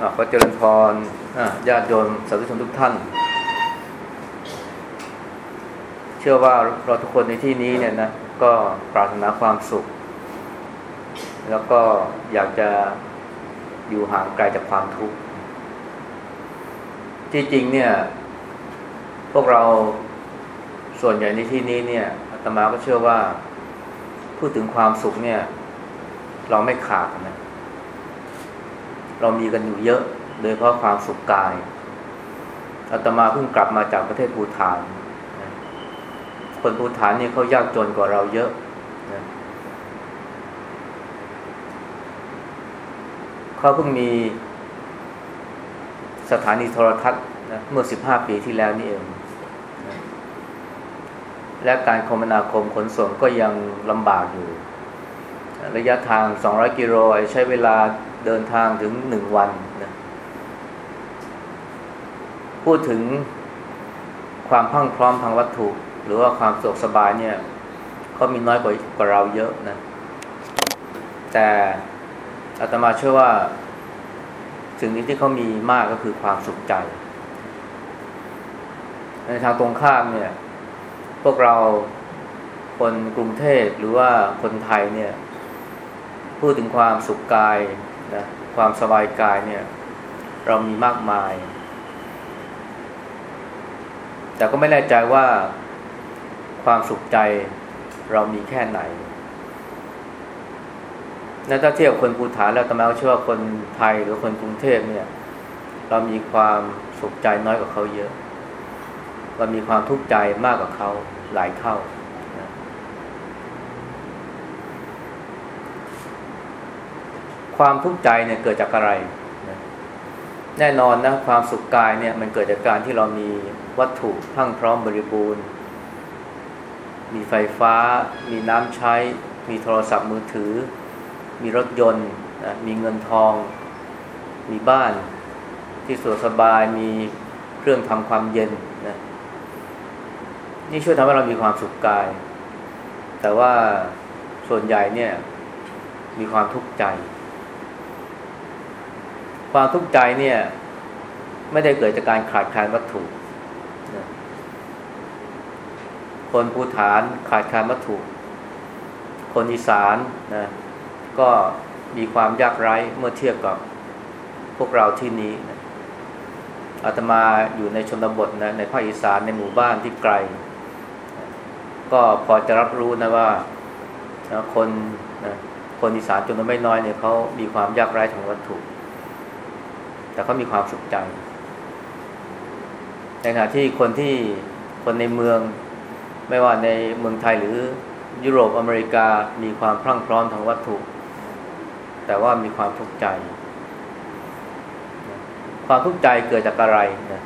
อ่าขอเจริญพรอ่าญาติโยมสาธุชนทุกท่าน เชื่อว่าเราทุกคนในที่นี้เนี่ยนะก็ปรารถนาความสุข แล้วก็อยากจะอยู่ห่างไกลจากความทุกข์ที่จริงเนี่ย พวกเราส่วนใหญ่ในที่นี้เนี่ยอาตมาก็เชื่อว่า พูดถึงความสุขเนี่ย เราไม่ขาดนะ เรามีกันอยู่เยอะ โดยเฉพาะความสุขกายอาตมาเพิ่งกลับมาจากประเทศภูฐาน คนภูฐานเนี่ยเขายากจนกว่าเราเยอะนะเขาเพิ่งมีสถานีโทรทัศน์นะเมื่อ 15 ปีที่แล้วนี่เองนะและการคมนาคมขนส่งก็ยังลำบากอยู่ ระยะทาง 200 กิโลใช้เวลา เดินทางถึงหนึ่งวันนะพูดถึงความพังพร้อมทางวัตถุ หรือว่าความสะดวกสบายเนี่ยเขามีน้อยกว่ากว่าเราเยอะนะ แต่อาตมาเชื่อว่า สิ่งนี้ที่เขามีมากก็คือความสุขใจ ในทางตรงข้ามเนี่ย พวกเราคนกรุงเทพหรือว่าคนไทยเนี่ย พูดถึงความสุขกาย นะความสบายกายเนี่ย เรามีมากมาย แต่ก็ไม่แน่ใจว่าความสุขใจเรามีแค่ไหนนะถ้าเทียบคนภูฐานแล้วตมาก็เชื่อว่าคนไทยหรือคนกรุงเทพเนี่ย เรามีความสุขใจน้อยกว่าเขาเยอะ เรามีความทุกข์ใจมากกว่าเขาหลายเท่านะ ความทุกข์ใจเนี่ยเกิดจากอะไรนะแน่นอนนะความสุขกายเนี่ยมันเกิดจากการที่เรามีวัตถุทั้งพร้อมบริบูรณ์ มีไฟฟ้า มีน้ำใช้ มีโทรศัพท์มือถือ มีรถยนต์นะมีเงินทอง มีบ้านที่สะดวกสบายมีเครื่องทำความเย็นนะนี่ช่วยทำให้เรามีความสุขกาย แต่ว่าส่วนใหญ่เนี่ยมีความทุกข์ใจ ความทุกข์ใจเนี่ยไม่ได้เกิดจากการขาดแคลนวัตถุ คนภูฐานขาดแคลนวัตถุ คนอีสานนะก็มีความยากไร้เมื่อเทียบกับพวกเราที่นี้นะอาตมาอยู่ในชนบทนะในภาคอีสานในหมู่บ้านที่ไกล ก็พอจะรับรู้นะว่าคนนะคนอีสานจำนวนไม่น้อยเนี่ยเขามีความยากไร้ทางวัตถุ แต่เขามีความสุขใจ ในขณะที่คนที่คนในเมือง ไม่ว่าในเมืองไทยหรือยุโรปอเมริกามีความพรั่งพร้อมทางวัตถุ แต่ว่ามีความทุกข์ใจ ความทุกข์ใจเกิดจากอะไรนะ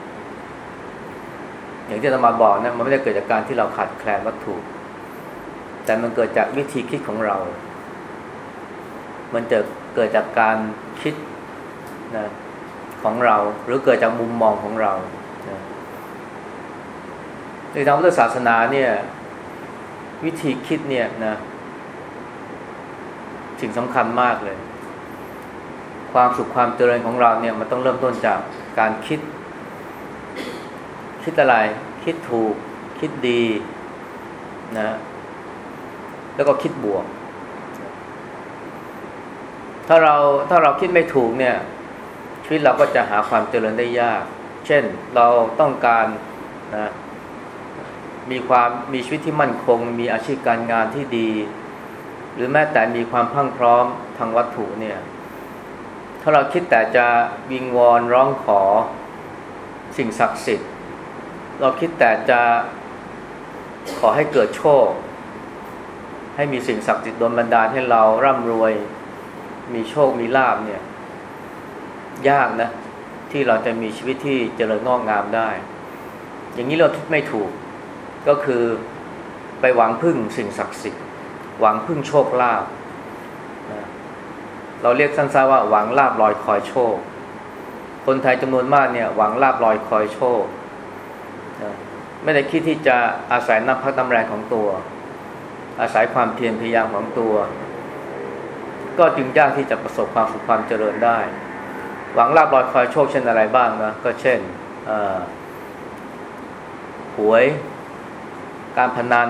อย่างที่เรามาบอกนะมันไม่ได้เกิดจากการที่เราขาดแคลนวัตถุ แต่มันเกิดจากวิธีคิดของเรา มันจะเกิดจากการคิดนะ ของเรา หรือเกิดจากมุมมองของเราในทางพุทธศาสนาเนี่ย วิธีคิดเนี่ยนะสิ่งสำคัญมากเลย ความสุขความเจริญของเราเนี่ยมันต้องเริ่มต้นจากการคิด คิดอะไร คิดถูก คิดดีนะ แล้วก็คิดบวก ถ้าเราถ้าเราคิดไม่ถูกเนี่ย ชีวิตเราก็จะหาความเจริญได้ยาก เช่นเราต้องการนะมีความมีชีวิตที่มั่นคง มีอาชีพการงานที่ดี หรือแม้แต่มีความพังพร้อมทางวัตถุเนี่ยถ้าเราคิดแต่จะวิงวอนร้องขอสิ่งศักดิ์สิทธิ์ เราคิดแต่จะขอให้เกิดโชค ให้มีสิ่งศักดิ์สิทธิ์โดนบันดาลให้เราร่ำรวย มีโชคมีลาบเนี่ย ยากนะ ที่เราจะมีชีวิตที่เจริญงอกงามได้ อย่างนี้เราคิดไม่ถูก ก็คือไปหวังพึ่งสิ่งศักดิ์สิทธิ์ หวังพึ่งโชคลาภเราเรียกสั้นๆว่าหวังลาบลอยคอยโชค คนไทยจำนวนมากเนี่ยหวังลาบลอยคอยโชค ไม่ได้คิดที่จะอาศัยน้ำพักน้ำแรงของตัว อาศัยความเพียรพยายามของตัว ก็จึงยากที่จะประสบความสุขความเจริญได้ หวังลาบลอยคอยโชคเช่นอะไรบ้างนะก็เช่นหวย การพนัน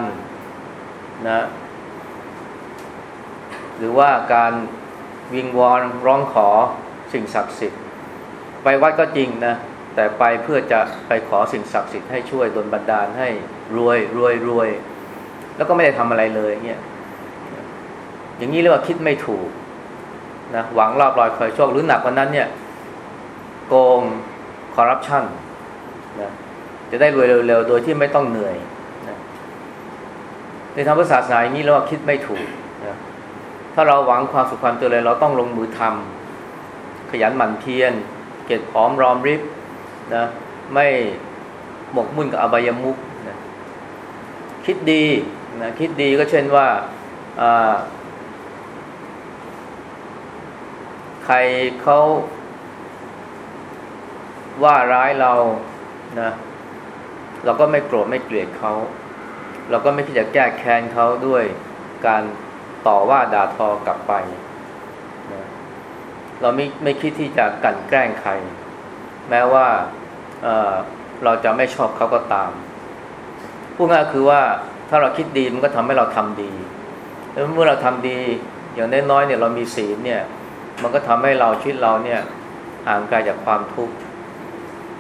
นะหรือว่าการวิงวอนร้องขอสิ่งศักดิ์สิทธิ์ ไปวัดก็จริงนะแต่ไปเพื่อจะไปขอสิ่งศักดิ์สิทธิ์ให้ช่วยดลบันดาลให้รวยรวยรวย แล้วก็ไม่ได้ทำอะไรเลยเงี้ยอย่างนี้เรียกว่าคิดไม่ถูกนะหวังรอบรอยคอยโชคหรือหนักกว่านั้นเนี่ย โกงคอร์รัปชันนะจะได้รวยเร็วๆ โดยที่ไม่ต้องเหนื่อยนะในทางศาสนาอย่างนี้เราคิดไม่ถูกนะถ้าเราหวังความสุขความเจริญเราต้องลงมือทำขยันหมั่นเพียรเก็บหอมรอมริบนะไม่หมกมุ่นกับอบายมุกนะคิดดีนะคิดดีก็เช่นว่าใครเขา ว่าร้ายเรานะ เราก็ไม่โกรธไม่เกลียดเขา เราก็ไม่คิดจะแก้แค้นเขาด้วยการต่อว่าด่าทอกลับไปนะเราไม่ไม่คิดที่จะกันแกล้งใคร แม้ว่าเเราจะไม่ชอบเขาก็ตามพูดง่ายคือว่าถ้าเราคิดดีมันก็ทำให้เราทำดี แล้วเมื่อเราทำดีอย่างน้อยๆเนี่ยเรามีศีลเนี่ย มันก็ทำให้เราชีวิตเราเนี่ยห่างไกลจากความทุกข์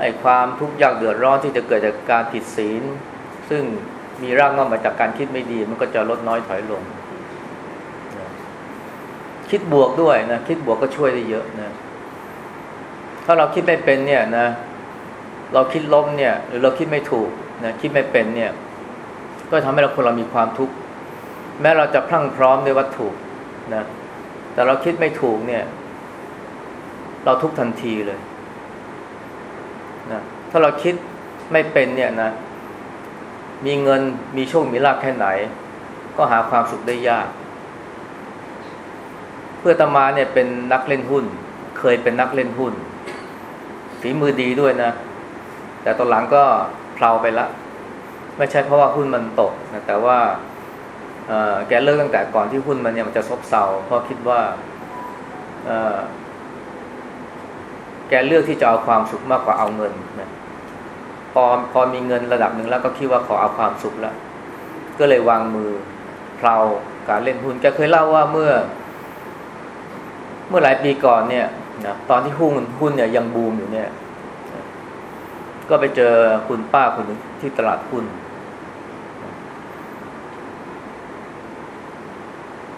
ไอ้ความทุกข์ยากเดือดร้อนที่จะเกิดจากการผิดศีล ซึ่งมีรากงอกมาจากการคิดไม่ดี มันก็จะลดน้อยถอยลง คิดบวกด้วยนะคิดบวกก็ช่วยได้เยอะนะถ้าเราคิดไม่เป็นเนี่ยนะ เราคิดล้มเนี่ย หรือเราคิดไม่ถูกนะคิดไม่เป็นเนี่ย ก็ทำให้เราคนเรามีความทุกข์แม้เราจะพรั่งพร้อมด้วยวัตถุนะแต่เราคิดไม่ถูกเนี่ย เราทุกทันทีเลย ถ้าเราคิดไม่เป็นเนี่ยนะ มีเงินมีโชคมีลาภแค่ไหน ก็หาความสุขได้ยาก เพื่อตมาเนี่ยเป็นนักเล่นหุ้น เคยเป็นนักเล่นหุ้น ฝีมือดีด้วยนะ แต่ตอนหลังก็เพลาไปละ ไม่ใช่เพราะว่าหุ้นมันตกนะแต่ว่าแกเลิกตั้งแต่ก่อนที่หุ้นมันเนี่ยมันจะซบเซาเพราะคิดว่าแกเลือกที่จะเอาความสุขมากกว่าเอาเงินนะ อพอมีเงินระดับหนึ่งแล้วก็คิดว่าขอเอาความสุขแล้ว ก็เลยวางมือเพลาการเล่นหุ้นแกเคยเล่าว่าเมื่อ เมื่อหลายปีก่อนเนี่ยนะตอนที่หุ้นหุ้นเนี่ยยังบูมอยู่เนี่ย ก็ไปเจอคุณป้าคนหนึ่งที่ตลาดหุ้น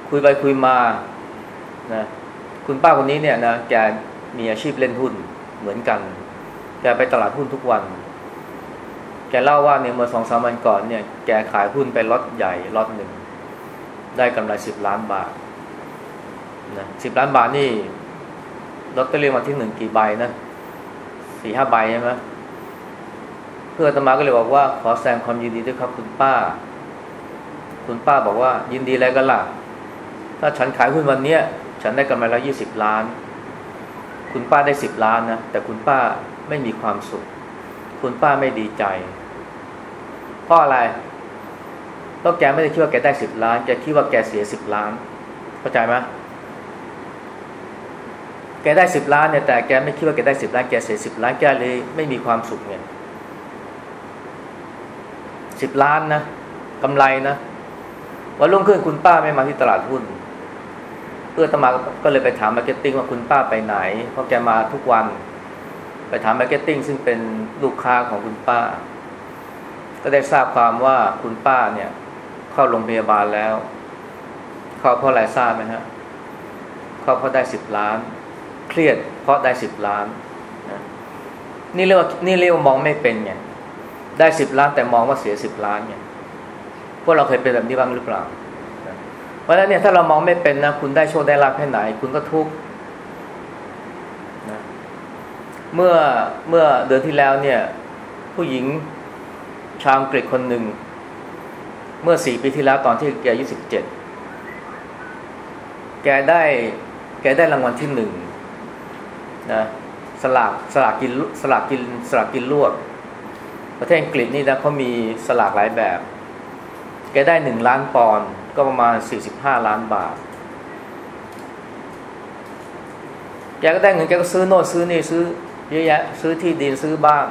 คุยไปคุยมานะคุณป้าคนนี้เนี่ยนะแกมีอาชีพเล่นหุ้นเหมือนกันแกไปตลาดหุ้นทุกวัน แกเล่าว่าเนี่ยเมื่อสองสามวันก่อนเนี่ย แกขายหุ้นไปล็อตใหญ่ล็อตหนึ่ง ได้กำไรสิบล้านบาทนะสิบล้านบาทนี่ลอตเตอรี่มาที่หนึ่งกี่ใบนะสี่ห้าใบใช่ไหมเพื่อนตมาก็เลยบอกว่าขอแสดงความยินดีด้วยครับคุณป้า คุณป้าบอกว่า ยินดีอะไรกันล่ะ ถ้าฉันขายหุ้นวันเนี้ย ฉันได้กำไรแล้วยี่สิบล้าน คุณป้าได้สิบล้านนะแต่คุณป้าไม่มีความสุข คุณป้าไม่ดีใจ เพราะอะไรเพราะแกไม่ได้คิดว่าแกได้สิบล้านแกคิดว่าแกเสียสิบล้าน เข้าใจไหมแกได้สิบล้านเนี่ยแต่แกไม่คิดว่าแกได้สิบล้านแกเสียสิบล้านแกเลยไม่มีความสุขเนี่ยสิบล้านนะกำไรนะวันรุ่งขึ้นคุณป้าไม่มาที่ตลาดหุ้นเพื่อนอาตมาก็เลยไปถาม marketing ว่าคุณป้าไปไหน เพราะแกมาทุกวัน ไปถาม marketing ซึ่งเป็นลูกค้าของคุณป้า ก็ได้ทราบความว่าคุณป้าเนี่ย เข้าโรงพยาบาลแล้ว เข้าเพราะอะไรทราบไหมฮะเข้าเพราะได้สิบล้าน เครียดเพราะได้สิบล้านนี่เรียกว่านี่เรียกว่ามองไม่เป็นไงได้สิบล้านแต่มองว่าเสียสิบล้านเนี่ยพวกเราเคยเป็นแบบนี้บ้างหรือเปล่าราะฉะนั้นเนี่ยถ้าเรามองไม่เป็นนะคุณได้โชคได้ลาภแค่ไหน คุณก็ทุกข์นะเมื่อเมื่อเดือนที่แล้วเนี่ย ผู้หญิง ชาวอังกฤษคนหนึ่ง เมื่อสี่ปีที่แล้วตอนที่แกอายุสิบเจ็ดแกได้แกได้รางวัลที่หนึ่งนะสลากสลากกินสลากกินสลากกินลวกประเทศอังกฤษนี่นะเขามีสลากหลายแบบ แกได้หนึ่งล้านปอนด์ก็ประมาณ45ล้านบาทแแกก็ได้เงินแกก็ซื้อโน่นซื้อนี่ซื้อเยอะแยะซื้อที่ดินซื้อบ้าน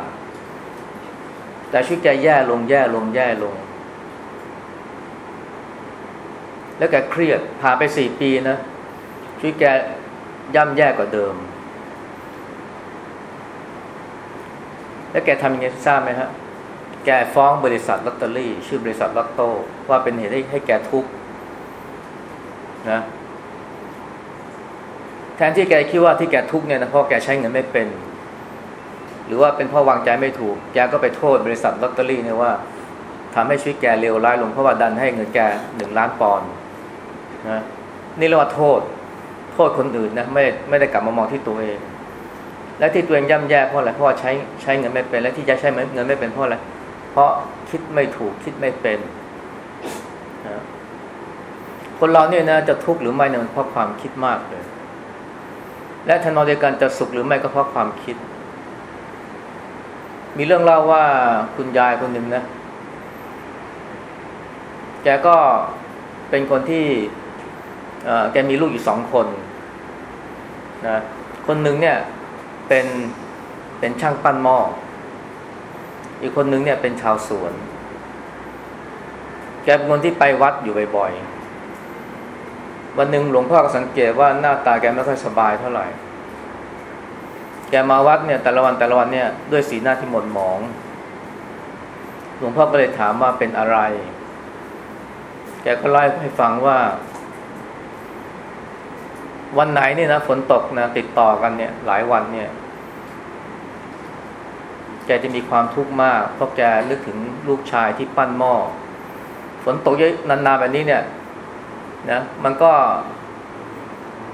แต่ชีวิตแกแย่ลงแย่ลงแย่ลง แล้วแกเครียดผ่านไปสี่ปีนะชีวิตแกย่ำแย่กว่าเดิม แล้วแกทำยังไงทราบไหมฮะ แกฟ้องบริษัทลอตเตอรี่ ชื่อบริษัทลอตโต้ว่าเป็นเหตุให้ให้แกทุกข์นะแทนที่แกคิดว่าที่แกทุกข์เนี่ยนะเพราะแกใช้เงินไม่เป็น หรือว่าเป็นเพราะวางใจไม่ถูก แกก็ไปโทษบริษัทลอตเตอรี่เนี่ยว่าทำให้ชีวิตแกเลวร้ายลงเพราะว่าดันให้เงินแกหนึ่งล้านปอนด์นะนี่เรียกว่าโทษ โทษคนอื่นนะไม่ไม่ได้กลับมามองที่ตัวเอง และที่ตัวเองย่ำแย่เพราะอะไรเพราะใช้ใช้เงินไม่เป็น และที่จะใช้เงินไม่เป็นเพราะอะไรเพราะคิดไม่ถูกคิดไม่เป็นนะคนเราเนี่ยนะจะทุกข์หรือไม่เนี่ยมันเพราะความคิดมากเลย และทนอเดียวกันจะสุขหรือไม่ก็เพราะความคิด มีเรื่องเล่าว่าคุณยายคนหนึ่งนะ แกก็เป็นคนที่แกมีลูกอยู่สองคนนะ คนหนึ่งเนี่ยเป็นเป็นช่างปั้นหม้อ อีกคนหนึ่งเนี่ยเป็นชาวสวน แกเป็นคนที่ไปวัดอยู่บ่อยๆ วันหนึ่งหลวงพ่อก็สังเกตว่าหน้าตาแกไม่ค่อยสบายเท่าไหร่ แกมาวัดเนี่ยแต่ละวันแต่ละวันเนี่ยด้วยสีหน้าที่หม่นหมอง หลวงพ่อก็เลยถามว่าเป็นอะไร แกก็เล่าให้ฟังว่า วันไหนเนี่ยนะฝนตกนะติดต่อกันเนี่ย หลายวันเนี่ย แกจะมีความทุกข์มาก เพราะแกนึกถึงลูกชายที่ปั้นหม้อฝนตกเยอะนานๆแบบนี้เนี่ยนะมันก็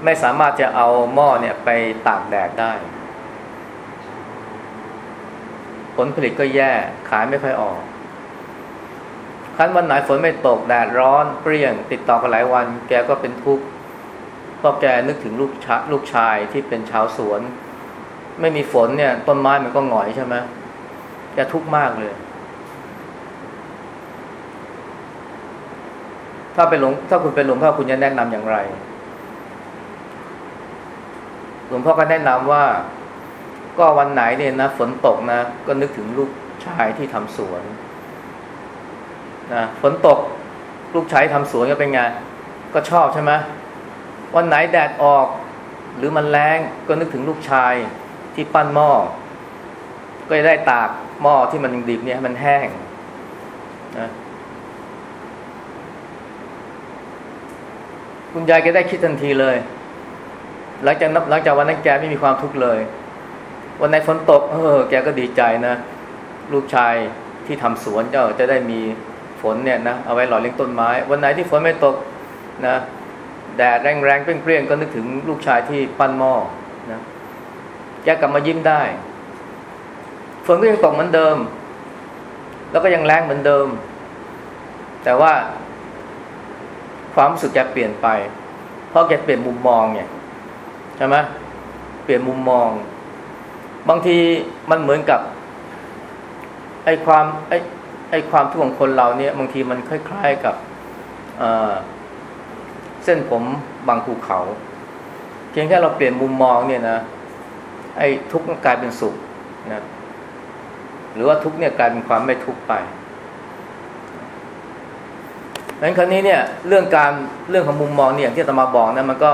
ไม่สามารถจะเอาหม้อเนี่ยไปตากแดดได้ ผลผลิตก็แย่ขายไม่ค่อยออกครั้นวันไหนฝนไม่ตกแดดร้อนเปรี้ยง ติดต่อกันหลายวัน แกก็เป็นทุกข์เพราะแกนึกถึงลูกชาลูกชายที่เป็นชาวสวน ไม่มีฝนเนี่ย ต้นไม้มันก็หงอยใช่ไหมแกทุกข์มากเลย ถ้าเป็นหลวงถ้าคุณเป็นหลวงพ่อคุณจะแนะนำอย่างไร หลวงพ่อก็แนะนำว่า ก็วันไหนเนี่ยนะฝนตกนะ ก็นึกถึงลูกชายที่ทำสวนนะฝนตกลูกชายทำสวนก็เป็นไงก็ชอบใช่ไหมวันไหนแดดออกหรือมันแรงก็นึกถึงลูกชายที่ปั้นหม้อก็จะได้ตากหม้อที่มันดิบเนี่ยมันแห้งนะคุณยายแกได้คิดทันทีเลย หลังจากหลังจากวันนั้นแกไม่มีความทุกข์เลย วันไหนฝนตก เออ แกก็ดีใจนะ ลูกชายที่ทำสวนเจ้าจะได้มีฝนเนี่ยนะเอาไว้หล่อเลี้ยงต้นไม้ วันไหนที่ฝนไม่ตกนะแดดแรงๆเปรี้ยงๆก็นึกถึงลูกชายที่ปั้นหม้อนะแกกลับมายิ้มได้ฝนก็ยังตกเหมือนเดิม แล้วก็ยังแรงเหมือนเดิม แต่ว่าความรู้สึกแกเปลี่ยนไป เพราะแกเปลี่ยนมุมมองเนี่ยใช่ไหมเปลี่ยนมุมมอง บางทีมันเหมือนกับไอ้ความไอ้ไอ้ความทุกข์ของคนเราเนี่ย บางทีมันคล้ายๆกับเส้นผมบางภูเขา เพียงแค่เราเปลี่ยนมุมมองเนี่ยนะไอ้ทุกข์กลายเป็นสุขนะหรือว่าทุกข์เนี่ยกลายเป็นความไม่ทุกข์ไปดังนั้นครั้นี้เนี่ยเรื่องการเรื่องของมุมมองเนี่ยที่ตมาบอกนะมันก็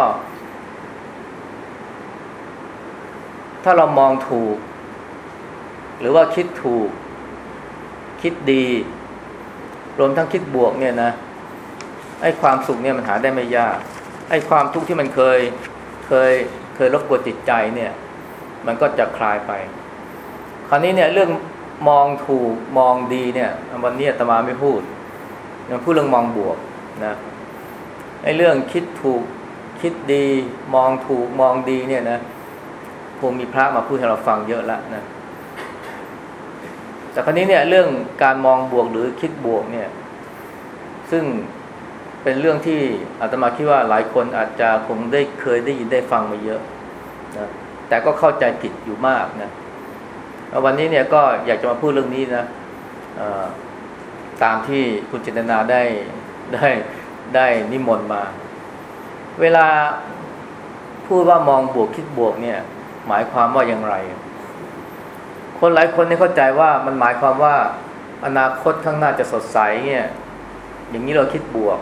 ถ้าเรามองถูก หรือว่าคิดถูก คิดดี รวมทั้งคิดบวกเนี่ยนะไอ้ความสุขเนี่ยมันหาได้ไม่ยากไอ้ความทุกข์ที่มันเคยเคยเคยรบกวนจิตใจเนี่ย มันก็จะคลายไป คราวนี้เนี่ยเรื่องมองถูกมองดีเนี่ย วันนี้ตมาไม่พูดยังพูดเรื่องมองบวกนะไอ้เรื่องคิดถูกคิดดี มองถูกมองดีเนี่ยนะ คงมีพระมาพูดให้เราฟังเยอะแล้วนะ แต่คราวนี้เนี่ยเรื่องการมองบวกหรือคิดบวกเนี่ย ซึ่งเป็นเรื่องที่อาตมาคิดว่าหลายคนอาจจะคงได้เคยได้ยินได้ฟังมาเยอะนะแต่ก็เข้าใจผิดอยู่มากนะวันนี้เนี่ยก็อยากจะมาพูดเรื่องนี้นะตามที่คุณจินตนาได้ได้ได้นิมนต์มา เวลาพูดว่ามองบวกคิดบวกเนี่ย หมายความว่าอย่างไร คนหลายคนเนี่ยเข้าใจว่ามันหมายความว่า อนาคตข้างหน้าจะสดใสเนี่ยอย่างนี้เราคิดบวก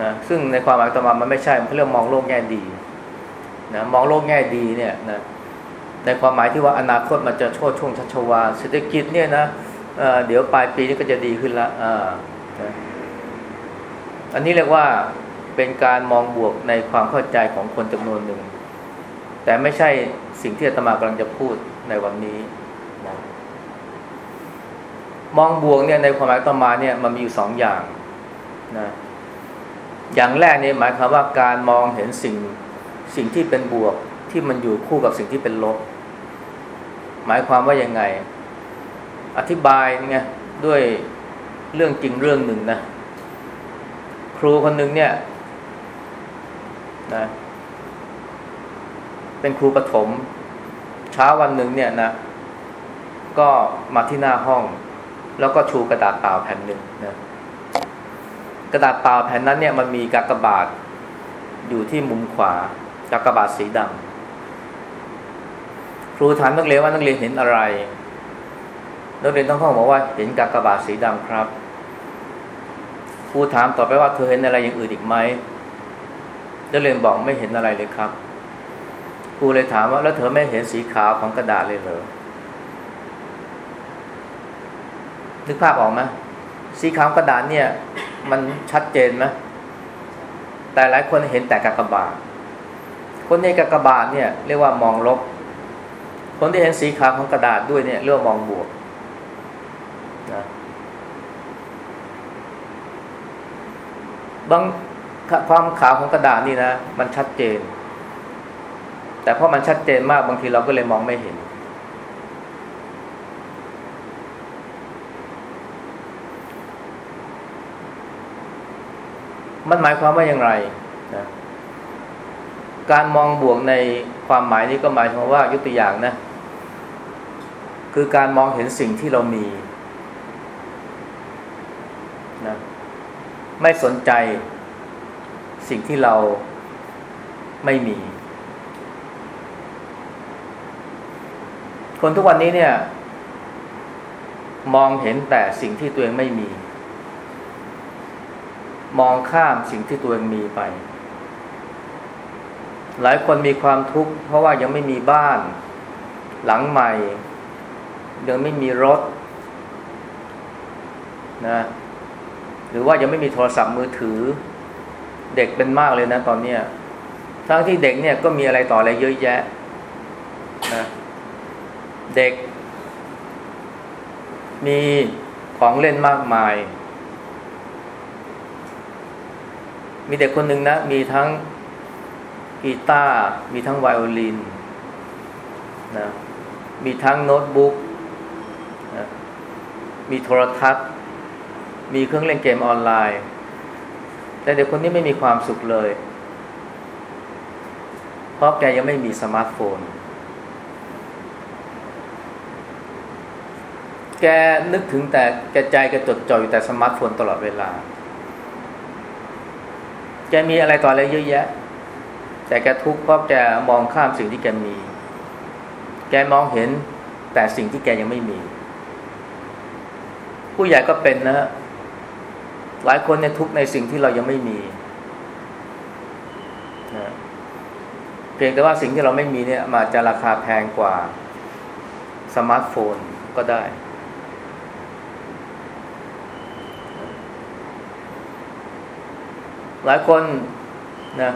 นะซึ่งในความหมายตมามันไม่ใช่มันเรื่องมองโลกแง่ดีนะมองโลกแง่ดีเนี่ยนะในความหมายที่ว่าอนาคตมันจะโชดช่วงชัชวาเศรษฐกิจเนี่ยนะเเดี๋ยวปลายปีนี้ก็จะดีขึ้นละอ่าอันนี้เรียกว่าเป็นการมองบวกในความเข้าใจของคนจำนวนหนึ่ง แต่ไม่ใช่สิ่งที่อาตมากำลังจะพูดในวันนี้นะมองบวกเนี่ยในความหมายอาตมาเนี่ยมันมีอยู่สองอย่างนะอย่างแรกเนี่ยหมายความว่าการมองเห็นสิ่งสิ่งที่เป็นบวกที่มันอยู่คู่กับสิ่งที่เป็นลบ หมายความว่ายังไง อธิบายไงด้วยเรื่องจริงเรื่องหนึ่งนะ ครูคนหนึ่งเนี่ยนะ เป็นครูประถมเช้าวันหนึ่งเนี่ยนะ ก็มาที่หน้าห้อง แล้วก็ชูกระดาษเปล่าแผ่นหนึ่งนะกระดาษเปล่าแผ่นนั้นเนี่ยมันมีกากบาทอยู่ที่มุมขวากากบาทสีดำครูถามนักเรียนว่านักเรียนเห็นอะไรนักเรียนต้องข้องบอกว่าเห็นกากบาทสีดำครับครูถามต่อไปว่าเธอเห็นอะไรอย่างอื่นอีกไหมนักเรียนบอกไม่เห็นอะไรเลยครับ รูเลยถามว่า แล้วเธอไม่เห็นสีขาวของกระดาษเลยเหรอนึกภาพออกไหมสีขาวกระดาษเนี่ย มันชัดเจนไหมแต่หลายคนเห็นแต่กากบาท คนในกากบาทเนี่ย เรียกว่ามองลบ คนที่เห็นสีขาวของกระดาษด้วยเนี่ยเรียกว่ามองบวกนะบางความขาวของกระดาษนี่นะ มันชัดเจน แต่เพราะมันชัดเจนมากบางทีเราก็เลยมองไม่เห็น มันหมายความว่าอย่างไรนะการมองบวกในความหมายนี้ก็หมายถึงว่ายกตัวอย่างนะ คือการมองเห็นสิ่งที่เรามีนะไม่สนใจสิ่งที่เราไม่มี คนทุกวันนี้เนี่ย มองเห็นแต่สิ่งที่ตัวเองไม่มี มองข้ามสิ่งที่ตัวเองมีไป หลายคนมีความทุกข์เพราะว่ายังไม่มีบ้าน หลังใหม่ ยังไม่มีรถนะหรือว่ายังไม่มีโทรศัพท์มือถือ เด็กเป็นมากเลยนะตอนเนี้ยทั้งที่เด็กเนี่ยก็มีอะไรต่ออะไรเยอะแยะนะ เด็ก มีของเล่นมากมาย มีเด็กคนหนึ่งนะ มีทั้งกีตาร์มีทั้งไวโอลินนะมีทั้งโน้ตบุ๊กนะมีโทรทัศน์ มีเครื่องเล่นเกมออนไลน์ แต่เด็กคนนี้ไม่มีความสุขเลย เพราะแกยังไม่มีสมาร์ทโฟน แกนึกถึงแต่แกใจแกจดจ่ออยู่แต่สมาร์ทโฟนตลอดเวลา แกมีอะไรต่ออะไรเยอะแยะ แต่แกทุกข์เพราะแกมองข้ามสิ่งที่แกมี แกมองเห็นแต่สิ่งที่แกยังไม่มี ผู้ใหญ่ก็เป็นนะฮะหลายคนเนี่ยทุกข์ในสิ่งที่เรายังไม่มีนะเพียงแต่ว่าสิ่งที่เราไม่มีเนี่ยมาจะราคาแพงกว่าสมาร์ทโฟนก็ได้ หลายคนนะ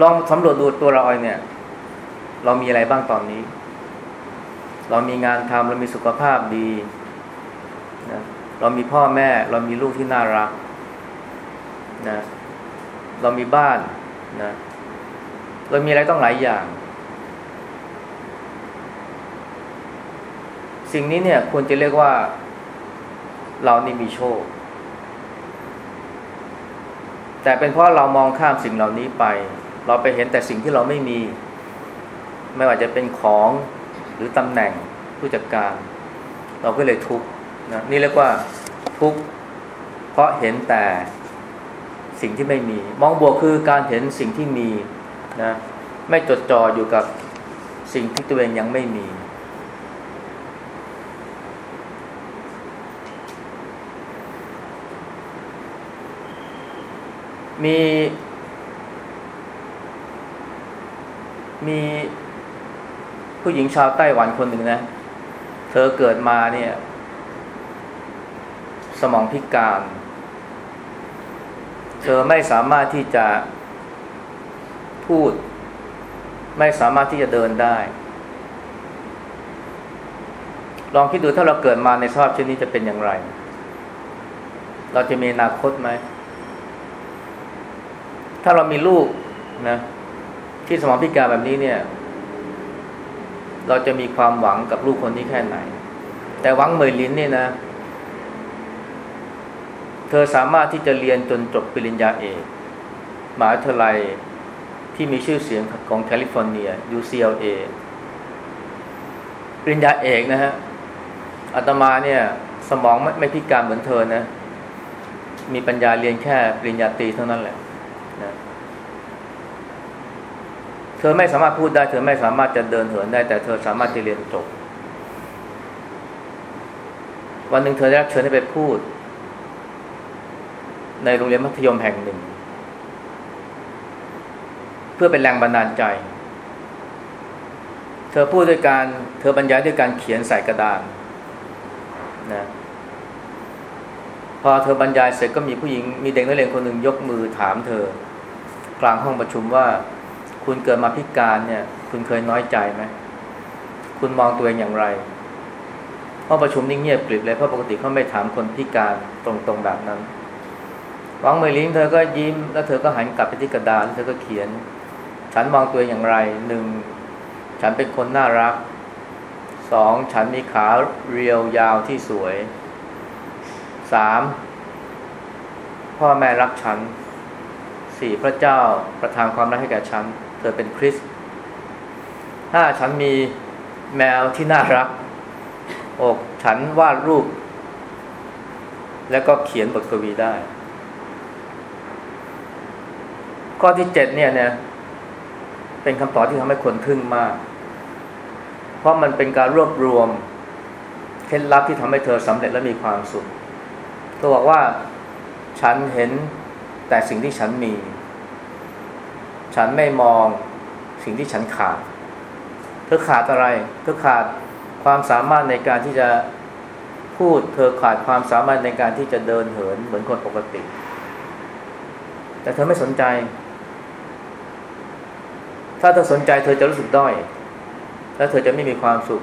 ลองสำรวจดูตัวเราเนี่ย เรามีอะไรบ้างตอนนี้ เรามีงานทำเรามีสุขภาพดีนะเรามีพ่อแม่ เรามีลูกที่น่ารักนะเรามีบ้านนะเรามีอะไรต้องหลายอย่าง สิ่งนี้เนี่ยควรจะเรียกว่า เรานี่มีโชค แต่เป็นเพราะเรามองข้ามสิ่งเหล่านี้ไป เราไปเห็นแต่สิ่งที่เราไม่มี ไม่ว่าจะเป็นของหรือตำแหน่งผู้จัดการ เราก็เลยทุกข์นะนี่เรียกว่าทุกข์เพราะเห็นแต่สิ่งที่ไม่มี มองบวกคือการเห็นสิ่งที่มีนะไม่จดจ่ออยู่กับสิ่งที่ตัวเองยังไม่มี มี มีผู้หญิงชาวไต้หวันคนหนึ่งนะ เธอเกิดมาเนี่ย สมองพิการ เธอไม่สามารถที่จะพูด ไม่สามารถที่จะเดินได้ ลองคิดดูถ้าเราเกิดมาในสภาพเช่นนี้จะเป็นอย่างไร เราจะมีอนาคตไหม ถ้าเรามีลูกนะ ที่สมองพิการแบบนี้เนี่ย เราจะมีความหวังกับลูกคนนี้แค่ไหน แต่หวังเมยลินเนี่ยนะ เธอสามารถที่จะเรียนจนจบปริญญาเอกมหาวิทยาลัยที่มีชื่อเสียงของแคลิฟอร์เนีย UCLA ปริญญาเอกนะฮะอาตมาเนี่ย สมองไม่ไม่พิการเหมือนเธอนะ มีปัญญาเรียนแค่ปริญญาตรีเท่านั้นแหละ นะเธอไม่สามารถพูดได้ เธอไม่สามารถจะเดินเหินได้ แต่เธอสามารถจะเรียนจบ วันหนึ่งเธอได้รับเชิญให้ไปพูด ในโรงเรียนมัธยมแห่งหนึ่ง เพื่อเป็นแรงบันดาลใจ เธอพูดด้วยการ เธอบรรยายด้วยการเขียนใส่กระดานนะพอเธอบรรยายเสร็จก็มีผู้หญิงมีเด็กนักเรียนคนหนึ่งยกมือถามเธอ กลางห้องประชุมว่า คุณเกิดมาพิการเนี่ย คุณเคยน้อยใจไหมคุณมองตัวเองอย่างไรห้องประชุมนิ่งเงียบกริบเลยเพราะปกติเขาไม่ถามคนพิการตรงๆแบบนั้นวังเมลิงเธอก็ยิ้มแล้วเธอก็หันกลับไปที่กระดานเธอก็เขียน ฉันมองตัวเองอย่างไรหนึ่งฉันเป็นคนน่ารักสองฉันมีขาเรียวยาวที่สวยสามพ่อแม่รักฉัน สี่พระเจ้าประทานความรักให้แก่ฉัน เธอเป็นคริสห้าฉันมีแมวที่น่ารักอกฉันวาดรูป แล้วก็เขียนบทกวีได้ ข้อที่เจ็ดเนี่ยเนี่ยเป็นคำตอบที่ทำให้คนทึ่งมาก เพราะมันเป็นการรวบรวมเคล็ดลับที่ทำให้เธอสำเร็จและมีความสุขเธอบอกว่า ฉันเห็น แต่สิ่งที่ฉันมี ฉันไม่มองสิ่งที่ฉันขาด เธอขาดอะไร เธอขาดความสามารถในการที่จะพูด เธอขาดความสามารถในการที่จะเดินเหินเหมือนคนปกติ แต่เธอไม่สนใจ ถ้าเธอสนใจเธอจะรู้สึกด้อย แล้วเธอจะไม่มีความสุข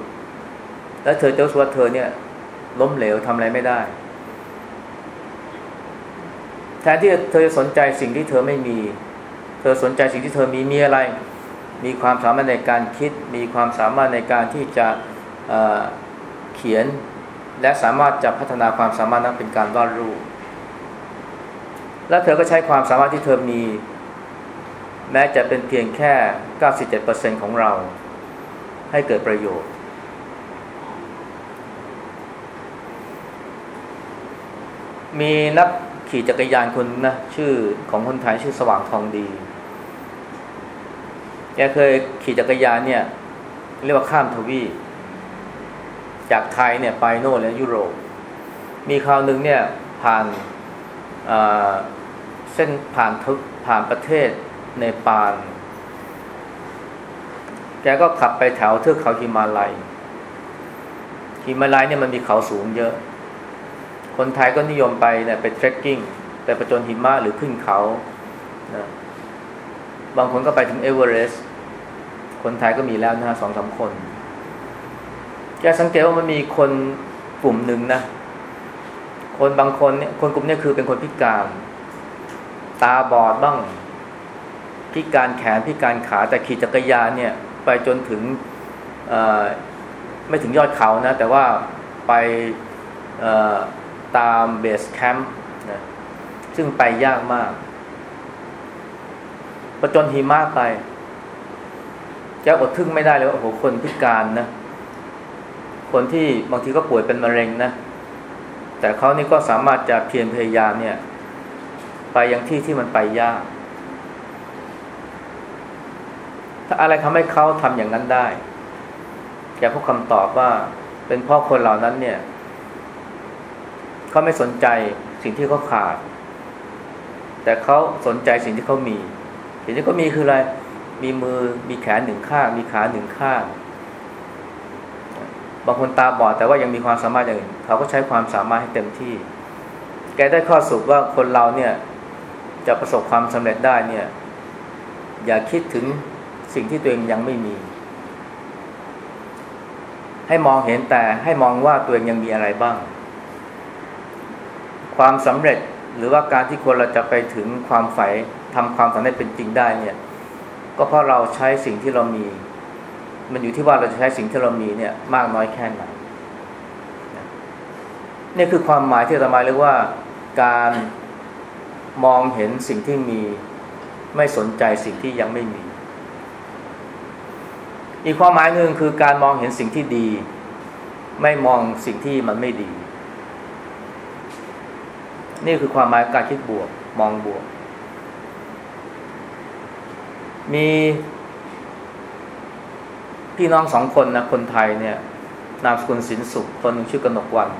แล้วเธอจะรู้สึกว่าเธอเนี่ยล้มเหลวทำอะไรไม่ได้ ทนที่เธอจะสนใจสิ่งที่เธอไม่มี เธอสนใจสิ่งที่เธอมีมีอะไร มีความสามารถในการคิด มีความสามารถในการที่จะเเขียน และสามารถจะพัฒนาความสามารถนั้นเป็นการวาดรูป และเธอก็ใช้ความสามารถที่เธอมี แม้จะเป็นเพียงแค่ 97%ของเรา ให้เกิดประโยชน์มีนัก ขี่จักรยานคนนะชื่อของคนไทยชื่อสว่างทองดีแกเคยขี่จักรยานเนี่ย เรียกว่าข้ามทวีจากไทยเนี่ยไปโน่นแล้วยุโรป มีคราวหนึ่งเนี่ยผ่านเส้นผ่านทุกผ่านประเทศเนปาล แกก็ขับไปแถวเทือกเขาฮิมาลัยฮิมาลัยเนี่ยมันมีเขาสูงเยอะ คนไทยก็นิยมไปเนี่ยไป trekking ไปผจญหิมะหรือขึ้นเขานะบางคนก็ไปถึงเอเวอเรสต์คนไทยก็มีแล้วนะฮะสองสามคนแกสังเกตว่ามันมีคนกลุ่มหนึ่งนะ คนบางคนเนี่ยคนกลุ่มนี้คือเป็นคนพิการ ตาบอดบ้าง พิการแขนพิการขาแต่ขี่จักรยานเนี่ย ไปจนถึงไม่ถึงยอดเขานะ แต่ว่าไป ตาม base camp นะซึ่งไปยากมาก ประจนหิมะไปจะอดทึ่งไม่ได้เลยว่าโอ้โหคนพิการนะ คนที่บางทีก็ป่วยเป็นมะเร็งนะ แต่เขานี่ก็สามารถจะเพียรพยายามเนี่ย ไปไปยังที่ที่มันไปยาก ถ้าอะไรทำให้เขาทำอย่างนั้นได้แกพบคำตอบว่าเป็นเพราะคนเหล่านั้นเนี่ย เขาไม่สนใจสิ่งที่เขาขาด แต่เขาสนใจสิ่งที่เขามี สิ่งที่เขามีคืออะไร มีมือมีแขนหนึ่งข้าง มีขาหนึ่งข้าง บางคนตาบอดแต่ว่ายังมีความสามารถอย่างอื่นเขาก็ใช้ความสามารถให้เต็มที่ แกได้ข้อสุดว่าคนเราเนี่ยจะประสบความสำเร็จได้เนี่ย อย่าคิดถึงสิ่งที่ตัวเองยังไม่มี ให้มองเห็นแต่ให้มองว่าตัวเองยังมีอะไรบ้าง ความสำเร็จหรือว่าการที่คนเราจะไปถึงความใฝ่ทำความสำเร็จเป็นจริงได้เนี่ยก็เพราะเราใช้สิ่งที่เรามี มันอยู่ที่ว่าเราจะใช้สิ่งที่เรามีเนี่ยมากน้อยแค่ไหนนี่คือความหมายที่ธรรมาเรียกว่าการมองเห็นสิ่งที่มีไม่สนใจสิ่งที่ยังไม่มี อีกความหมายหนึ่งคือการมองเห็นสิ่งที่ดี ไม่มองสิ่งที่มันไม่ดี นี่คือความหมายการคิดบวก มองบวก มีพี่น้องสองคนนะคนไทยเนี่ยนามสกุลสินสุข คนหนึ่งชื่อกนกวัน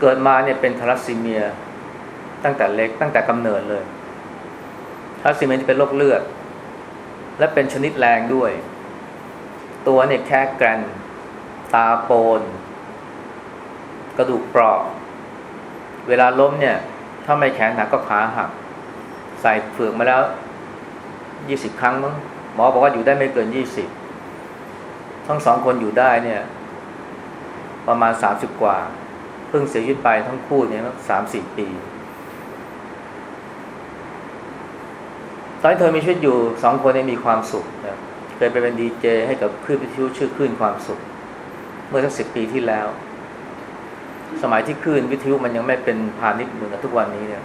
เกิดมาเนี่ยเป็นทารัสซีเมีย ตั้งแต่เล็กตั้งแต่กำเนิดเลยทารัสซีเมียจะเป็นโรคเลือด และเป็นชนิดแรงด้วย ตัวเนี่ยแค่แกรน ตาโปน กระดูกเปราะ เวลาล้มเนี่ย ถ้าไม่แขนหักก็ขาหัก ใส่เฟือกมาแล้วยี่สิบครั้งมั้งหมอบอกว่าอยู่ได้ไม่เกินยี่สิบทั้งสองคนอยู่ได้เนี่ย ประมาณสามสิบกว่า เพิ่งเสียชีวิตไปทั้งคู่เนี่ยสามสี่ปีตอนเธอมีชีวิตอยู่สองคนเนี่ยมีความสุขนะเคยไปเป็นดีเจให้กับคลื่นวิทยุชื่อคลื่นความสุข เมื่อสักสิบปีที่แล้ว สมัยที่คลื่นวิทยุมันยังไม่เป็นพาณิชย์เหมือนกับทุกวันนี้เนี่ย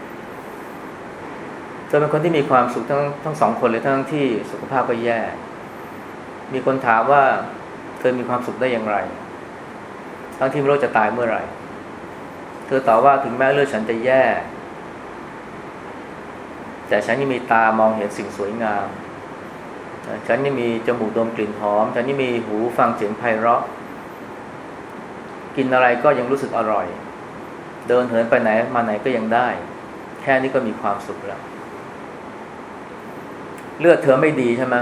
เธอเป็นคนที่มีความสุขทั้งทั้งสองคนเลยทั้งที่สุขภาพก็แย่ มีคนถามว่า เธอมีความสุขได้อย่างไร ทั้งที่ไม่รู้จะตายเมื่อไหร่ เธอตอบว่าถึงแม้เลือดฉันจะแย่ แต่ฉันยังมีตามองเห็นสิ่งสวยงาม ฉันยังมีจมูกดมกลิ่นหอม ฉันยังมีหูฟังเสียงไพเราะ กินอะไรก็ยังรู้สึกอร่อย เดินเหินไปไหนมาไหนก็ยังได้ แค่นี้ก็มีความสุขแล้ว เลือดเธอไม่ดีใช่ไหม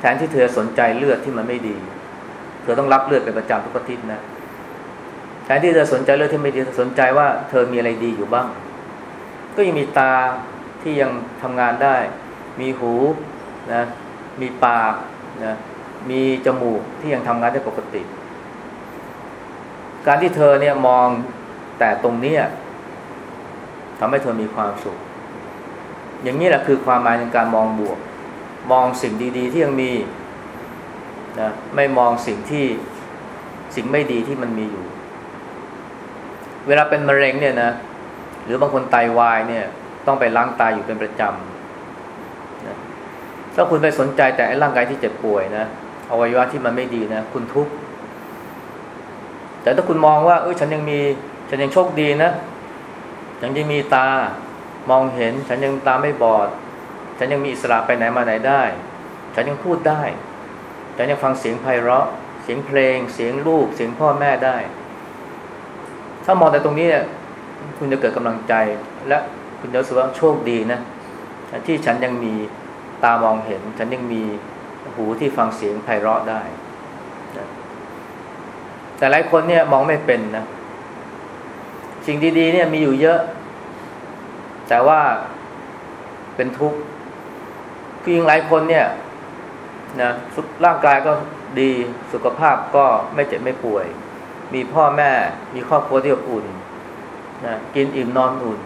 แทนที่เธอสนใจเลือดที่มันไม่ดี เธอต้องรับเลือดเป็นประจำทุกอาทิตย์นะแทนที่เธอสนใจเลือดที่ไม่ดีสนใจว่าเธอมีอะไรดีอยู่บ้าง ก็ยังมีตาที่ยังทำงานได้ มีหูนะมีปากนะมีจมูกที่ยังทำงานได้ปกติ การที่เธอเนี่ยมองแต่ตรงนี้ทำให้เธอมีความสุข อย่างนี้แหละคือความหมายในการมองบวก มองสิ่งดีๆ ที่ยังมีนะไม่มองสิ่งที่สิ่งไม่ดีที่มันมีอยู่ เวลาเป็นมะเร็งเนี่ยนะ หรือบางคนไตาวายเนี่ย ต้องไปล้างไตาอยู่เป็นประจำนะถ้าคุณไปสนใจแต่ร่างกายที่เจ็บป่วยนะอวัยวะที่มันไม่ดีนะ คุณทุกข์ แต่ถ้าคุณมองว่าเออฉันยังมีฉันยังโชคดีนะฉันยังมีตามองเห็น ฉันยังตาไม่บอด ฉันยังมีอิสระไปไหนมาไหนได้ ฉันยังพูดได้ ฉันยังฟังเสียงไพเราะ เสียงเพลง เสียงลูก เสียงพ่อแม่ได้ ถ้ามองแต่ตรงนี้เนี่ยคุณจะเกิดกำลังใจ และคุณจะรู้สึกว่าโชคดีนะที่ฉันยังมีตามองเห็น ฉันยังมีหูที่ฟังเสียงไพเราะได้ แต่หลายคนเนี่ยมองไม่เป็นนะ สิ่งดีๆเนี่ยมีอยู่เยอะ แต่ว่าเป็นทุกข์ผู้หญิงหลายคนเนี่ยนะร่างกายก็ดีสุขภาพก็ไม่เจ็บไม่ป่วย มีพ่อแม่มีครอบครัวที่อบอุ่นนะกินอิ่มนอนอุ่น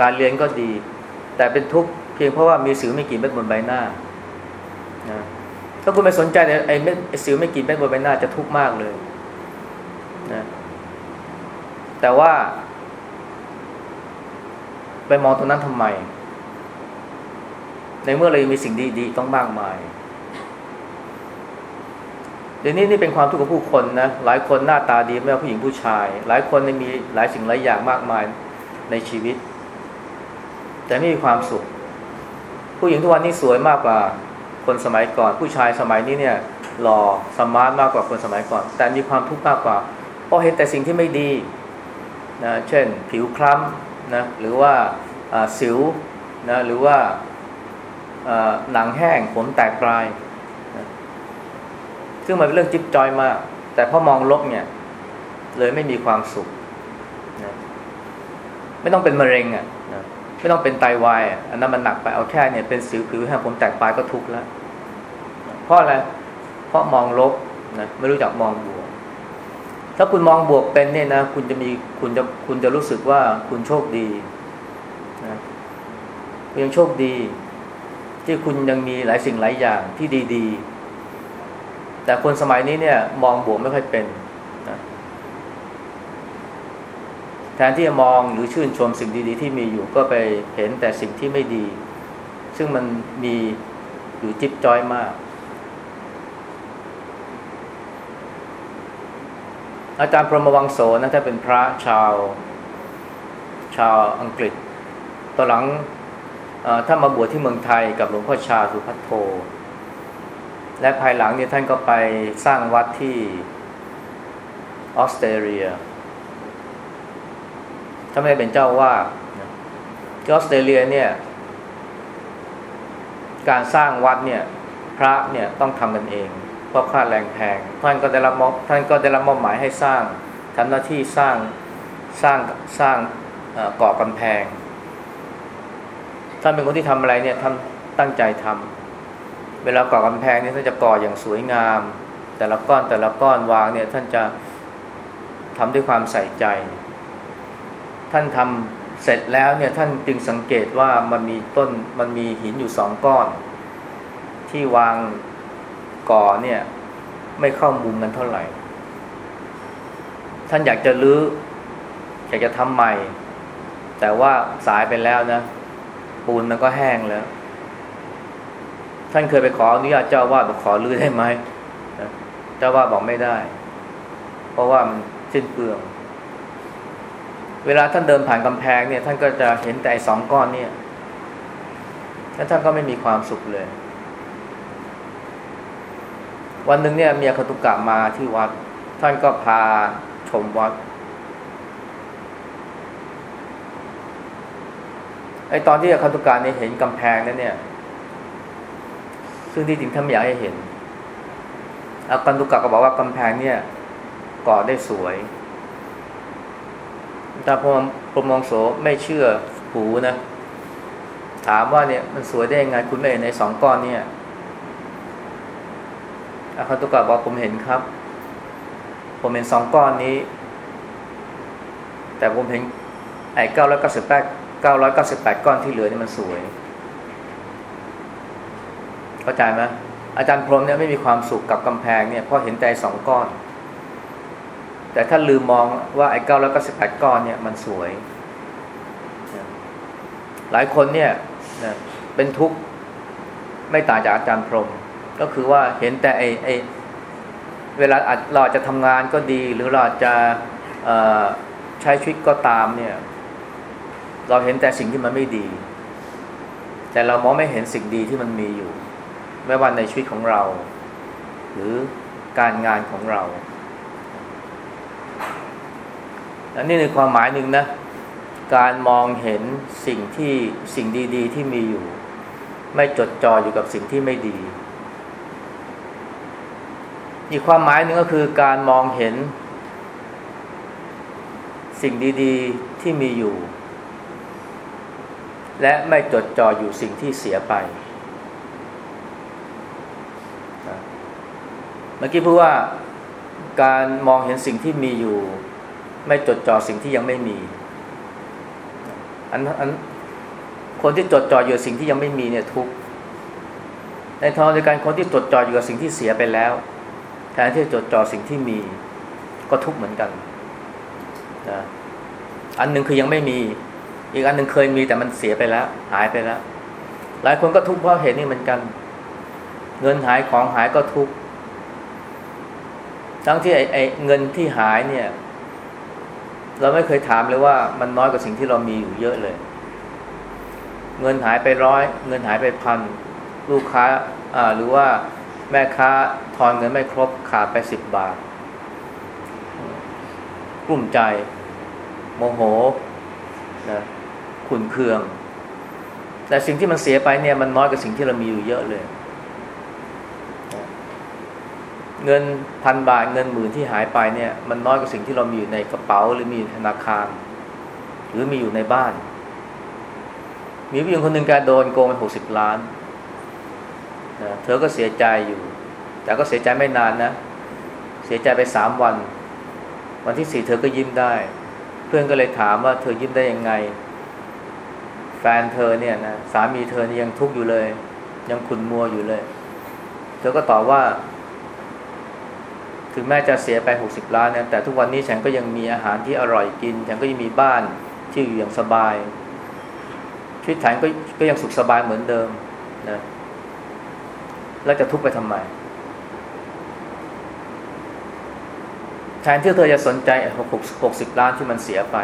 การเรียนก็ดี แต่เป็นทุกข์เพียงเพราะว่ามีสิวไม่กี่เม็ดบนใบหน้านะถ้าคุณไม่สนใจไอ้เม็ดสิวไม่กี่เม็ดบนใบหน้าจะทุกข์มากเลย แต่ว่า ไปมองตรงนั้นทำไม ในเมื่อเรายังมีสิ่งดีๆต้องมากมาย เดี๋ยวนี้นี่เป็นความทุกข์ของผู้คนนะ หลายคนหน้าตาดีไม่ว่าผู้หญิงผู้ชาย หลายคนมีหลายสิ่งหลายอย่างมากมายในชีวิต แต่ไม่มีความสุข ผู้หญิงทุกวันนี้สวยมากกว่าคนสมัยก่อน ผู้ชายสมัยนี้เนี่ยหล่อ smart มากกว่าคนสมัยก่อน แต่มีความทุกข์มากกว่าเพราะเห็นแต่สิ่งที่ไม่ดี นะเช่นผิวคล้ำนะหรือว่าสิวนะหรือว่าหนังแห้งผมแตกปลายนะซึ่งมันเป็นเรื่องจิ๊บจอยมาก แต่พอมองลบเนี่ย เลยไม่มีความสุขนะไม่ต้องเป็นมะเร็งอะนะไม่ต้องเป็นไตาวายอันนั้นมันหนักไปเอาแค่เนี่ยเป็นสิวผิวแห้งผมแตกปลายก็ทุกข์แล้วเพราะอะไรเพราะมองลบนะไม่รู้จักมองบวก ถ้าคุณมองบวกเป็นเนี่ยนะคุณจะมีคุณจะคุณจะรู้สึกว่าคุณโชคดีนะคุณยังโชคดี ที่คุณยังมีหลายสิ่งหลายอย่างที่ดีๆ แต่คนสมัยนี้เนี่ย มองบวกไม่ค่อยเป็นนะแทนที่จะมองหรือชื่นชมสิ่งดีๆ ที่มีอยู่ก็ไปเห็นแต่สิ่งที่ไม่ดี ซึ่งมันมีอยู่จิ๊บจ้อยมาก อาจารย์พรหมวังโสนะถ้าเป็นพระชาว ชาวอังกฤษตอนหลังถ้ามาบวชที่เมืองไทยกับหลวงพ่อชาสุพัทโท และภายหลังเนี่ยท่านก็ไปสร้างวัดที่ออสเตรเลียถ้าไม่ได้เป็นเจ้าว่าที่ออสเตรเลียเนี่ย การสร้างวัดเนี่ย พระเนี่ยต้องทำกันเอง เพราะค่าแรงแพงท่านก็ได้รับมอบท่านก็ได้รับมอบหมายให้สร้างทำหน้าที่สร้างสร้างสร้างเกาะกำแพงท่านเป็นคนที่ทำอะไรเนี่ยท่านตั้งใจทำเวลาก่อกำแพงเนี่ยท่านจะก่ออย่างสวยงาม แต่ละก้อนแต่ละก้อนวางเนี่ยท่านจะทำด้วยความใส่ใจ ท่านทำเสร็จแล้วเนี่ยท่านจึงสังเกตว่ามันมีต้นมันมีหินอยู่สองก้อน ที่วาง ก่อเนี่ย ไม่เข้ามุมกันเท่าไหร่ ท่านอยากจะลื้ออยากจะทำใหม่ แต่ว่าสายไปแล้วนะ ปูนมันก็แห้งแล้ว ท่านเคยไปขออนุญาตเจ้าว่าบอกขอลื้อได้ไหมเจ้าว่าบอกไม่ได้ เพราะว่ามันสิ้นเปลือง เวลาท่านเดินผ่านกำแพงเนี่ย ท่านก็จะเห็นแต่สองก้อนเนี่ยแล้วท่านก็ไม่มีความสุขเลย วันหนึ่งเนี่ยมีอคตุกะมาที่วัด ท่านก็พาชมวัดไอตอนที่อคตุกะเนี่ยเห็นกำแพงนั้นเนี่ย ซึ่งที่จริงท่านไม่อยากให้เห็นอคตุกะก็บอกว่ากำแพงเนี่ยก่อได้สวยแต่พมพรมองโสไม่เชื่อหูนะ ถามว่าเนี่ยมันสวยได้ยังไง คุณไม่เห็นในสองก้อนเนี่ย อาคาตุกะบอกผมเห็นครับ ผมเห็นสองก้อนนี้ แต่ผมเห็นไอ้เก้าร้อยเก้าสิบแปดเก้าร้อยเก้าสิบแปดก้อนที่เหลือนี่มันสวย เข้าใจไหมอาจารย์พรมเนี่ยไม่มีความสุขกับกำแพงเนี่ยเพราะเห็นแต่สองก้อน แต่ถ้าลืมมองว่าไอ้เก้าร้อยเก้าสิบแปดก้อนเนี่ยมันสวย หลายคนเนี่ยเป็นทุกข์ไม่ต่างจากอาจารย์พรม ก็คือว่าเห็นแต่ไอไอเวลาเราจะทำงานก็ดี หรือเราจะใช้ชีวิตก็ตามเนี่ย เราเห็นแต่สิ่งที่มันไม่ดี แต่เรามองไม่เห็นสิ่งดีที่มันมีอยู่ ไม่ว่าในชีวิตของเรา หรือการงานของเราอันนี้ในความหมายหนึ่งนะการมองเห็นสิ่งที่สิ่งดี ๆ ที่มีอยู่ ไม่จดจ่ออยู่กับสิ่งที่ไม่ดี อีกความหมายหนึ่งก็คือการมองเห็น สิ่งดีๆที่มีอยู่ และไม่จดจ่ออยู่สิ่งที่เสียไป เมื่อกี้พูดว่าการมองเห็นสิ่งที่มีอยู่ ไม่จดจ่อสิ่งที่ยังไม่มีอันอันคนที่จดจ่ออยู่สิ่งที่ยังไม่มีเนี่ยทุกในทางเดียวกันคนที่จดจ่ออยู่กับสิ่งที่เสียไปแล้ว นที่จะจดจ่อสิ่งที่มีก็ทุกข์เหมือนกันนะอันหนึ่งคือยังไม่มี อีกอันหนึ่งเคยมีแต่มันเสียไปแล้ว หายไปแล้ว หลายคนก็ทุกข์เพราะเหตุนี้เหมือนกัน เงินหายของหายก็ทุกข์ทั้งที่ไอ้ไอเงินที่หายเนี่ย เราไม่เคยถามเลยว่ามันน้อยกว่าสิ่งที่เรามีอยู่เยอะเลย เงินหายไปร้อย เงินหายไปพันลูกค้าอ่าหรือว่า แม่ค้าทอนเงินไม่ครบขาดไปสิบบาท กลุ่มใจ โมโหนะขุนเคือง แต่สิ่งที่มันเสียไปเนี่ยมันน้อยกว่าสิ่งที่เรามีอยู่เยอะเลย เงินพันบาทเงินหมื่นที่หายไปเนี่ย มันน้อยกว่าสิ่งที่เรามีอยู่ในกระเป๋าหรือมีธนาคาร หรือมีอยู่ในบ้าน มีผู้หญิงคนหนึ่งแกโดนโกงไปหกสิบล้าน นะเธอก็เสียใจอยู่ แต่ก็เสียใจไม่นานนะ เสียใจไปสามวัน วันที่สี่เธอก็ยิ้มได้ เพื่อนก็เลยถามว่าเธอยิ้มได้ยังไง แฟนเธอเนี่ยนะสามีเธอนี่ยังทุกข์อยู่เลย ยังขุนมัวอยู่เลย เธอก็ตอบว่า ถึงแม้จะเสียไปหกสิบล้านเนี่ยแต่ทุกวันนี้ฉันก็ยังมีอาหารที่อร่อยกิน ฉันก็ยังมีบ้านที่อยู่อย่างสบายชีวิตฉันก็ก็ยังสุขสบายเหมือนเดิมนะ แล้วจะทุกข์ไปทำไมแทนที่เธอจะสนใจหกหกสิบล้านที่มันเสียไป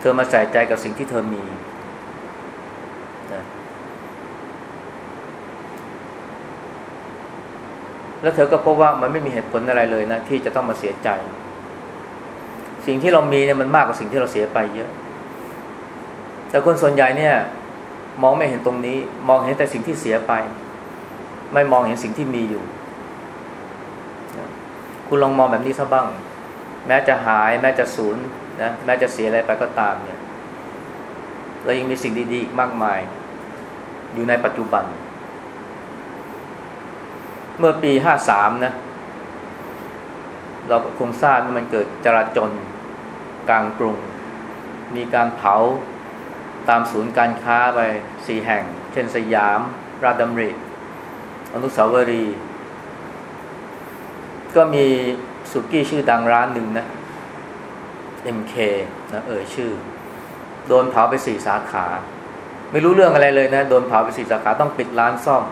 เธอมาใส่ใจกับสิ่งที่เธอมีนะแล้วเธอก็พบว่ามันไม่มีเหตุผลอะไรเลยนะ ที่จะต้องมาเสียใจ สิ่งที่เรามีเนี่ยมันมากกว่าสิ่งที่เราเสียไปเยอะ แต่คนส่วนใหญ่เนี่ย มองไม่เห็นตรงนี้ มองเห็นแต่สิ่งที่เสียไป ไม่มองเห็นสิ่งที่มีอยู่ คุณลองมองแบบนี้ซะบ้าง แม้จะหาย แม้จะสูญนะแม้จะเสียอะไรไปก็ตามเนี่ยเรายังมีสิ่งดีๆอีกมากมาย อยู่ในปัจจุบัน เมื่อปีห้าสามนะ เราคงทราบว่ามันเกิดจราจนกลางกรุง มีการเผาตามศูนย์การค้าไปสี่แห่ง เช่นสยาม ราชดำริ อนุสาวรีย์ก็มีสุกี้ชื่อดังร้านหนึ่งนะ MK นะเอ่ยชื่อ โดนเผาไปสี่สาขา ไม่รู้เรื่องอะไรเลยนะ โดนเผาไปสี่สาขาต้องปิดร้านซ่อม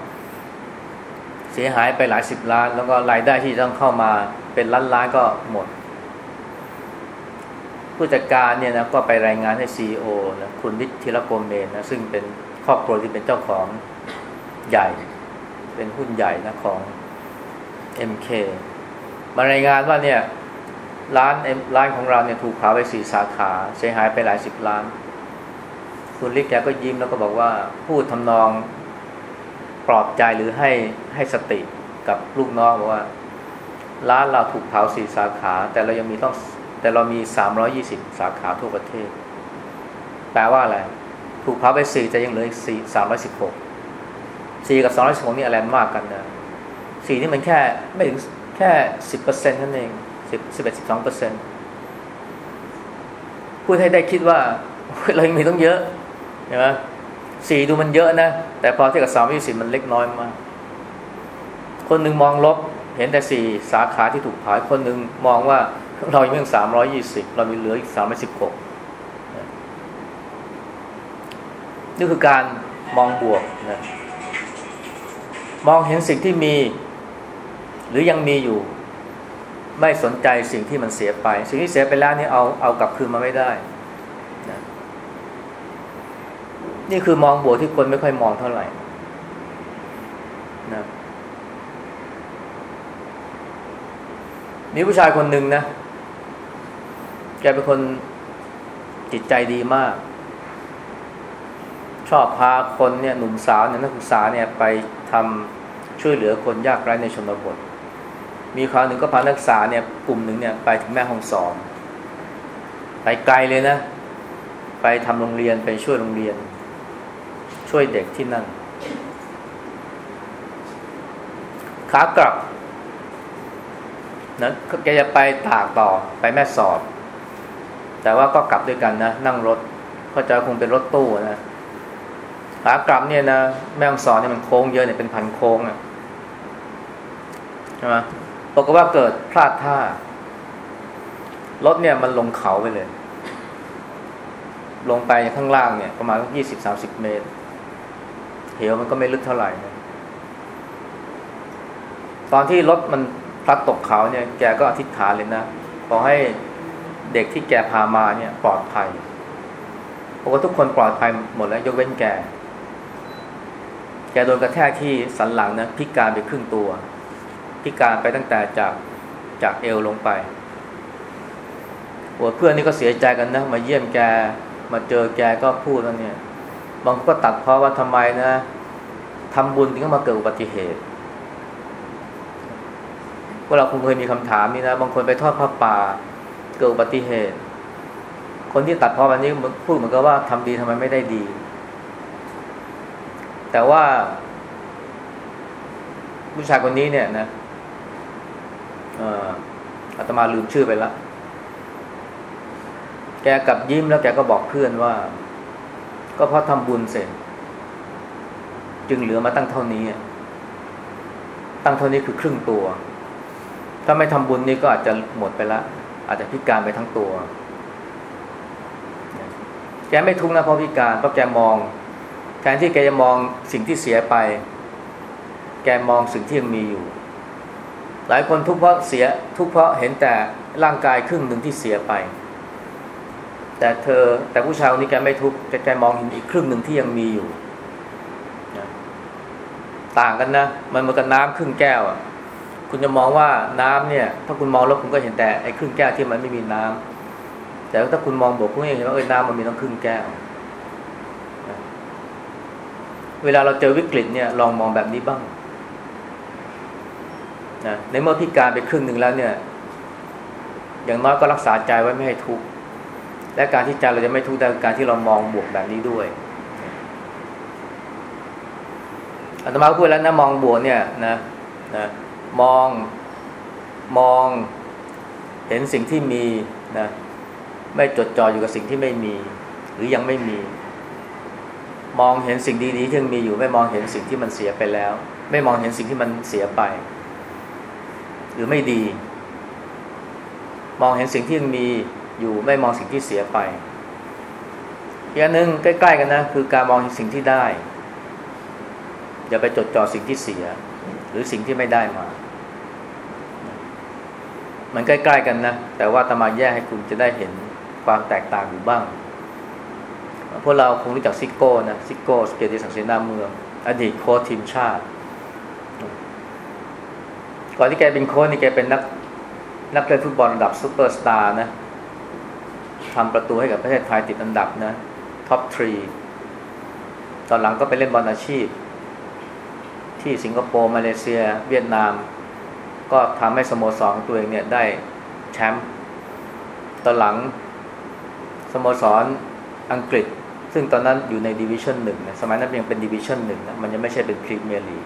เสียหายไปหลายสิบล้าน แล้วก็รายได้ที่ต้องเข้ามาเป็นล้านล้านก็หมด ผู้จัดการเนี่ยนะก็ไปรายงานให้ซีอนะคุณวิทิรโกเมนนะซึ่งเป็นครอบครัวที่เป็นเจ้าของใหญ่ เป็นหุ้นใหญ่นะของ MK มารายงานว่าเนี่ยร้านร้านของเราเนี่ยถูกเผาไปสี่สาขาเสียหายไปหลายสิบล้าน คุณลิกแกก็ยิ้มแล้วก็บอกว่าพูดทำนองปลอบใจหรือให้ให้สติกับลูกน้องบอกว่า ร้านเราถูกเผาสี่สาขา แต่เรายังมีต้องแต่เรามีสามร้อยี่สิบสาขาทั่วประเทศ แปลว่าอะไร ถูกเผาไปสี่จะยังเหลืออีกสี่สามร้อยสิบหก สี่กับสองร้อยสิบหกนี่อะไรมากกันนะสี่นี่มันแค่ไม่ถึงแค่สิบเปอร์เซ็นต์นั่นเองสิบสิบเอ็ดสิบสองเปอร์เซ็นต์พูดให้ได้คิดว่าเรายังมีต้องเยอะใช่ไหมสี่ดูมันเยอะนะ แต่พอเทียบกับสามยี่สิบมันเล็กน้อยมากคนหนึ่งมองลบเห็นแต่สี่สาขาที่ถูกเผาคนหนึ่งมองว่าเรายังมีสามร้อยี่สิบเรามีเหลืออีกสามร้อยสิบหกนี่คือการมองบวกนะ มองเห็นสิ่งที่มี หรือยังมีอยู่ ไม่สนใจสิ่งที่มันเสียไป สิ่งที่เสียไปแล้วนี่เอาเอากลับคืนมาไม่ได้นะนี่คือมองบวกที่คนไม่ค่อยมองเท่าไหร่นะมีผู้ชายคนหนึ่งนะ แกเป็นคนจิตใจดีมาก ชอบพาคนเนี่ยหนุ่มสาวเนี่ยนักศึกษาเนี่ยไปทำช่วยเหลือคนยากไร้ในชนบท มีคราวหนึ่งก็พานักศึกษาเนี่ยกลุ่มหนึ่งเนี่ยไปถึงแม่ห้องสอนไปไกลเลยนะ ไปทำโรงเรียนไปช่วยโรงเรียน ช่วยเด็กที่นั่นขากลับนะแกจะไปตากต่อไปแม่สอดแต่ว่าก็กลับด้วยกันนะ นั่งรถก็จะคงเป็นรถตู้นะ ขากลับเนี่ยนะแม่องสอนเนี่ยมันโค้งเยอะเนี่ยเป็นพันโค้งอะใช่ไหมปรากฏว่าเกิดพลาดท่ารถเนี่ยมันลงเขาไปเลย ลงไปข้างล่างเนี่ยประมาณยี่สิบสามสิบเมตร เหวมันก็ไม่ลึกเท่าไหร่นะตอนที่รถมันพลัดตกเขาเนี่ย แกก็อธิษฐานเลยนะขอให้เด็กที่แกพามาเนี่ย ปลอดภัยบอกว่าทุกคนปลอดภัยหมดแล้วยกเว้นแก แกโดนกระแทกที่สันหลังนะพิการไปครึ่งตัว พิการไปตั้งแต่จากจากเอวลงไปหัวเพื่อนนี่ก็เสียใจกันนะ มาเยี่ยมแกมาเจอแกก็พูดแล้วเนี่ย บางคนก็ตัดเพราะว่าทำไมนะทำบุญถึงมาเกิดอุบัติเหตุพวกเราคงเคยมีคำถามนี่นะ บางคนไปทอดผ้าป่าเกิดอุบัติเหตุ คนที่ตัดเพราะวันนี้พูดเหมือนกับว่าทำดีทำไมไม่ได้ดี แต่ว่าผู้ชายคนนี้เนี่ยนะอาตมาลืมชื่อไปละแกกับยิ้มแล้วแกก็บอกเพื่อนว่า ก็เพราะทำบุญเสร็จ จึงเหลือมาตั้งเท่านี้ ตั้งเท่านี้คือครึ่งตัว ถ้าไม่ทำบุญนี่ก็อาจจะหมดไปละ อาจจะพิการไปทั้งตัว แกไม่ทุกข์นะเพราะพิการเพราะแกมอง แทนที่แกจะมองสิ่งที่เสียไป แกมองสิ่งที่ยังมีอยู่ หลายคนทุกข์เพราะเสียทุกข์เพราะเห็นแต่ร่างกายครึ่งหนึ่งที่เสียไป แต่เธอแต่ผู้ชายคนนี้แกไม่ทุกข์แกแกมองเห็นอีกครึ่งหนึ่งที่ยังมีอยู่ต่างกันนะ มันเหมือนกับน้ำครึ่งแก้วอะ คุณจะมองว่าน้ำเนี่ย ถ้าคุณมองแล้วคุณก็เห็นแต่ไอ้ครึ่งแก้วที่มันไม่มีน้ำแต่ถ้าคุณมองบวกคุณเห็นว่าเอ้ยน้ำมันมีต้องครึ่งแก้ว เวลาเราเจอวิกฤตเนี่ยลองมองแบบนี้บ้างนะในเมื่อพิการไปครึ่งหนึ่งแล้วเนี่ย อย่างน้อยก็รักษาใจไว้ไม่ให้ทุกข์และการที่ใจเราจะไม่ทุกข์ได้การที่เรามองบวกแบบนี้ด้วยอาตมาพูดแล้วนะมองบวกเนี่ยนะนะมองมองเห็นสิ่งที่มีนะไม่จดจ่ออยู่กับสิ่งที่ไม่มี หรือยังไม่มี มองเห็นสิ่งดีๆที่ยังมีอยู่ ไม่มองเห็นสิ่งที่มันเสียไปแล้ว ไม่มองเห็นสิ่งที่มันเสียไป หรือไม่ดี มองเห็นสิ่งที่ยังมีอยู่ไม่มองสิ่งที่เสียไปอีกอันหนึ่งใกล้ ๆ กันนะคือการมองเห็นสิ่งที่ได้ อย่าไปจดจ่อสิ่งที่เสีย หรือสิ่งที่ไม่ได้มา มันใกล้ ๆ กันนะแต่ว่าอาตมาแยกให้คุณจะได้เห็นความแตกต่างอยู่บ้าง พวกเราคงรู้จักซิโก้นะซิโก้สเกียรติศักดิ์ศรีนาเมือง อดีตโค้ชทีมชาติก่อนที่แกเป็นโค้ชนี่แกเป็นนักนักเล่นฟุตบอลระดับซูเปอร์สตาร์นะทำประตูให้กับประเทศไทยติดอันดับนะ top three ตอนหลังก็ไปเล่นบอลอาชีพ ที่สิงคโปร์ มาเลเซีย เวียดนาม ก็ทำให้สโมสรตัวเองเนี่ยได้แชมป์ตอนหลังสโมสรอังกฤษ ซึ่งตอนนั้นอยู่ในดิวิชั่นหนึ่งนะสมัยนั้นยังเป็นดิวิชั่นหนึ่งนะมันยังไม่ใช่เป็นพรีเมียร์ลีก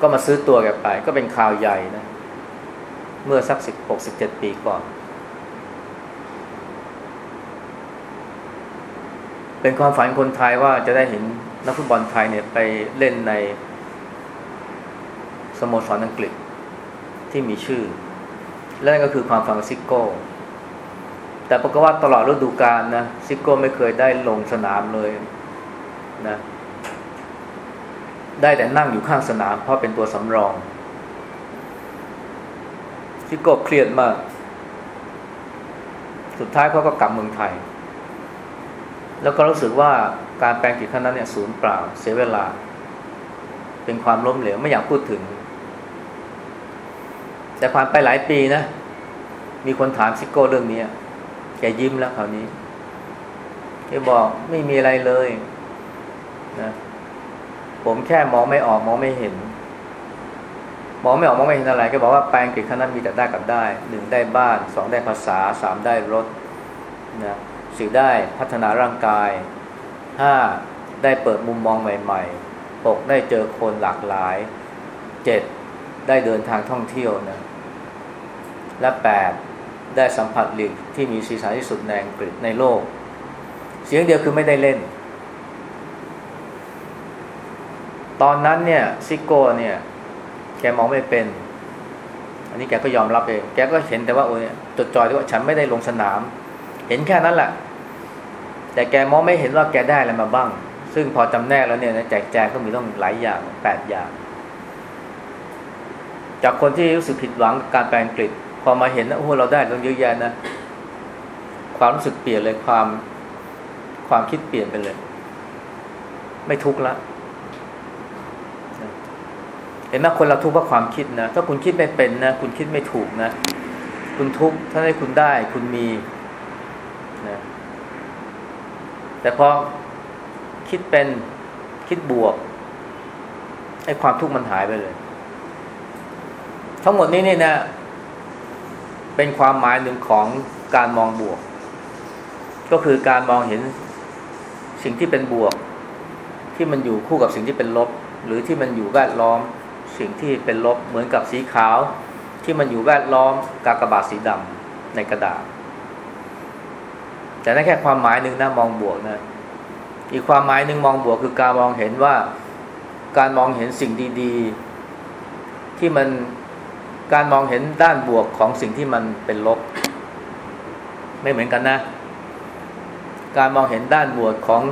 ก็มาซื้อตัวแกไป ก็เป็นข่าวใหญ่นะ เมื่อสักสิบหกสิบเจ็ดปีก่อน เป็นความฝันคนไทยว่าจะได้เห็นนักฟุตบอลไทยเนี่ยไปเล่นในสโมสรอังกฤษที่มีชื่อ และนั่นก็คือความฝันของซิโก้ แต่ปรากฏว่าตลอดฤดูกาลนะซิโก้ไม่เคยได้ลงสนามเลยนะได้แต่นั่งอยู่ข้างสนามเพราะเป็นตัวสำรอง ซิโก้เครียดมาก สุดท้ายเขาก็กลับเมืองไทย แล้วก็รู้สึกว่าการไปอังกฤษครั้งนั้นเนี่ยสูญเปล่า เสียเวลา เป็นความล้มเหลวไม่อยากพูดถึง แต่ผ่านไปหลายปีนะ มีคนถามซิโก้เรื่องนี้ แกยิ้มแล้วคราวนี้แกบอกไม่มีอะไรเลยนะผมแค่มองไม่ออกมองไม่เห็น มองไม่ออกมองไม่เห็นอะไรก็บอกว่าแปลงกิจครั้งนั้นมีแต่ได้กับได้หนึ่งได้บ้านสองได้ภาษาสามได้รถนะสี่ได้พัฒนาร่างกายห้าได้เปิดมุมมองใหม่ๆหกได้เจอคนหลากหลายเจ็ดได้เดินทางท่องเที่ยวนะและแปด ได้สัมผัสลีกที่มีสีสันที่สุดในอังกฤษในโลก เสียงเดียวคือไม่ได้เล่น ตอนนั้นเนี่ยซิโก้เนี่ย แกมองไม่เป็น อันนี้แกก็ยอมรับเองแกก็เห็นแต่ว่าโอ้ยจดจ่อยที่ว่าฉันไม่ได้ลงสนาม เห็นแค่นั้นแหละแต่แกมองไม่เห็นว่าแกได้อะไรมาบ้าง ซึ่งพอจำแนกแล้วเนี่ยแจกแจงก็มีต้องหลายอย่างแปดอย่าง จากคนที่รู้สึกผิดหวังการแปลงกฤษ พอมาเห็นนะโอ้เราได้ต้องเยอะแยะนะ ความรู้สึกเปลี่ยนเลยความความคิดเปลี่ยนไปเลย ไม่ทุกข์ละเห็นไหมคนเราทุกข์เพราะความคิดนะถ้าคุณคิดไม่เป็นนะคุณคิดไม่ถูกนะคุณทุกข์ถ้าได้คุณได้ คุณมีนะแต่พอคิดเป็นคิดบวกไอ้ความทุกข์มันหายไปเลย ทั้งหมดนี้นี่นะ เป็นความหมายหนึ่งของการมองบวก ก็คือการมองเห็นสิ่งที่เป็นบวก ที่มันอยู่คู่กับสิ่งที่เป็นลบ หรือที่มันอยู่แวดล้อมสิ่งที่เป็นลบเหมือนกับสีขาว ที่มันอยู่แวดล้อมกากบาทสีดำในกระดาษ แต่นั่นแค่ความหมายหนึ่งนะมองบวกนะอีกความหมายหนึ่งมองบวกคือการมองเห็นว่า การมองเห็นสิ่งดี ๆ ที่มัน การมองเห็นด้านบวกของสิ่งที่มันเป็นลบ ไม่เหมือนกันนะ การมองเห็นด้านบวกของ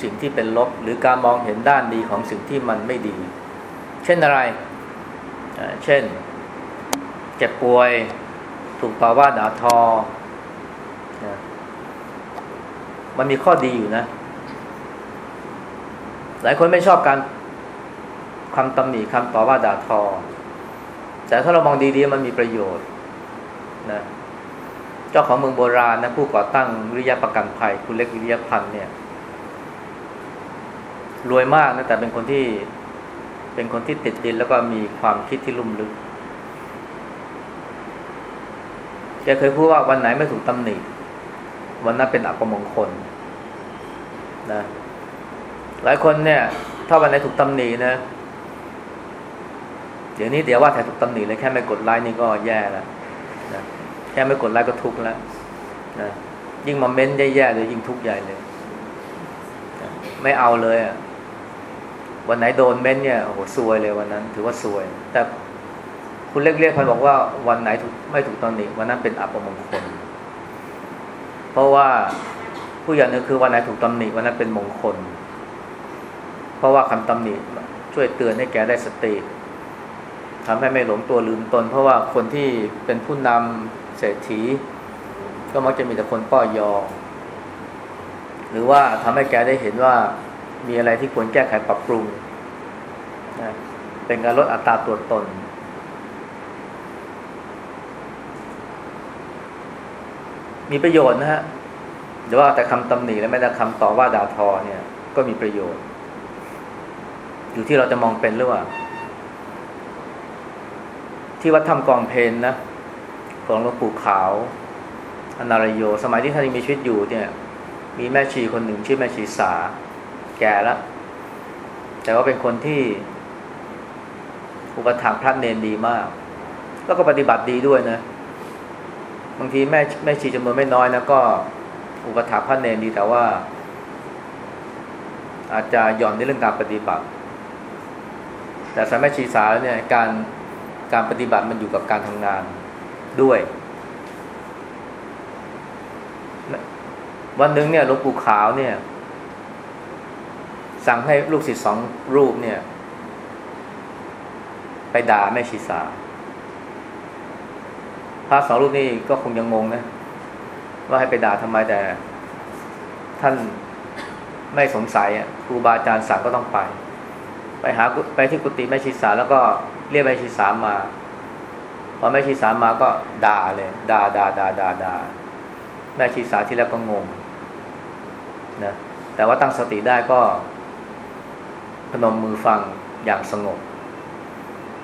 สิ่งที่เป็นลบ หรือการมองเห็นด้านดีของสิ่งที่มันไม่ดี เช่นอะไร เช่น เจ็บป่วย ถูกต่อว่าด่าทอ มันมีข้อดีอยู่นะ หลายคนไม่ชอบการคำตำหนิคำต่อว่าด่าทอ แต่ถ้าเรามองดีๆมันมีประโยชน์นะเจ้าของเมืองโบราณนะผู้ก่อตั้งวิริยะประกันภัยคุณเล็กวิริยพันธ์เนี่ย รวยมากนะแต่เป็นคนที่เป็นคนที่ติดดินแล้วก็มีความคิดที่ลุ่มลึกแกเคยพูดว่าวันไหนไม่ถูกตำหนิวันนั้นเป็นอัปมงคลนะหลายคนเนี่ย ถ้าวันไหนถูกตำหนินะ เดี๋ยวนี้เดี๋ยวว่าแต่ถูกตำหนิเลยแค่ไม่กดไลค์นี่ก็แย่แล้วนะแค่ไม่กดไลค์ก็ทุกข์แล้วนะยิ่งมาเม้นแย่ๆเลยยิ่งทุกข์ใหญ่เลยนะไม่เอาเลยอะวันไหนโดนเม้นเนี่ยโอ้โหซวยเลยวันนั้น ถือว่าซวย แต่คุณเล็กๆพันบอกว่าวันไหนถูกไม่ถูกตำหนิวันนั้นเป็นอัปมงคล เพราะว่าผู้อย่นึงคือวันไหนถูกตำหนิวันนั้นเป็นมงคล เพราะว่าคำตำหนิช่วยเตือนให้แกได้สติ ทำให้ไม่หลงตัวลืมตน เพราะว่าคนที่เป็นผู้นำเศรษฐี ก็มักจะมีแต่คนป้อยอ หรือว่าทำให้แกได้เห็นว่ามีอะไรที่ควรแก้ไขปรับปรุงนะเป็นการลดอัตราตัวตน มีประโยชน์นะฮะหรือว่าแต่คำตำหนิและไม่แต่คำต่อว่าด่าทอเนี่ย ก็มีประโยชน์ อยู่ที่เราจะมองเป็นหรือว่า ที่วัดถ้ำกองเพนนะของหลวงปู่ขาวอนารโย สมัยที่ท่านยังมีชีวิตอยู่เนี่ย มีแม่ชีคนหนึ่งชื่อแม่ชีสา แก่แล้ว แต่ว่าเป็นคนที่ อุปถัมภ์พระเนนดีมาก แล้วก็ปฏิบัติดีด้วยนะ บางทีแม่แม่ชีจำนวนไม่น้อยนะก็ อุปถัมภ์พระเนนดีแต่ว่า อาจจะหย่อนในเรื่องการปฏิบัติ แต่สายแม่ชีสาเนี่ยการ การปฏิบัติมันอยู่กับการทำงานด้วย วันหนึ่งเนี่ยหลวงปู่ขาวเนี่ย สั่งให้ลูกศิษย์สองรูปเนี่ย ไปด่าแม่ชีสาพระสองรูปนี้ก็คงยังงงนะว่าให้ไปด่าทำไมแต่ ท่านไม่สงสัยอะครูบาอาจารย์สั่งก็ต้องไป ไปหาไปที่กุฏิแม่ชีสาแล้วก็เรียกแม่ชีสามา พอแม่ชีสามมาก็ด่าเลยด่าด่าด่าด่าด่าแม่ชีสาที่แล้วก็งงนะแต่ว่าตั้งสติได้ก็พนมมือฟังอย่างสงบ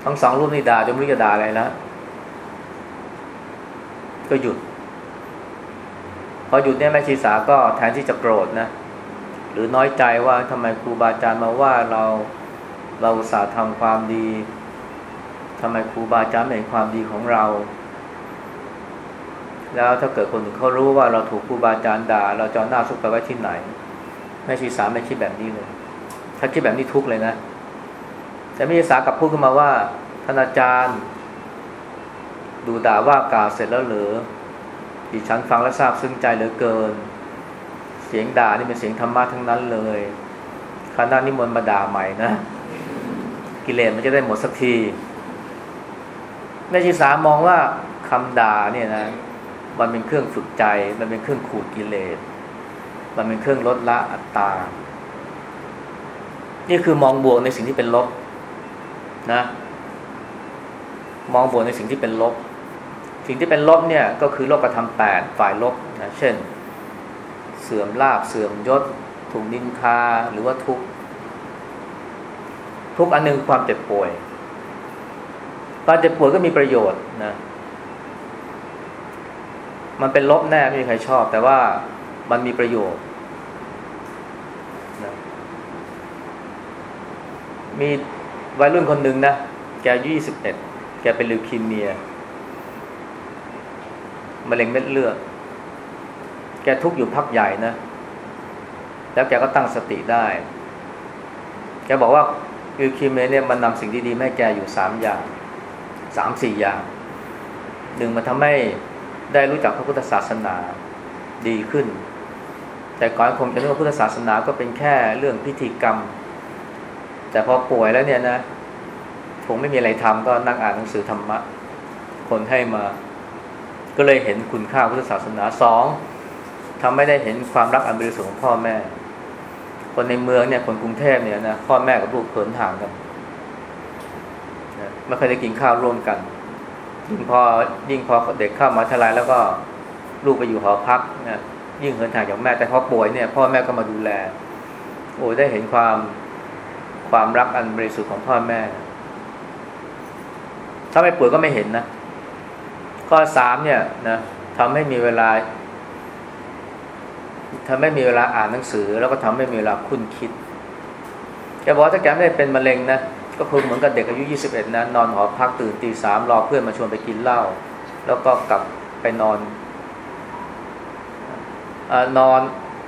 ทั้งสองรูปนี่ด่าจนไม่รู้จะด่าอะไรแล้วก็หยุด พอหยุดเนี่ยแม่ชีสาก็แทนที่จะโกรธนะ หรือน้อยใจว่าทำไมครูบาอาจารย์มาว่าเรา เราสาห์ทำความดีทำไมครูบาอาจารย์ไม่เห็นความดีของเรา แล้วถ้าเกิดคนอื่นเขารู้ว่าเราถูกครูบาอาจารย์ด่า เราจะหน้าซุกไปไว้ที่ไหนแม่ชีสาไม่คิดแบบนี้เลย ถ้าคิดแบบนี้ทุกเลยนะ แต่แม่ชีสากลับพูดขึ้นมาว่าท่านอาจารย์ ดูด่าว่ากล่าวเสร็จแล้วเหรือดิฉันฟังและทราบซึ้งใจเหลือเกิน เสียงด่านี่เป็นเสียงธรรมะทั้งนั้นเลยคณะนิมนต์มาด่าใหม่นะ กิเลสมันจะได้หมดสักทีแม่ชีสามองว่าคำด่าเนี่ยนะ มันเป็นเครื่องฝึกใจ มันเป็นเครื่องขูดกิเลส มันเป็นเครื่องลดละอัตตา นี่คือมองบวกในสิ่งที่เป็นลบนะ มองบวกในสิ่งที่เป็นลบ สิ่งที่เป็นลบเนี่ยก็คือโลกธรรมแปดฝ่ายลบนะ เช่น เสื่อมลาบเสื่อมยศถูกนินทาหรือว่าทุกข์ ทุกอันหนึ่งความเจ็บป่วย การเจ็บป่วยก็มีประโยชน์นะ มันเป็นลบแน่ไม่มีใครชอบ แต่ว่ามันมีประโยชน์นะมีวัยรุ่นคนหนึ่งนะ แกอายุยี่สิบเอ็ดแกเป็นลิวคีเมียมะเร็งเม็ดเลือด แกทุกข์อยู่พักใหญ่นะ แล้วแกก็ตั้งสติได้ แกบอกว่า ลิวคีเมเนี่ยมันนำสิ่งดีๆให้แกอยู่สามอย่างสามสี่อย่างหนึ่งมันทำให้ได้รู้จักพระพุทธศาสนาดีขึ้น แต่ก่อนคงจะนึกว่าพุทธศาสนาก็เป็นแค่เรื่องพิธีกรรม แต่พอป่วยแล้วเนี่ยนะคงไม่มีอะไรทำก็นั่งอ่านหนังสือธรรมะ คนให้มา ก็เลยเห็นคุณค่าพุทธศาสนาสองทำให้ได้เห็นความรักอันบริสุทธิ์ของพ่อแม่ คนในเมืองเนี่ยคนกรุงเทพเนี่ยนะพ่อแม่กับลูกเผินห่างกันไม่เคยได้กินข้าวร่วมกัน ยิ่งพอยิ่งพอเด็กเข้ามาทลายแล้วก็ลูกไปอยู่หอพักนะยิ่งเหินห่างจากแม่แต่พอป่วยเนี่ยพ่อแม่ก็มาดูแล โอ้ได้เห็นความความรักอันบริสุทธิ์ของพ่อแม่ ถ้าไม่ป่วยก็ไม่เห็นนะข้อสามเนี่ยนะทำให้มีเวลา ทำให้มีเวลาอ่านหนังสือ แล้วก็ทำให้มีเวลาคุ้นคิดแกบอกถ้าแกไม่ได้เป็นมะเร็งนะก็คือเหมือนกับเด็กอายุ 21นะนอนหอพักตื่นตีสามรอเพื่อนมาชวนไปกินเหล้าแล้วก็กลับไปนอนอนอน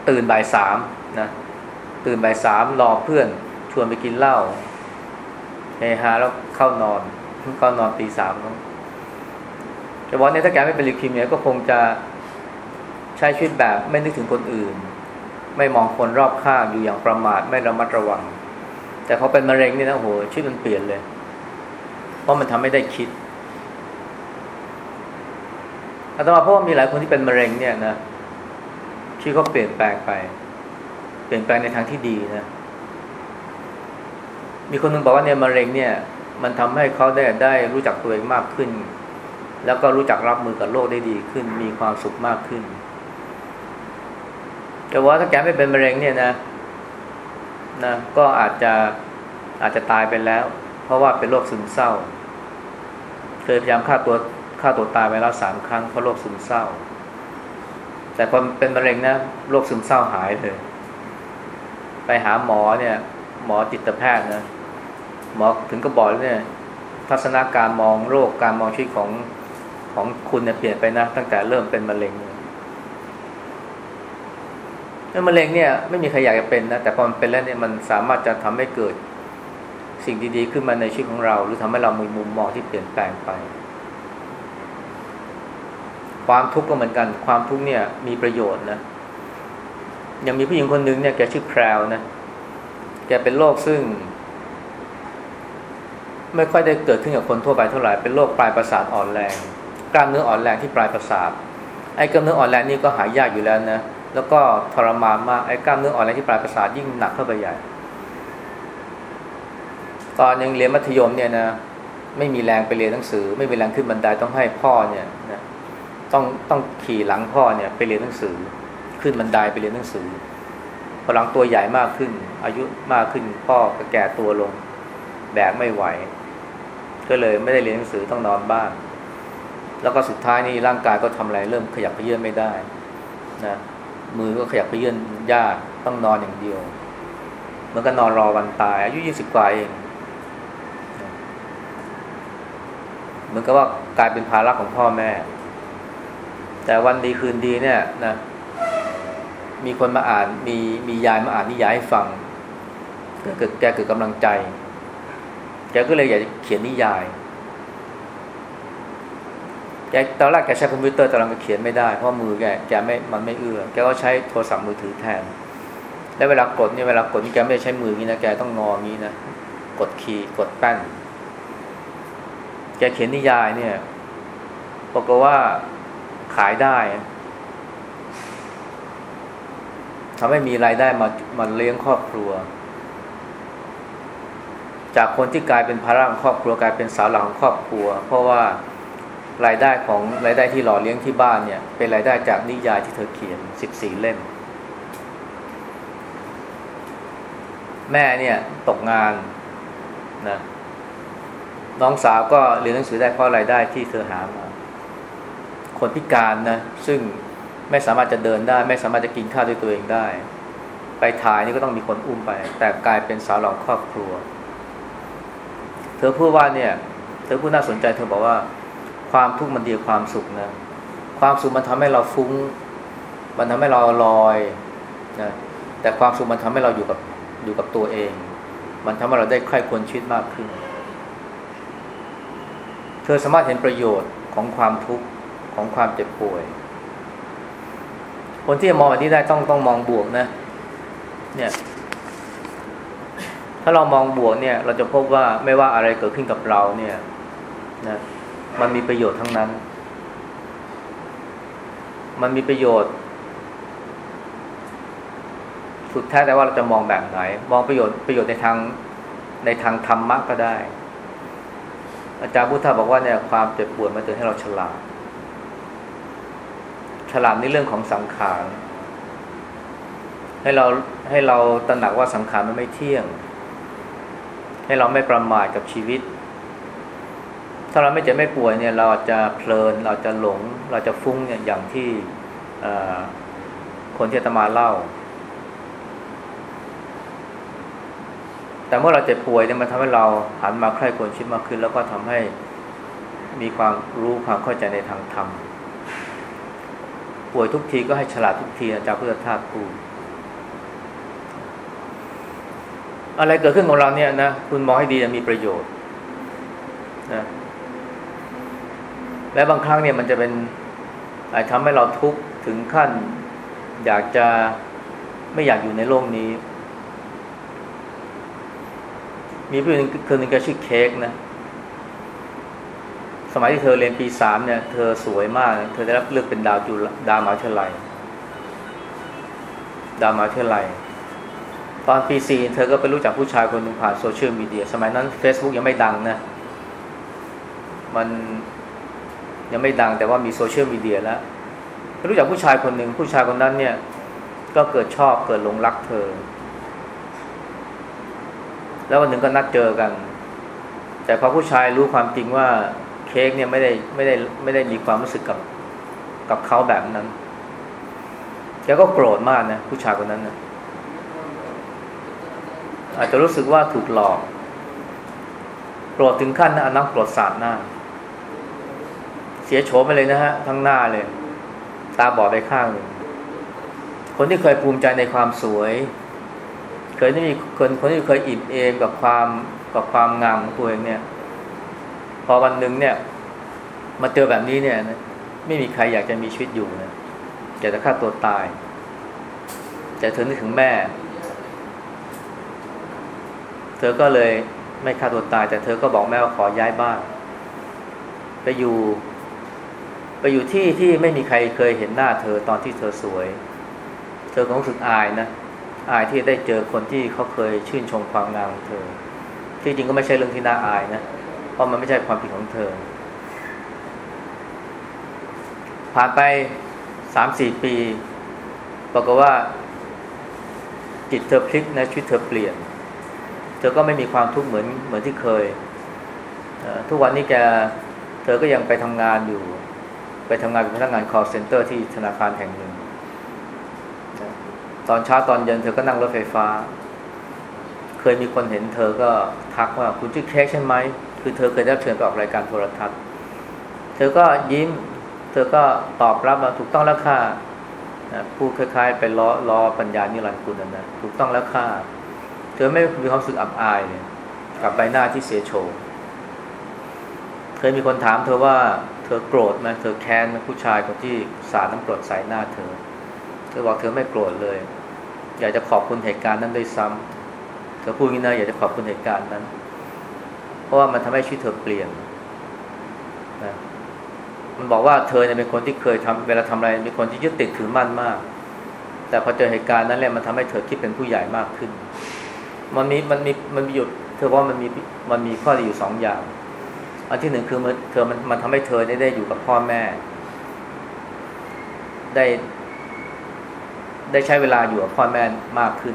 ตื่นบ่ายสามนะตื่นบ่ายสามรอเพื่อนชวนไปกินเหล้าเฮฮาแล้วเข้านอนเข้านอนตีสามแต่ว่าเนี่ยถ้าแกไม่เป็นลิคิมเนี่ยก็คงจะ ช้ชีวิตแบบไม่นึกถึงคนอื่น ไม่มองคนรอบข้างอยู่อย่างประมาทไม่ระมัดระวัง แต่พอเป็นมะเร็งนี่นะโหชีวิตมันเปลี่ยนเลย เพราะมันทำให้ได้คิดอาตมาเพราะว่ามีหลายคนที่เป็นมะเร็งเนี่ยนะชีวิตเขาเปลี่ยนแปลงไป เปลี่ยนแปลงในทางที่ดีนะ มีคนนึงบอกว่าเนี่ยมะเร็งเนี่ย มันทำให้เขาได้ได้รู้จักตัวเองมากขึ้น แล้วก็รู้จักรับมือกับโลกได้ดีขึ้น มีความสุขมากขึ้น แต่ว่าถ้าแกไม่เป็นมะเร็งเนี่ยนะนะก็อาจจะอาจจะตายไปแล้ว เพราะว่าเป็นโรคซึมเศร้า เคยพยายามฆ่าตัวฆ่าตัวตายไปแล้วสามครั้งเพราะโรคซึมเศร้า แต่พอเป็นมะเร็งนะโรคซึมเศร้าหายเลย ไปหาหมอเนี่ย หมอจิตแพทย์นะหมอถึงก็บอกเนี่ยทัศนาการมองโรคการมองชีวิตของของคุณเนี่ยเปลี่ยนไปนะตั้งแต่เริ่มเป็นมะเร็ง มะเร็งเนี่ยไม่มีใครอยากจะเป็นนะแต่พอมันเป็นแล้วเนี่ยมันสามารถจะทำให้เกิดสิ่งดีๆขึ้นมาในชีวิตของเรา หรือทำให้เรามีมุมมองที่เปลี่ยนแปลงไป ความทุกข์ก็เหมือนกัน ความทุกข์เนี่ยมีประโยชน์นะยังมีผู้หญิงคนหนึ่งเนี่ยแกชื่อแพรวนะแกเป็นโรคซึ่ง ไม่ค่อยได้เกิดขึ้นกับคนทั่วไปเท่าไหร่เป็นโรคปลายประสาทอ่อนแรง กล้ามเนื้ออ่อนแรงที่ปลายประสาทไอ้กล้ามเนื้ออ่อนแรงนี่ก็หายากอยู่แล้วนะ แล้วก็ทรมานมากไอ้กล้ามเนื้ออ่อนแรงที่ปลายประสาทยิ่งหนักเข้าไปใหญ่ ตอนยังเรียนมัธยมเนี่ยนะไม่มีแรงไปเรียนหนังสือ ไม่มีแรงขึ้นบันไดต้องให้พ่อเนี่ยนะต้องต้องขี่หลังพ่อเนี่ยไปเรียนหนังสือ ขึ้นบันไดไปเรียนหนังสือพอหลังตัวใหญ่มากขึ้น อายุมากขึ้นพ่อก็แก่ตัวลง แบกไม่ไหว ก็เลยไม่ได้เรียนหนังสือต้องนอนบ้าน แล้วก็สุดท้ายนี่ร่างกายก็ทำอะไรเริ่มขยับเขยื้อนไม่ได้นะ มือก็ขยับไปเยื่อนยากต้องนอนอย่างเดียวมือนกับนอนรอวันตาย อายุยี่สิบกว่าเองเหมือนกับว่ากลายเป็นภาระของพ่อแม่ แต่วันดีคืนดีเนี่ยนะมีคนมาอ่านมีมียายมาอ่านนิยายให้ฟังแกเกิดแกเกิดกำลังใจ แกก็เลยอยากจะเขียนนิยาย แกตอนแรกแกใช้คอมพิวเตอร์ตอนหลังก็เขียนไม่ได้ เพราะมือแกแกไม่มันไม่เอื้อแกก็ใช้โทรศัพท์มือถือแทน แล้วเวลากดเนี่ยเวลากดแกไม่ใช้มือนี้นะแกต้องงองี้นะกดคีย์กดแป้น แกเขียนนิยายเนี่ยบอกว่าขายได้ทำให้มีรายได้มามาเลี้ยงครอบครัว จากคนที่กลายเป็นภาระของครอบครัวกลายเป็นสาวหลักของครอบครัว เพราะว่า รายได้ของรายได้ที่หล่อเลี้ยงที่บ้านเนี่ย เป็นรายได้จากนิยายที่เธอเขียนสิบสี่เล่ม แม่เนี่ยตกงานนะน้องสาวก็เรียนหนังสือได้เพราะรายได้ที่เธอหามา คนพิการนะซึ่งไม่สามารถจะเดินได้ ไม่สามารถจะกินข้าวด้วยตัวเองได้ ไปถ่ายนี่ก็ต้องมีคนอุ้มไป แต่กลายเป็นสาวหล่อครอบครัว เธอพูดว่าเนี่ย เธอพูดน่าสนใจเธอบอกว่า ความทุกข์มันดีความสุขนะความสุขมันทำให้เราฟุ้ง มันทำให้เราลอยนะแต่ความสุขมันทำให้เราอยู่กับอยู่กับตัวเอง มันทำให้เราได้ใคร่ควรชีวิตมากขึ้น เธอสามารถเห็นประโยชน์ของความทุกข์ของความเจ็บป่วย คนที่จะมองแบบนี้ได้ต้องต้องมองบวกนะ เนี่ย ถ้าเรามองบวกเนี่ย เราจะพบว่าไม่ว่าอะไรเกิดขึ้นกับเราเนี่ย นะ มันมีประโยชน์ทั้งนั้น มันมีประโยชน์ สุดแท้แต่ว่าเราจะมองแบบไหน มองประโยชน์ประโยชน์ในทางในทางธรรมะก็ได้ อาจารย์พุทธาบอกว่าเนี่ยความเจ็บปวดมันเตือนให้เราฉลาด ฉลาดในเรื่องของสังขารให้เราให้เราตระหนักว่าสังขารมันไม่เที่ยง ให้เราไม่ประมาทกับชีวิต ถ้าเราไม่เจ็บไม่ป่วยเนี่ยเราจะเพลินเราจะหลง เราจะฟุ้งเนี่ยอย่างที่คนที่ตมาเล่า แต่เมื่อเราเจ็บป่วยเนี่ยมันทำให้เราหันมาใคร่ควรชิดมากขึ้น แล้วก็ทำให้มีความรู้ความเข้าใจในทางธรรมป่วยทุกทีก็ให้ฉลาดทุกทีอาจารย์พุทธทาสพูดอะไรเกิดขึ้นของเราเนี่ยนะคุณมองให้ดีจะมีประโยชน์นะ และบางครั้งเนี่ยมันจะเป็นอาจทำให้เราทุกข์ถึงขั้น อยากจะไม่อยากอยู่ในโลกนี้ มีผู้หญิงคนหนึ่งแกชื่อเค้กนะ สมัยที่เธอเรียนปีสามเนี่ย เธอสวยมาก เธอได้รับเลือกเป็นดาวจุลดาวมหาวิทยาลัยดาวมหาวิทยาลัยตอนปีสี่เธอก็ไปรู้จักผู้ชายคนหนึ่งผ่านโซเชียลมีเดีย สมัยนั้น Facebook ยังไม่ดังนะ มัน ยังไม่ดังแต่ว่ามีโซเชียลมีเดียแล้วรู้จักผู้ชายคนหนึ่งผู้ชายคนนั้นเนี่ย ก็เกิดชอบเกิดหลงรักเธอ แล้ววันหนึ่งก็นัดเจอกัน แต่พอผู้ชายรู้ความจริงว่าเค้กเนี่ยไม่ได้ไม่ได้ไม่ได้มีความรู้สึกกับกับเขาแบบนั้นแกก็โกรธมากนะผู้ชายคนนั้นนะอาจจะรู้สึกว่าถูกหลอกโกรธถึงขั้นนะน้ำโกรธสาดหน้า สียโฉมไปเลยนะฮะทั้งหน้าเลย ตาบอดไปข้างหนึ่งคนที่เคยภูมิใจในความสวย เคยที่มีคนคนที่เคยอิ่มเอมกับความกับความงามของตัวเองเนี่ย พอวันหนึ่งเนี่ย มาเจอแบบนี้เนี่ยไม่มีใครอยากจะมีชีวิตอยู่นะอยากจะฆ่าตัวตาย แต่เธอนึกถึงแม่ เธอก็เลยไม่ฆ่าตัวตาย แต่เธอก็บอกแม่ว่าขอย้ายบ้านไปอยู่ ไปอยู่ที่ที่ไม่มีใครเคยเห็นหน้าเธอตอนที่เธอสวย เธอคงรู้สึกอายนะ อายที่ได้เจอคนที่เขาเคยชื่นชมความงามของเธอ ที่จริงก็ไม่ใช่เรื่องที่น่าอายนะ เพราะมันไม่ใช่ความผิดของเธอ ผ่านไปสามสี่ปีบอกว่า จิตเธอพลิกนะชีวิตเธอเปลี่ยน เธอก็ไม่มีความทุกข์เหมือนเหมือนที่เคย ทุกวันนี้แกเธอก็ยังไปทำงานอยู่ ไปทำงานเป็นพนักงาน call center ที่ธนาคารแห่งหนึ่ง ตอนเช้าตอนเย็นเธอก็นั่งรถไฟฟ้า เคยมีคนเห็นเธอก็ทักว่าคุณชื่อเค้กใช่ไหม คือเธอเคยได้เชิญไปออกรายการโทรทัศน์ เธอก็ยิ้ม เธอก็ตอบรับมาถูกต้องแล้วค่ะพูดคล้ายๆ ไปล้อล้อปัญญานิรันดร์คุณนะถูกต้องแล้วค่ะ เธอไม่มีความรู้สึกอับอายเลยกับใบหน้าที่เสียโฉมเคยมีคนถามเธอว่า ธอโกรธไหมเธอแค้นผู้ชายคนที่สาดน้ำกรดใส่หน้าเธอ เธอบอกเธอไม่โกรธเลย อยากจะขอบคุณเหตุการณ์นั้นด้วยซ้ำเธอพูดงี้นะอยากจะขอบคุณเหตุการณ์นั้น เพราะว่ามันทำให้ชีวิตเธอเปลี่ยนนะมันบอกว่าเธอเนี่ยเป็นคนที่เคยทำเวลาทำอะไรเป็นคนที่ยึดติดถือมั่นมาก แต่พอเจอเหตุการณ์นั้นแหละมันทำให้เธอคิดเป็นผู้ใหญ่มากขึ้น มันมีมันมีมันมีหยุดเธอว่ามันมีมันมีข้อดีอยู่สองอย่าง อันที่หนึ่งคือมันเธอมันมันทำให้เธอได้ได้อยู่กับพ่อแม่ ได้ ได้ใช้เวลาอยู่กับพ่อแม่มากขึ้น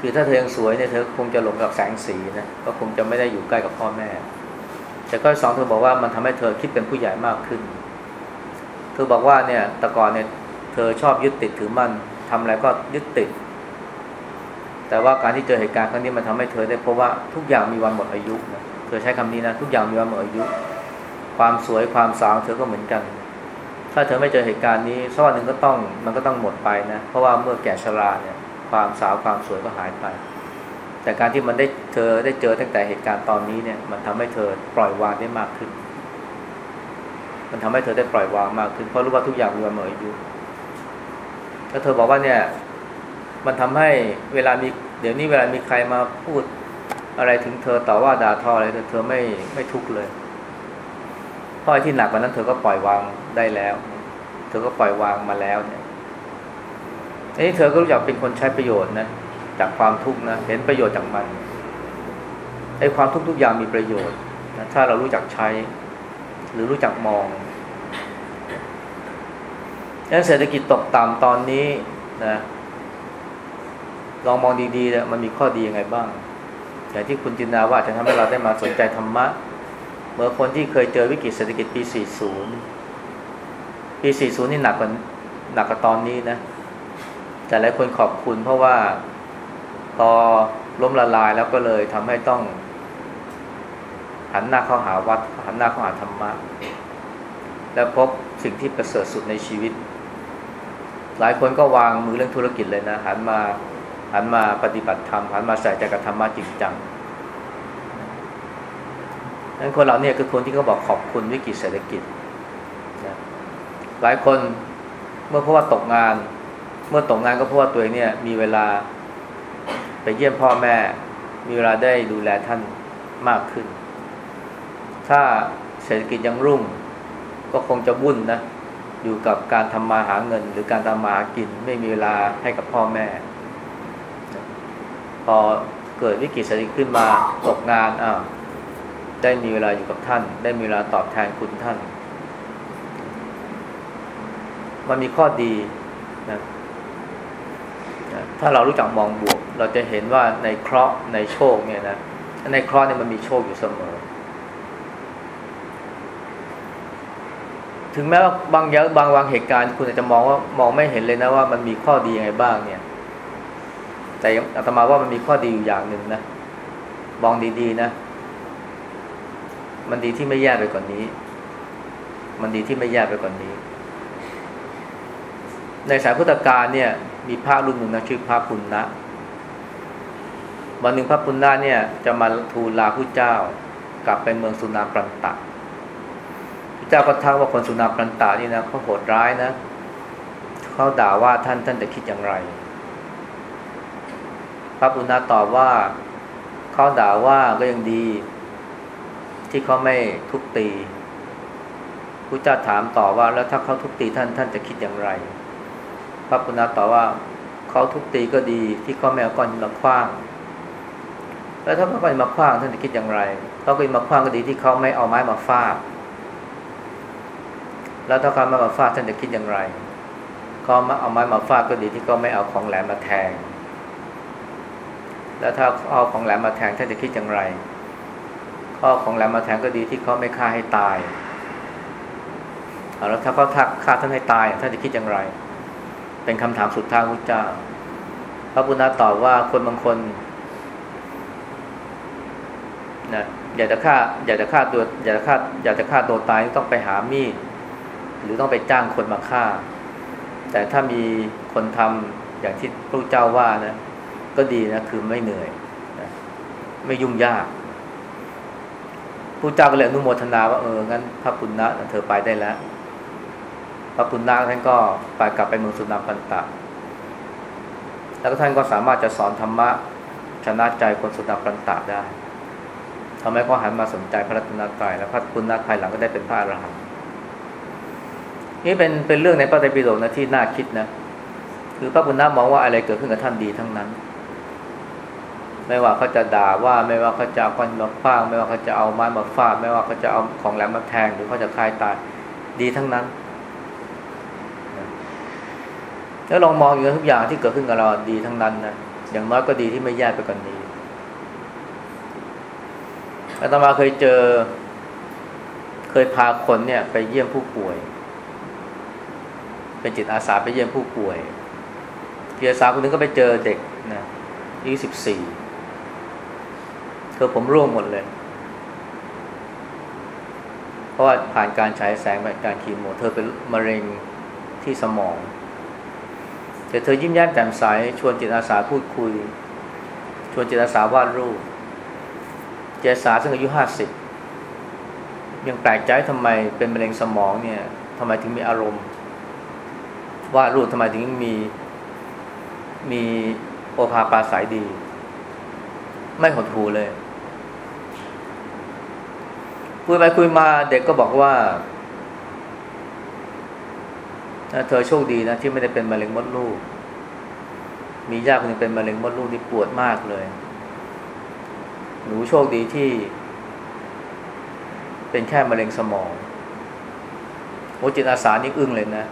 คือถ้าเธอยังสวยเนี่ยเธอคงจะหลงกับแสงสีนะก็คงจะไม่ได้อยู่ใกล้กับพ่อแม่ แต่ข้อสองเธอบอกว่ามันทำให้เธอคิดเป็นผู้ใหญ่มากขึ้น เธอบอกว่าเนี่ยแต่ก่อนเนี่ยเธอชอบยึดติดถือมั่นทำอะไรก็ยึดติด แต่ว่าการที่เจอเหตุการณ์ครั้งนี้มันทำให้เธอได้เพบว่าทุกอย่างมีวันหมดอายุนะเธอใช้คำนี้นะทุกอย่างมีวันหมดอายุ ความสวยความสาวเธอก็เหมือนกัน ถ้าเธอไม่เจอเหตุการณ์นี้สักวันหนึ่งก็ต้องมันก็ต้องหมดไปนะ เพราะว่าเมื่อแก่ชราเนี่ย ความสาวความสวยก็หายไป แต่การที่มันได้เธอได้เจอตั้งแต่เหตุการณ์ตอนนี้เนี่ย มันทำให้เธอปล่อยวางได้มากขึ้น มันทำให้เธอได้ปล่อยวางมากขึ้นเพราะรู้ว่าทุกอย่างมีวันหมดอายุแล้วเธอบอกว่าเนี่ย มันทำให้เวลามีเดี๋ยวนี้เวลามีใครมาพูด อะไรถึงเธอต่อว่าด่าทออะไรเธอเธอไม่ไม่ทุกข์เลยเพราะไอ้ที่หนักกว่านั้นเธอก็ปล่อยวางได้แล้ว เธอก็ปล่อยวางมาแล้วเนี่ยนี่เธอก็รู้จักเป็นคนใช้ประโยชน์นะจากความทุกข์นะเห็นประโยชน์จากมันไอ้ความทุกข์ทุกอย่างมีประโยชน์นะถ้าเรารู้จักใช้ หรือรู้จักมองดังนั้นเศรษฐกิจตกต่ำตอนนี้นะลองมองดีๆเนี่ยมันมีข้อดียังไงบ้าง อย่างที่คุณจินนาว่าจะทำให้เราได้มาสนใจธรรมะ เมื่อคนที่เคยเจอวิกฤตเศรษฐกิจปี 40 ปี 40 นี่หนักกว่าหนักกว่าตอนนี้นะ แต่หลายคนขอบคุณเพราะว่าพอล้มละลายแล้วก็เลยทำให้ต้อง หันหน้าเข้าหาวัด หันหน้าเข้าหาธรรมะ และพบสิ่งที่ประเสริฐสุดในชีวิต หลายคนก็วางมือเรื่องธุรกิจเลยนะ หันมา หันมาปฏิบัติธรรมหันมาใส่ใจกับธรรมะจริงจังนั้นคนเราเนี่ยคือคนที่เขาบอกขอบคุณวิกฤตเศรษฐกิจนะหลายคนเมื่อเพราะว่าตกงาน เมื่อตกงานก็เพราะว่าตัวเองเนี่ยมีเวลาไปเยี่ยมพ่อแม่ มีเวลาได้ดูแลท่านมากขึ้น ถ้าเศรษฐกิจยังรุ่ง ก็คงจะวุ่นนะ อยู่กับการทำมาหาเงิน หรือการทำมาหากินไม่มีเวลาให้กับพ่อแม่ พอเกิดวิกฤตเศรษฐกิจขึ้นมาตกงานอ้าวได้มีเวลาอยู่กับท่าน ได้มีเวลาตอบแทนคุณท่าน มันมีข้อดีนะถ้าเรารู้จักมองบวก เราจะเห็นว่าในเคราะห์ในโชคเนี่ยนะในเคราะห์เนี่ยมันมีโชคอยู่เสมอ ถึงแม้ว่าบางอย่างบางวางเหตุการณ์ คุณอาจจะมองว่ามองไม่เห็นเลยนะว่ามันมีข้อดียังไงบ้างเนี่ย แต่อาตมาว่ามันมีข้อดีอยู่อย่างหนึ่งนะมองดีๆนะ มันดีที่ไม่แย่ไปกว่านนี้ มันดีที่ไม่แย่ไปกว่านนี้ ในสายพุทธกาลเนี่ย มีพระรุ่นหนึ่งนะชื่อพระปุณณะวันหนึ่งพระปุณณะเนี่ย จะมาทูลลาผู้เจ้ากลับไปเมืองสุนาปรันตะพระเจ้าก็ทักว่าคนสุนาปรันตะนี่นะเขาโหดร้ายนะเขาด่าว่าท่านท่านจะคิดอย่างไร ระปุณณะตอบว่าเขาด่าว่าก็ยังดี ที่เขาไม่ทุบตีพระเจ้าถามต่อว่าแล้วถ้าเขาทุบตีท่านท่านจะคิดอย่างไร พระปุณณะตอบว่าเขาทุบตีก็ดีที่เขาแมวก้อนมาคว้าง แล้วถ้าเขาก้อนมาคว้างท่านจะคิดอย่างไรเขาก้อนมาคว้างก็ดีที่เขาไม่เอาไม้มาฟาดแล้วถ้าเขาไม่มาฟาดท่านจะคิดอย่างไรเขาเอาไม้มาฟาดก็ดีที่เขาไม่เอาของแหลมมาแทง แล้วถ้าเอาของแหลมมาแทงท่านจะคิดอย่างไรข้อของแหลมมาแทงก็ดีที่เขาไม่ฆ่าให้ตายแล้วถ้าเขาทักฆ่าท่านให้ตายท่านจะคิดอย่างไร เป็นคำถามสุดท้ายพระเจ้า พระพุทธตอบว่าคนบางคนนะอยากจะฆ่าอยากจะฆ่าตัวอยากจะฆ่าอยากจะฆ่าตัวตายต้องไปหามีดหรือต้องไปจ้างคนมาฆ่า แต่ถ้ามีคนทำอย่างที่พระเจ้าว่านะ ก็ดีนะคือไม่เหนื่อยนะไม่ยุ่งยากพระเจ้าก็เลยอนุโมทนาว่าเอองั้นพระปุณณะเธอไปได้แล้ว พระปุณณะท่านก็ไปกลับไปเมืองสุนัปันตะ แล้วก็ท่านก็สามารถจะสอนธรรมะชนะใจคนสุนัปันตะได้ทำให้เขาหันมาสนใจพระรัตนตรัยแล้วพระปุณณะภายหลังก็ได้เป็นพระอรหันต์นี่เป็นเป็นเรื่องในพระไตรปิฎกนะที่น่าคิดนะคือพระบุญนามองว่าอะไรเกิดขึ้นกับท่านดีทั้งนั้น ไม่ว่าเขาจะด่าว่าไม่ว่าเขาจะเอาก้อนมาฟาดไม่ว่าเขาจะเอาไม้มาฟาดไม่ว่าเขาจะเอาของแหลมมาแทงหรือเขาจะคายตายดีทั้งนั้น แล้วลองมองอยู่ทุกอย่างที่เกิดขึ้นกับเราดีทั้งนั้นนะอย่างน้อยก็ดีที่ไม่แย่ไปกว่านนี้อาตมาเคยเจอ เคยพาคนเนี่ย ไปเยี่ยมผู้ป่วย เป็นจิตอาสาไปเยี่ยมผู้ป่วยจิตอาสาคนนึงก็ไปเจอเด็กนะอายุสิบสี่ อผมร่วงหมดเลย เพราะว่าผ่านการใช้แสงผ่านการคีโม เธอเป็นมะเร็งที่สมอง แต่เธอยิ้มแย้มแจ่มใสชวนจิตอาสาพูดคุย ชวนจิตอาสาวาดรูปจิตอาสาซึ่งอายุห้าสิบยังแปลกใจทำไมเป็นมะเร็งสมองเนี่ยทำไมถึงมีอารมณ์วาดรูปทำไมถึงมีมีโอภาปาสายดี ไม่หดหูเลย คุยไปคุยมาเด็กก็บอกว่าเธอโชคดีนะที่ไม่ได้เป็นมะเร็งมดลูก มีญาติคนนึงเป็นมะเร็งมดลูกที่ปวดมากเลย หนูโชคดีที่ เป็นแค่มะเร็งสมองโอจิตอาสานี่อึ้งเลยนะ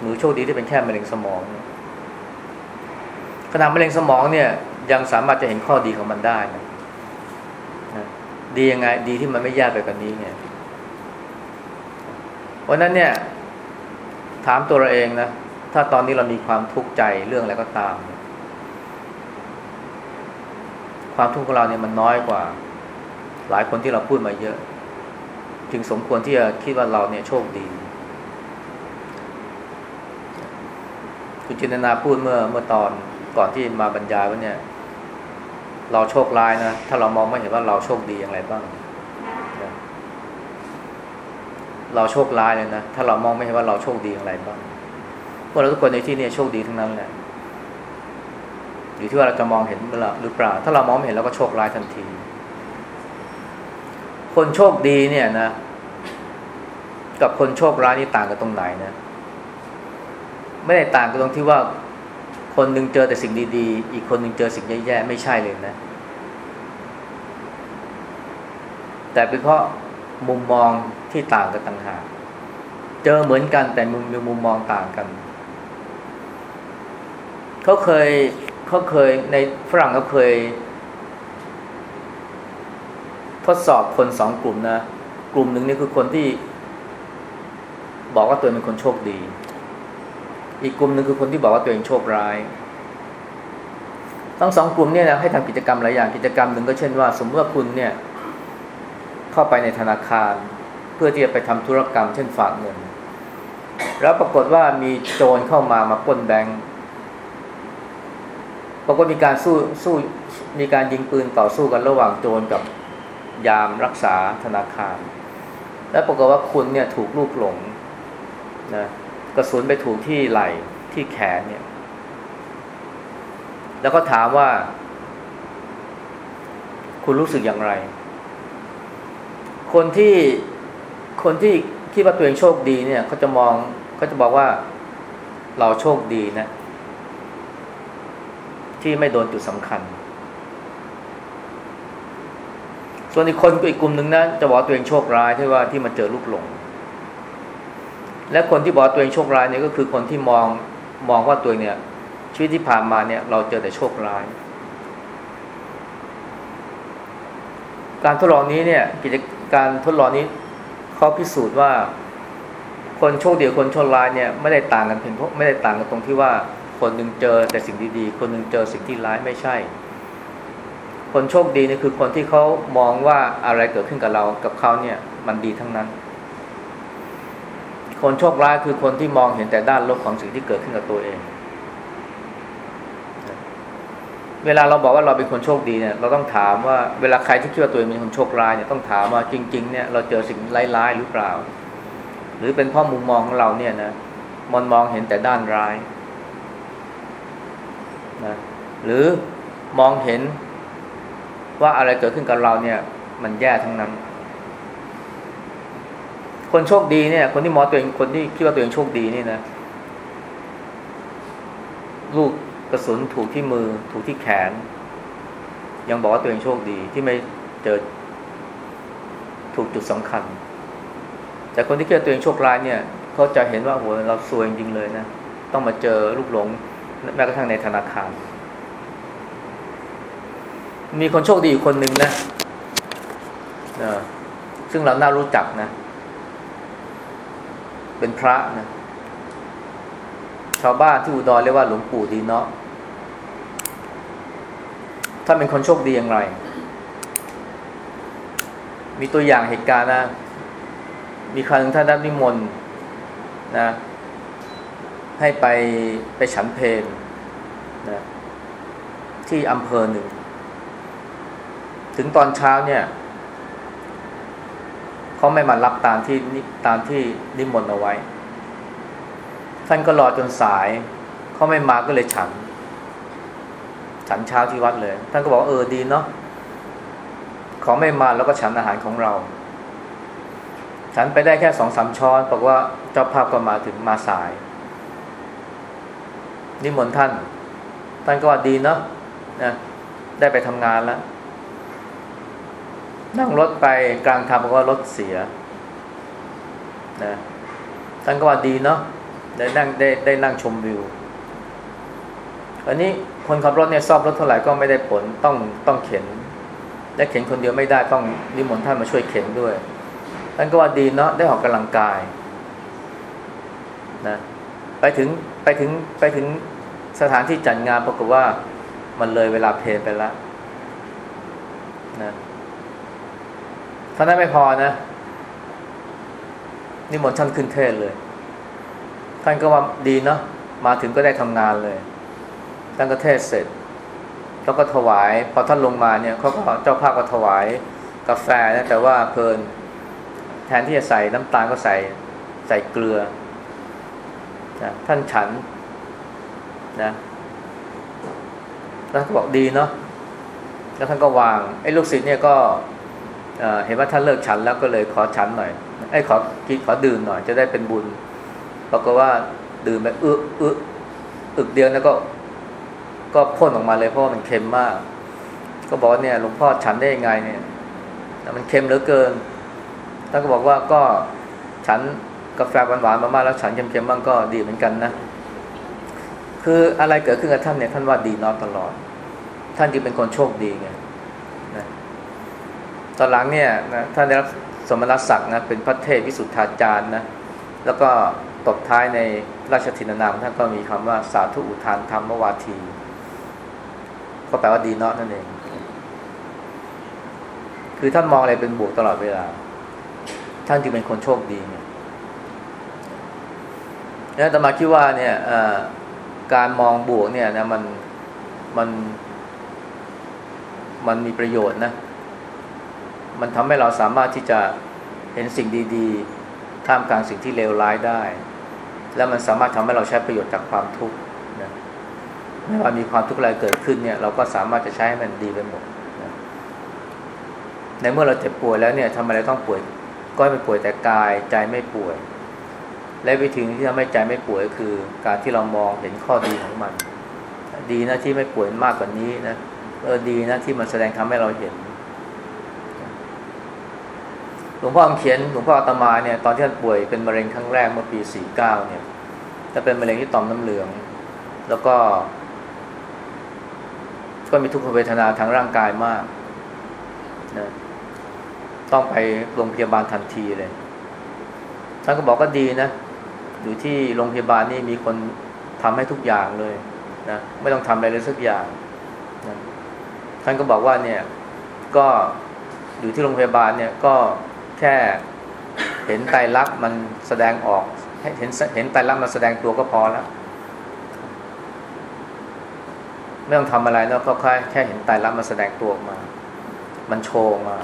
หนูโชคดีที่เป็นแค่มะเร็งสมองขนาดมะเร็งสมองเนี่ย ยังสามารถจะเห็นข้อดีของมันได้นะ ดียังไง ดีที่มันไม่แย่ไปกว่านนี้ไงวันนั้นเนี่ย ถามตัวเราเองนะ ถ้าตอนนี้เรามีความทุกข์ใจเรื่องอะไรก็ตาม ความทุกข์ของเราเนี่ยมันน้อยกว่า หลายคนที่เราพูดมาเยอะ จึงสมควรที่จะคิดว่าเราเนี่ยโชคดีคุณจินนาพูดเมื่อเมื่อตอนก่อนที่มาบรรยายว่าเนี่ย เราโชคร้ายนะ ถ้าเรามองไม่เห็นว่าเราโชคดีอย่างไรบ้าง เราโชคร้ายเลยนะ ถ้าเรามองไม่เห็นว่าเราโชคดีอย่างไรบ้าง พวกเราทุกคนในที่นี้โชคดีทั้งนั้นแหละอยู่ที่ว่าเราจะมองเห็นหรือเปล่า ถ้าเรามองไม่เห็นเราก็โชคร้ายทันที คนโชคดีเนี่ยนะ กับคนโชคร้ายนี่ต่างกันตรงไหนนะ ไม่ได้ต่างกันตรงที่ว่า คนหนึ่งเจอแต่สิ่งดีๆ อีกคนหนึ่งเจอสิ่งแย่ๆ ไม่ใช่เลยนะ แต่เป็นเพราะมุมมองที่ต่างกันต่างหาก เจอเหมือนกันแต่มุมมีมุมมองต่างกัน เขาเคยเขาเคยในฝรั่งเขาเคย ทดสอบคนสองกลุ่มนะ กลุ่มหนึ่งนี่คือคนที่ บอกว่าตัวเองเป็นคนโชคดี อีกกลุ่มหนึ่งคือคนที่บอกว่าตัวเองโชคร้าย ทั้งสองกลุ่มเนี่ยนะให้ทำกิจกรรมหลายอย่างกิจกรรมหนึ่งก็เช่นว่า สมมติว่าคุณเนี่ย เข้าไปในธนาคาร เพื่อที่จะไปทำธุรกรรม เช่นฝากเงิน แล้วปรากฏว่ามีโจรเข้ามามาปล้นแบงก์ปรากฏมีการสู้สู้มีการยิงปืนต่อสู้กันระหว่างโจรกับยามรักษาธนาคาร แล้วปรากฏว่าคุณเนี่ยถูกลูกหลงนะ กระสุนไปถูกที่ไหล่ที่แขนเนี่ย แล้วก็ถามว่า คุณรู้สึกอย่างไร คนที่คนที่คิดว่าตัวเองโชคดีเนี่ยเขาจะมองเขาจะบอกว่าเราโชคดีนะ ที่ไม่โดนจุดสำคัญ ส่วนอีกคนอีกกลุ่มหนึ่งนะจะบอกตัวเองโชคร้ายที่ว่าที่มาเจอลูกหลง และคนที่บอกตัวเองโชคร้ายเนี่ยก็คือคนที่มองมองว่าตัวเนี่ยชีวิตที่ผ่านมาเนี่ยเราเจอแต่โชคร้าย การทดลองนี้เนี่ยกิจการทดลองนี้เขาพิสูจน์ว่า คนโชคดีคนโชคร้ายเนี่ยไม่ได้ต่างกันเพียงเพราะไม่ได้ต่างกันตรงที่ว่าคนหนึ่งเจอแต่สิ่งดีๆ คนหนึ่งเจอสิ่งที่ร้ายไม่ใช่ คนโชคดีนี่คือคนที่เขามองว่าอะไรเกิดขึ้นกับเรากับเขาเนี่ยมันดีทั้งนั้น คนโชคร้ายคือคนที่มองเห็นแต่ด้านลบของสิ่งที่เกิดขึ้นกับตัวเอง เวลาเราบอกว่าเราเป็นคนโชคดีเนี่ย เราต้องถามว่าเวลาใครที่คิดว่าตัวเองเป็นคนโชคร้ายเนี่ยต้องถามว่าจริง ๆ เนี่ยเราเจอสิ่งร้ายๆหรือเปล่า หรือเป็นเพราะมุมมองของเราเนี่ยนะมันมองเห็นแต่ด้านร้ายนะหรือมองเห็นว่าอะไรเกิดขึ้นกับเราเนี่ย มันแย่ทั้งนั้น คนโชคดีเนี่ย คนที่มอตัวเองคนที่คิดว่าตัวเองโชคดีนี่นะลูกกระสุนถูกที่มือ ถูกที่แขน ยังบอกว่าตัวเองโชคดีที่ไม่เจอถูกจุดสำคัญ แต่คนที่คิดว่าตัวเองโชคร้ายเนี่ยเขาจะเห็นว่าโหเราซวยจริงเลยนะต้องมาเจอลูกหลงแม้กระทั่งในธนาคาร มีคนโชคดีอยู่คนหนึ่งนะซึ่งเราน่ารู้จักนะเเป็นพระนะชาวบ้านที่อุดรเรียกว่าหลวงปู่ดีเนาะถ้าเป็นคนโชคดีอย่างไร มีตัวอย่างเหตุการณ์นะ มีครั้งท่านได้นิมนต์นะ ให้ไปไปฉันเพลนะที่อำเภอหนึ่ง ถึงตอนเช้าเนี่ย เขาไม่มารับตามที่ตามที่นิมนต์เอาไว้ ท่านก็รอจนสาย เขาไม่มาก็เลยฉัน ฉันเช้าที่วัดเลย ท่านก็บอกเออดีเนาะเขาไม่มาแล้วก็ฉันอาหารของเรา ฉันไปได้แค่สองสามช้อนบอกว่าเจ้าภาพก็มาถึงมาสาย นิมนต์ท่าน ท่านก็ว่าดีเนาะนะได้ไปทำงานแล้ว นั่งรถไปกลางทางบอกว่ารถเสียนะท่านก็ว่าดีเนาะได้นั่งได้ได้นั่งชมวิวอันนี้คนขับรถเนี่ยซ่อมรถเท่าไหร่ก็ไม่ได้ผลต้องต้องเข็น และเข็นคนเดียวไม่ได้ต้องนิมนต์ท่านมาช่วยเข็นด้วยท่านก็ว่าดีเนาะได้ออกกำลังกายนะไปถึงไปถึงไปถึงสถานที่จัดงานปรากฏว่ามันเลยเวลาเพลนไปแล้วนะ ท่านั้นไม่พอนะนิมนต์ท่านขึ้นเทศเลย ท่านก็ว่าดีเนาะมาถึงก็ได้ทำงานเลย ท่านก็เทศเสร็จ แล้วก็ถวาย พอท่านลงมาเนี่ยเขาก็เจ้าภาพก็ถวายกาแฟนะแต่ว่าเพลิน แทนที่จะใส่น้ำตาลก็ใส่ใส่เกลือนะท่านฉันนะแล้วก็บอกดีเนาะแล้วท่านก็วางไอ้ลูกศิษย์เนี่ยก็ เห็นว่าท่านเลิกฉันแล้วก็เลยขอฉันหน่อยไอ้ขอกินขอดื่มหน่อยจะได้เป็นบุญปรากฏว่าดื่มไปอึอึอึกเดียวแล้วก็ ก็พ่นออกมาเลยเพราะว่ามันเค็มมาก ก็บอกเนี่ยหลวงพ่อฉันได้ยังไงเนี่ยมันเค็มเหลือเกินท่านก็บอกว่าก็ฉันกาแฟหวานๆมามากแล้วฉันเค็มๆบ้างก็ดีเหมือนกันนะคืออะไรเกิดขึ้นกับท่านเนี่ยท่านว่าดีนอนตลอด ท่านจึงเป็นคนโชคดีไง ตอนหลังเนี่ยนะท่านได้รับสมณศักดิ์นะเป็นพระเทพวิสุทธาจารย์นะแล้วก็ตบท้ายในราชทินานามท่านก็มีคำว่าสาธุอุทานธรรมวาที ก็แปลว่าดีเนาะนั่นเองคือท่านมองอะไรเป็นบวกตลอดเวลา ท่านจึงเป็นคนโชคดีเนี่ยแล้วตมาคิดว่าเนี่ยการมองบวกเนี่ยนะมันมัน มันมีประโยชน์นะ มันทำให้เราสามารถที่จะเห็นสิ่งดีๆ ท่ามกลางสิ่งที่เลวร้ายได้ แล้วมันสามารถทำให้เราใช้ประโยชน์จากความทุกข์นะไม่ว่ามีความทุกข์อะไรเกิดขึ้นเนี่ย เราก็สามารถจะใช้ให้มันดีไปหมดนะในเมื่อเราเจ็บป่วยแล้วเนี่ยทำไมเราต้องป่วย ก็ไม่ป่วยแต่กายใจไม่ป่วย และวิธีที่ทำให้ใจไม่ป่วยก็คือ การที่เรามองเห็นข้อดีของมัน ดีนะที่ไม่ป่วยมากกว่านี้นะเออดีนะที่มันแสดงทำให้เราเห็น หลวงพ่อเขียนหลวงพ่ออาตมาเนี่ยตอนที่ท่านป่วยเป็นมะเร็งครั้งแรกเมื่อปีสี่เก้าเนี่ยจะเป็นมะเร็งที่ต่อมน้ำเหลือง แล้วก็ ก็มีทุกขเวทนาทางร่างกายมากนะต้องไปโรงพยาบาลทันทีเลยท่านก็บอกก็ดีนะ อยู่ที่โรงพยาบาลนี่มีคนทำให้ทุกอย่างเลยนะไม่ต้องทำอะไรเลยสักอย่างนะท่านก็บอกว่าเนี่ย ก็อยู่ที่โรงพยาบาลเนี่ยก็ แค่เห็นไตรลักษณ์มันแสดงออก เห็นเห็นไตรลักษณ์มันแสดงตัวก็พอแล้วไม่ต้องทำอะไรแล้วก็แค่แค่เห็นไตรลักษณ์มันแสดงตัวออกมา มันโชว์มา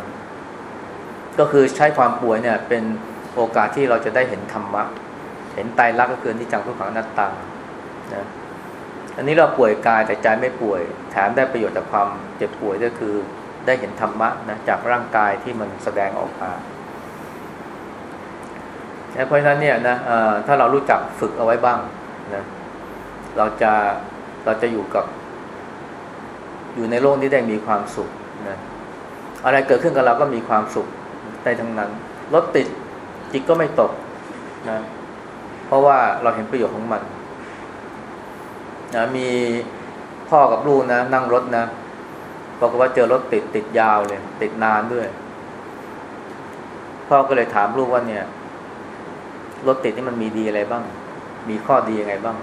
ก็คือใช้ความป่วยเนี่ย เป็นโอกาสที่เราจะได้เห็นธรรมะ เห็นไตรลักษณ์ก็คือที่จังทุกขังนัตตานะอันนี้เราป่วยกายแต่ใจไม่ป่วย แถมได้ประโยชน์จากความเจ็บป่วยก็คือได้เห็นธรรมะนะจากร่างกายที่มันแสดงออกมา เพราะฉะนั้นเนี่ยนะถ้าเรารู้จักฝึกเอาไว้บ้างนะเราจะเราจะอยู่กับ อยู่ในโลกนี้ได้มีความสุขนะอะไรเกิดขึ้นกับเราก็มีความสุขได้ทั้งนั้นรถติดจิตก็ไม่ตกนะเพราะว่าเราเห็นประโยชน์ของมันนะมีพ่อกับลูกนะ นั่งรถนะบอกว่าเจอรถติดติดยาวเลย ติดนานด้วย พ่อก็เลยถามลูกว่าเนี่ย รถติดนี่มันมีดีอะไรบ้าง มีข้อดียังไงบ้าง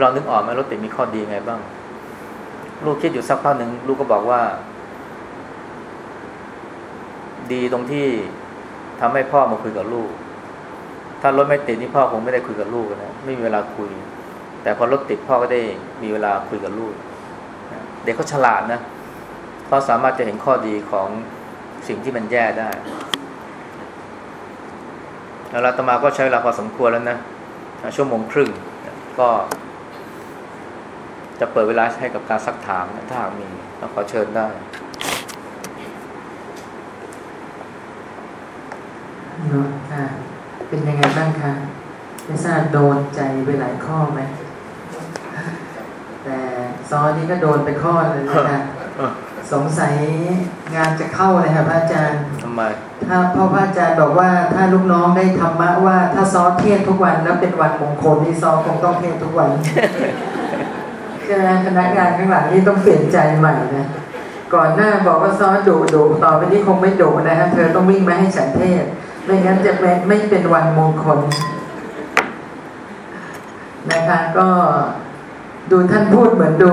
เรานึกออกไหมรถติดมีข้อดียังไงบ้าง ลูกคิดอยู่สักพักหนึ่งลูกก็บอกว่า ดีตรงที่ทำให้พ่อมาคุยกับลูก ถ้ารถไม่ติดนี่พ่อคงไม่ได้คุยกับลูกนะไม่มีเวลาคุย แต่พอรถติดพ่อก็ได้มีเวลาคุยกับลูก เด็กเขาฉลาดนะเขาสามารถจะเห็นข้อดีของสิ่งที่มันแย่ได้ แล้วอาตมาก็ใช้เวลาพอสมควรแล้วนะ ชั่วโมงครึ่งก็ จะเปิดเวลาให้กับการซักถามถ้าหากมีก็ขอเชิญได้เนาะค่ะ เป็นยังไงบ้างคะไม่ทราบโดนใจไปหลายข้อไหม แต่ซอนี้ก็โดนไปข้อเลยนะคะสงสัยงานจะเข้าเลยค่ะพระอาจารย์ทำ ไม ถ้าพ่อพระอาจารย์บอกว่าถ้าลูกน้องได้ธรรมะว่าถ้าซอเทศทุกวันแล้วเป็นวันมงคลนี่ซอคงต้องเทศทุกวันใช่ไหมพนักงานข้างหลังนี่ต้องเปลี่ยนใจใหม่นะก่อนหน้าบอกว่าซอดุดุต่อไปนี้คงไม่ดุนะฮะเธอต้องวิ่งมาให้ฉันเทศไม่งั้นจะไม่ไม่เป็นวันมงคลนะคะก็ดูท่านพูดเหมือนดู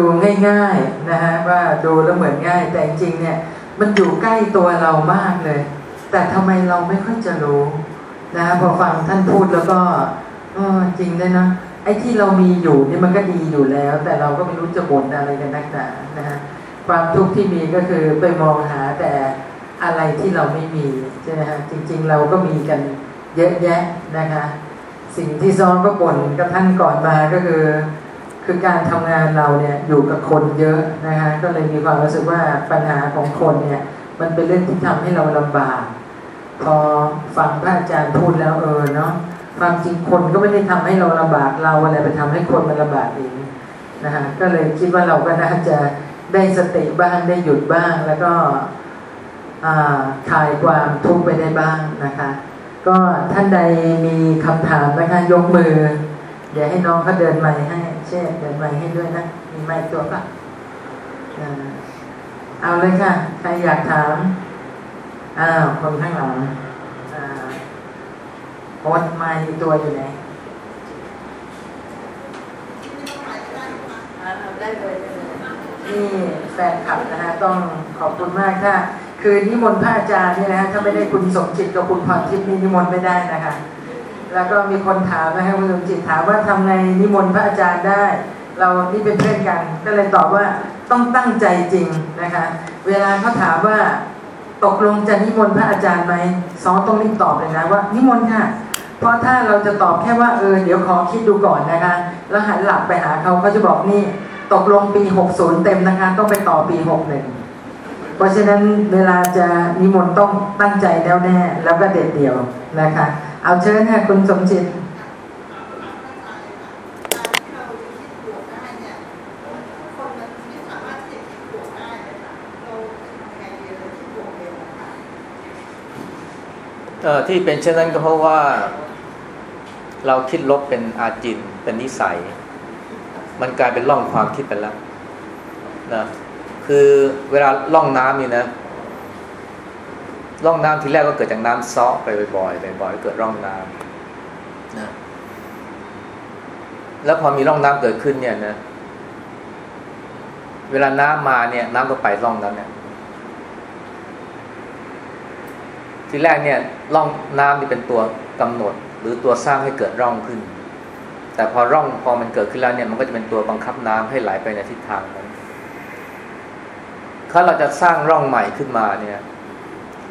ง่าย ๆนะฮะว่าดูแล้วเหมือนง่ายแต่จริงเนี่ย มันอยู่ใกล้ตัวเรามากเลย แต่ทำไมเราไม่ค่อยจะรู้นะพอฟังท่านพูดแล้วก็อจริงเลยนะไอ้ที่เรามีอยู่นี่มันก็ดีอยู่แล้ว แต่เราก็ไม่รู้จะบ่นอะไรกันนักหนานะฮะความทุกข์ที่มีก็คือไปมองหาแต่อะไรที่เราไม่มีใช่ไหมฮะจริง ๆ เราก็มีกันเยอะแยะนะคะ สิ่งที่ซ้อนก็บ่นกับท่านก่อนมาก็คือ คือการทำงานเราเนี่ยอยู่กับคนเยอะนะคะก็เลยมีความรู้สึกว่าปัญหาของคนเนี่ยมันเป็นเรื่องที่ทำให้เราลำบาก พอฟังพระอาจารย์พูดแล้วเออเนาะความจริงคนก็ไม่ได้ทำให้เราลำบากเราอะไรไปทำให้คนมันลำบากเองนะคะก็เลยคิดว่าเราก็น่าจะได้สติบ้างได้หยุดบ้าง แล้วก็คลายความทุกข์ไปได้บ้างนะคะ ก็ท่านใดมีคำถามนะคะยกมือ เดี๋ยวให้น้องเขาเดินไม้ให้ เช่เดินไม้ให้ด้วยนะ มีไม้ตัวปะเอาเลยค่ะ ใครอยากถามอ้าวคนข้างหลังโพสไม้ตัวอยู่ไหนได้เลยนี่แฟนคลับนะฮะต้องขอบคุณมากค่ะ คือนิมนต์พระอาจารย์นี่นะฮะถ้าไม่ได้คุณสมจิตกับคุณพรทิพย์นี่นิมนต์ไม่ได้นะคะ แล้วก็มีคนถามนะฮะคุณสมจิตถามว่าทำไงนิมนต์พระอาจารย์ได้ เรานี่เป็นเพื่อนกัน ก็เลยตอบว่าต้องตั้งใจจริงนะคะ เวลาเขาถามว่าตกลงจะนิมนต์พระอาจารย์ไหมสองต้องรีบตอบเลยนะว่า นิมนต์ค่ะ เพราะถ้าเราจะตอบแค่ว่าเออเดี๋ยวขอคิดดูก่อนนะคะ แล้วหันหลับไปหาเขาเขาจะบอกนี่ ตกลงปี 60 เต็มนะคะต้องไปต่อปี 61 เพราะฉะนั้นเวลาจะนิมนต์ต้องตั้งใจแน่วแน่แล้วก็เด็ดเดี่ยวนะคะ เอาเชิญค่ะคุณสมจิตเออที่เป็นเช่นนั้นก็เพราะว่า เราคิดลบเป็นอาจินเป็นนิสัย มันกลายเป็นร่องความคิดไปแล้วนะคือเวลาล่องน้ำนี่นะ ล่องน้ำทีแรกก็เกิดจากน้ำซาะไปบ่อยๆบ่อยๆเกิดร่องน้ำนะแล้วพอมีร่องน้ำเกิดขึ้นเนี่ยนะ เวลาน้ำมาเนี่ย น้ำก็ไปร่องนั้นเนี่ย ทีแรกเนี่ยร่องน้ำนี่เป็นตัวกำหนด หรือตัวสร้างให้เกิดร่องขึ้น แต่พอร่องพอมันเกิดขึ้นแล้วเนี่ยมันก็จะเป็นตัวบังคับน้ำให้ไหลไปในทิศทางนั้นถ้าเราจะสร้างร่องใหม่ขึ้นมาเนี่ย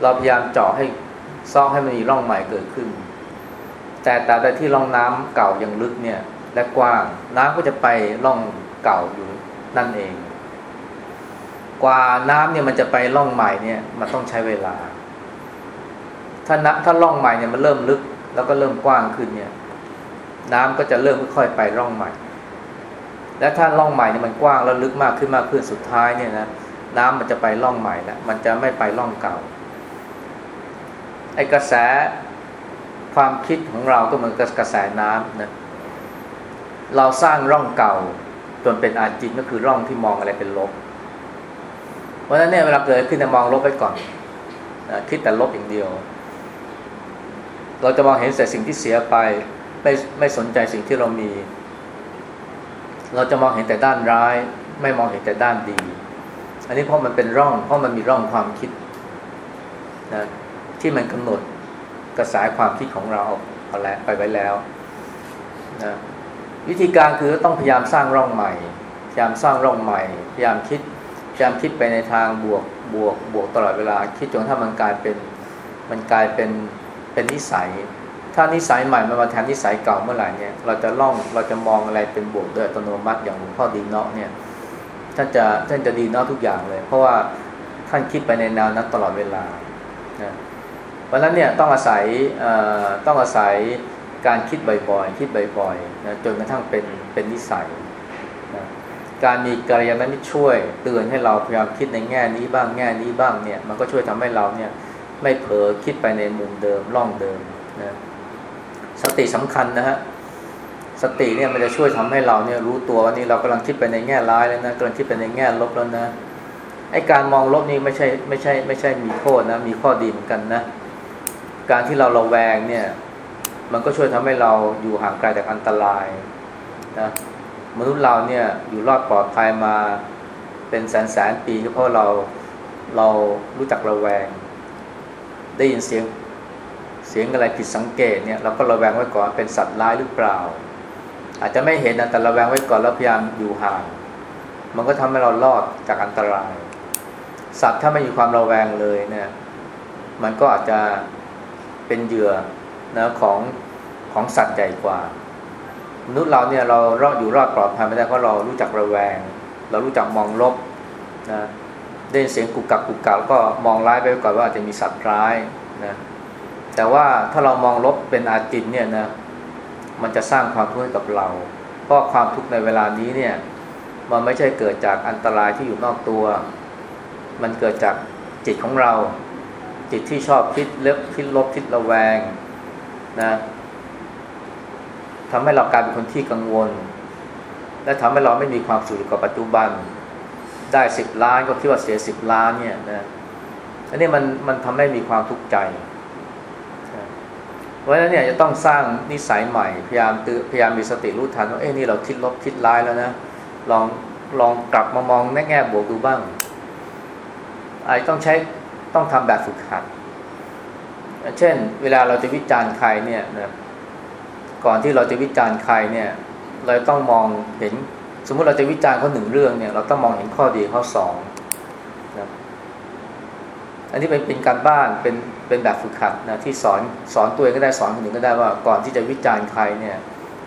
เราพยายามเจาะให้ซอกให้มันมีร่องใหม่เกิดขึ้น แต่แต่แต่ที่ร่องน้ำเก่ายังลึกเนี่ย และกว้างน้ำก็จะไปร่องเก่าอยู่นั่นเอง กว่าน้ำเนี่ยมันจะไปร่องใหม่เนี่ยมันต้องใช้เวลา ถ้านถ้าร่องใหม่เนี่ยมันเริ่มลึก แล้วก็เริ่มกว้างขึ้นเนี่ย น้ำก็จะเริ่มค่อยๆไปร่องใหม่ และถ้าร่องใหม่เนี่ยมันกว้างแล้วลึกมากขึ้นมากขึ้นสุดท้ายเนี่ยนะน้ำมันจะไปร่องใหม่แล้วมันจะไม่ไปร่องเก่า ไอกระแสความคิดของเราก็เหมือนกับกระแสน้ำนะเราสร้างร่องเก่าจนเป็นอาจิตก็คือร่องที่มองอะไรเป็นลบเพราะฉะนั้นเนี่ยเวลาเกิดขึ้นจะมองลบไปก่อนนะคิดแต่ลบอย่างเดียว เราจะมองเห็นแต่สิ่งที่เสียไปไม่ไม่สนใจสิ่งที่เรามี เราจะมองเห็นแต่ด้านร้าย ไม่มองเห็นแต่ด้านดี อันนี้เพราะมันเป็นร่อง เพราะมันมีร่องความคิดนะ ที่มันกำหนดกระแสความคิดของเราเอาแล้วไปไว้แล้วนะวิธีการคือต้องพยายามสร้างร่องใหม่ พยายามสร้างร่องใหม่ พยายามคิดพยายามคิดไปในทางบวกบวกบวกตลอดเวลา คิดจนถ้ามันกลายเป็นมันกลายเป็นเป็นนิสัย ถ้านิสัยใหม่มันมาแทนนิสัยเก่าเมื่อไหร่เนี่ย เราจะล่องเราจะมองอะไรเป็นบวกโดยอัตโนมัติอย่างหลวงพ่อดีเนาะเนี่ยท่านจะท่านจะดีเนาะทุกอย่างเลย เพราะว่าท่านคิดไปในแนวนั้นตลอดเวลานะ เพราะนั้นเนี่ยต้องอาศัยต้องอาศัยการคิดบ่อยๆ คิดบ่อยๆนะจนกระทั่งเป็นเป็นนิสัยนะการมีกัลยาณมิตรช่วยเตือนให้เราพยายามคิดในแง่นี้บ้างแง่นี้บ้างเนี่ยมันก็ช่วยทำให้เราเนี่ยไม่เผลอคิดไปในมุมเดิมร่องเดิมนะสติสำคัญนะฮะสติเนี่ยมันจะช่วยทำให้เราเนี่ยรู้ตัวว่านี่เรากำลังคิดไปในแง่ร้ายแล้วนะกำลังคิดไปในแง่ลบแล้วนะไอ้การมองลบนี่ไม่ใช่ไม่ใช่ไม่ใช่มีโทษนะมีข้อดีเหมือนกันนะ การที่เราระแวงเนี่ย มันก็ช่วยทำให้เราอยู่ห่างไกลจากอันตรายนะมนุษย์เราเนี่ยอยู่รอดปลอดภัยมาเป็นแสนแสนปีก็เพราะเราเรารู้จักระแวง ได้ยินเสียงเสียงอะไรผิดสังเกตเนี่ยเราก็ระแวงไว้ก่อนเป็นสัตว์ร้ายหรือเปล่า อาจจะไม่เห็นนะแต่ระแวงไว้ก่อนแล้วพยายามอยู่ห่าง มันก็ทำให้เรารอดจากอันตราย สัตว์ถ้าไม่มีความระแวงเลยเนี่ยมันก็อาจจะ เป็นเหยื่อนะของของสัตว์ใหญ่กว่ามนุษย์เราเนี่ยเรารอดอยู่รอดปลอดภัยไม่ได้เพราะเรารู้จักระแวง เรารู้จักมองลบนะได้เสียงกุกกักกุกกักแล้วก็มองร้ายไปก่อนว่าอาจจะมีสัตว์ร้ายนะแต่ว่าถ้าเรามองลบเป็นอาจิตเนี่ยนะมันจะสร้างความทุกข์ให้กับเรา เพราะความทุกข์ในเวลานี้เนี่ยมันไม่ใช่เกิดจากอันตรายที่อยู่นอกตัว มันเกิดจากจิตของเรา จิตที่ชอบคิดเล็บคิดลบคิดระแวงนะทำให้เรากลายเป็นคนที่กังวล และทำให้เราไม่มีความสุขกับปัจจุบัน ได้สิบล้านก็คิดว่าเสียสิบล้านเนี่ยนะอันนี้มันมันทำให้มีความทุกข์ใจเพราะฉะนั้นเนี่ยจะต้องสร้างนิสัยใหม่ พยายามตือพยายามมีสติรู้ทันว่าเอ้นี่เราคิดลบคิดร้ายแล้วนะลองลองกลับมามองในแง่บวกดูบ้างอาจต้องใช้ ต้องทำแบบฝึกหัด เช่น เวลาเราจะวิจารณ์ใครเนี่ยนะก่อนที่เราจะวิจารณ์ใครเนี่ย เราต้องมองเห็น สมมุติเราจะวิจารณ์เขาหนึ่งเรื่องเนี่ย เราต้องมองเห็นข้อดีเขาสองนะอันนี้เป็นเป็นการบ้านเป็นเป็นแบบฝึกหัดนะที่สอนสอนตัวเองก็ได้สอนคนอื่นก็ได้ว่า ก่อนที่จะวิจารณ์ใครเนี่ย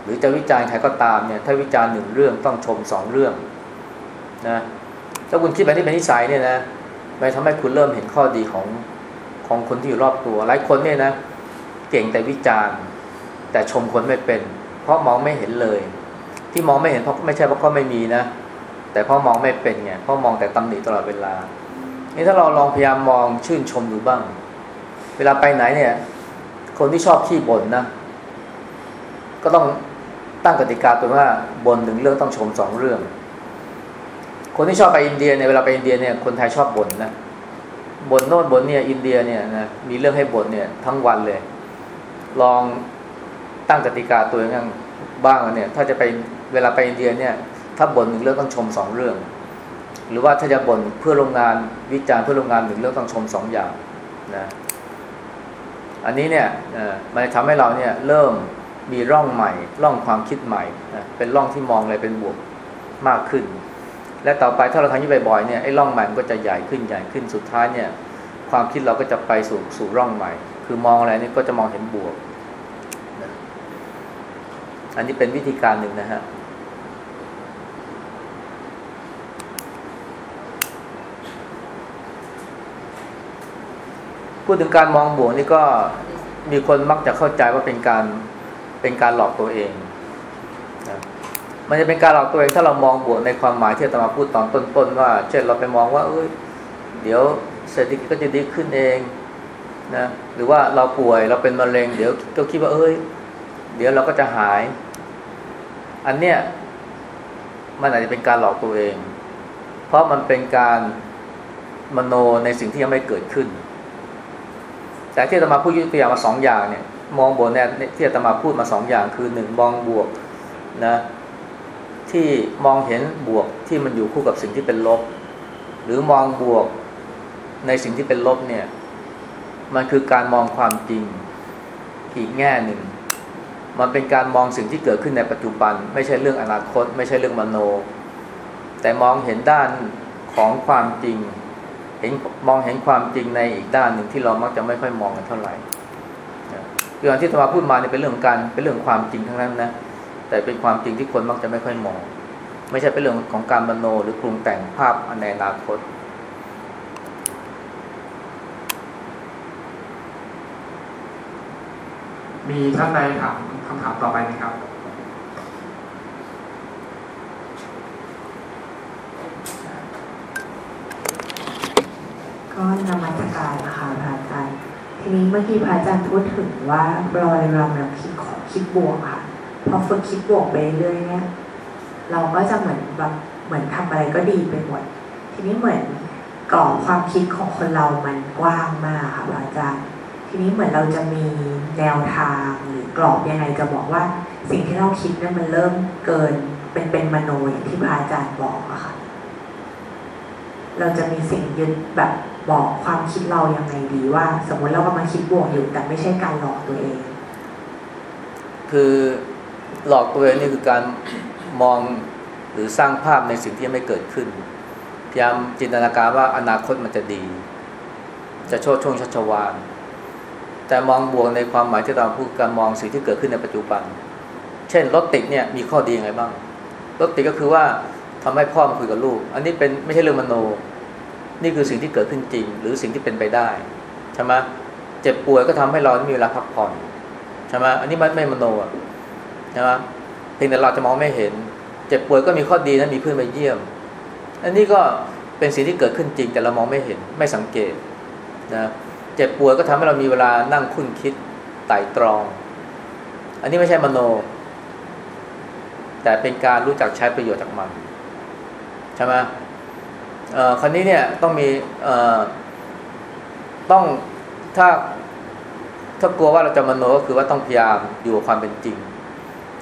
หรือจะวิจารณ์ใครก็ตามเนี่ย ถ้าวิจารณ์หนึ่งเรื่องต้องชมสองเรื่องนะถ้าคุณคิดแบบนี้เป็นนิสัยเนี่ยนะ มันทำให้คุณเริ่มเห็นข้อดีของของคนที่อยู่รอบตัว หลายคนเนี่ยนะ เก่งแต่วิจารณ์ แต่ชมคนไม่เป็น เพราะมองไม่เห็นเลย ที่มองไม่เห็นเพราะไม่ใช่เพราะเขาไม่มีนะ แต่เพราะมองไม่เป็นไงเพราะมองแต่ตำหนิตลอดเวลา นี่ถ้าเราลองพยายามมองชื่นชมดูบ้าง เวลาไปไหนเนี่ย คนที่ชอบขี้บ่นนะ ก็ต้องตั้งกติกาตัวว่าบ่นหนึ่งเรื่องต้องชมสองเรื่อง คนที่ชอบไปอินเดียเนี่ยเวลาไปอินเดียเนี่ยคนไทยชอบบ่นนะบ่นโน่นบ่นเนี่ยอินเดียเนี่ยนะมีเรื่องให้บ่นเนี่ยทั้งวันเลย ลองตั้งกติกาตัวเองบ้างเนี่ย ถ้าจะไปเวลาไปอินเดียเนี่ย ถ้าบ่นหนึ่งเรื่องต้องชมสองเรื่อง หรือว่าถ้าจะบ่นเพื่อโรงงานวิจารณ์เพื่อโรงงานหนึ่งเรื่องต้องชมสองอย่างนะอันนี้เนี่ยมันทำให้เราเนี่ยเริ่มมีร่องใหม่ ร่องความคิดใหม่นะเป็นร่องที่มองอะไรเป็นบวกมากขึ้น และต่อไปถ้าเราทำนี้บ่อยๆเนี่ยไอ้ร่องใหม่มันก็จะใหญ่ขึ้นใหญ่ขึ้นสุดท้ายเนี่ยความคิดเราก็จะไปสู่สู่ร่องใหม่ คือมองอะไรนี่ก็จะมองเห็นบวกอันนี้เป็นวิธีการหนึ่งนะฮะพูดถึงการมองบวกนี่ก็มีคนมักจะเข้าใจว่าเป็นการเป็นการหลอกตัวเองนะ มันจะเป็นการหลอกตัวเองถ้าเรามองบวกในความหมายที่อาตมาพูดตอนต้นๆว่า เช่นเราไปมองว่า เอ้ย เดี๋ยวเศรษฐกิจก็จะดีขึ้นเองนะ หรือว่าเราป่วยเราเป็นมะเร็ง เดี๋ยวก็คิดว่า เอ้ย เดี๋ยวเราก็จะหาย อันเนี้ยมันอาจจะเป็นการหลอกตัวเอง เพราะมันเป็นการมโนในสิ่งที่ยังไม่เกิดขึ้น แต่ที่อาตมาพูดยกตัวอย่างมาสองอย่างเนี่ย มองบวกเนี่ยที่อาตมาพูดมาสองอย่างคือหนึ่งมองบวกนะ ที่มองเห็นบวกที่มันอยู่คู่กับสิ่งที่เป็นลบ หรือมองบวกในสิ่งที่เป็นลบเนี่ย มันคือการมองความจริงอีกแง่หนึ่ง มันเป็นการมองสิ่งที่เกิดขึ้นในปัจจุบัน ไม่ใช่เรื่องอนาคต ไม่ใช่เรื่องมโน แต่มองเห็นด้านของความจริง เห็นมองเห็นความจริงในอีกด้านหนึ่งที่เรามักจะไม่ค่อยมองกันเท่าไหร่อย่างที่ธรรมาพูดมาเนี่ยเป็นเรื่องการเป็นเรื่องความจริงทั้งนั้นนะ แต่เป็นความจริงที่คนมักจะไม่ค่อยมอง ไม่ใช่เป็นเรื่องของการมโนหรือปรุงแต่งภาพในอนาคต มีท่านใดถามคำถามต่อไปไหมครับก็นมัสการนะคะพระอาจารย์ทีนี้เมื่อกี้พระอาจารย์พูดถึงว่าลอยรำแล้วคิดของคิดบวกค่ะ พอฝึกคิดบวกไปเรื่อยเนี่ย เราก็จะเหมือนแบบเหมือนทำอะไรก็ดีไปหมด ทีนี้เหมือนกรอบความคิดของคนเรามันกว้างมากค่ะพระอาจารย์ทีนี้เหมือนเราจะมีแนวทางหรือกรอบยังไงจะบอกว่า สิ่งที่เราคิดเนี่ยมันเริ่มเกินเป็นเป็นมโนอย่างที่พระอาจารย์บอกอะค่ะ เราจะมีสิ่งยึดแบบบอกความคิดเรายังไงดีว่า สมมติเรากำลังคิดบวกอยู่แต่ไม่ใช่การหลอกตัวเอง คือ หลอกตัวเองนี่คือการมองหรือสร้างภาพในสิ่งที่ยังไม่เกิดขึ้น พยายามจินตนาการว่าอนาคตมันจะดี จะโชดช่วงชัชวานแต่มองบวกในความหมายที่เราพูดการมองสิ่งที่เกิดขึ้นในปัจจุบัน เช่นรถติดเนี่ยมีข้อดียังไงบ้าง รถติดก็คือว่าทำให้พ่อมาคุยกับลูก อันนี้เป็นไม่ใช่เรื่องมโน นี่คือสิ่งที่เกิดขึ้นจริง หรือสิ่งที่เป็นไปได้ใช่ไหมเจ็บป่วยก็ทำให้เรามีเวลาพักผ่อนใช่ไหมอันนี้มันไม่มโนอะ ช่ไหมเพียงแต่เราจะมองไม่เห็น เจ็บป่วยก็มีข้อดีนะมีเพื่อนมาเยี่ยม อันนี้ก็เป็นสิ่งที่เกิดขึ้นจริงแต่เรามองไม่เห็นไม่สังเกตนะเจ็บป่วยก็ทำให้เรามีเวลานั่งคุ้นคิดไต่ตรอง อันนี้ไม่ใช่มโน แต่เป็นการรู้จักใช้ประโยชน์จากมันใช่ไหมคราวนี้เนี่ยต้องมีต้องถ้าถ้ากลัวว่าเราจะมโนก็คือว่าต้องพยายามอยู่กับความเป็นจริง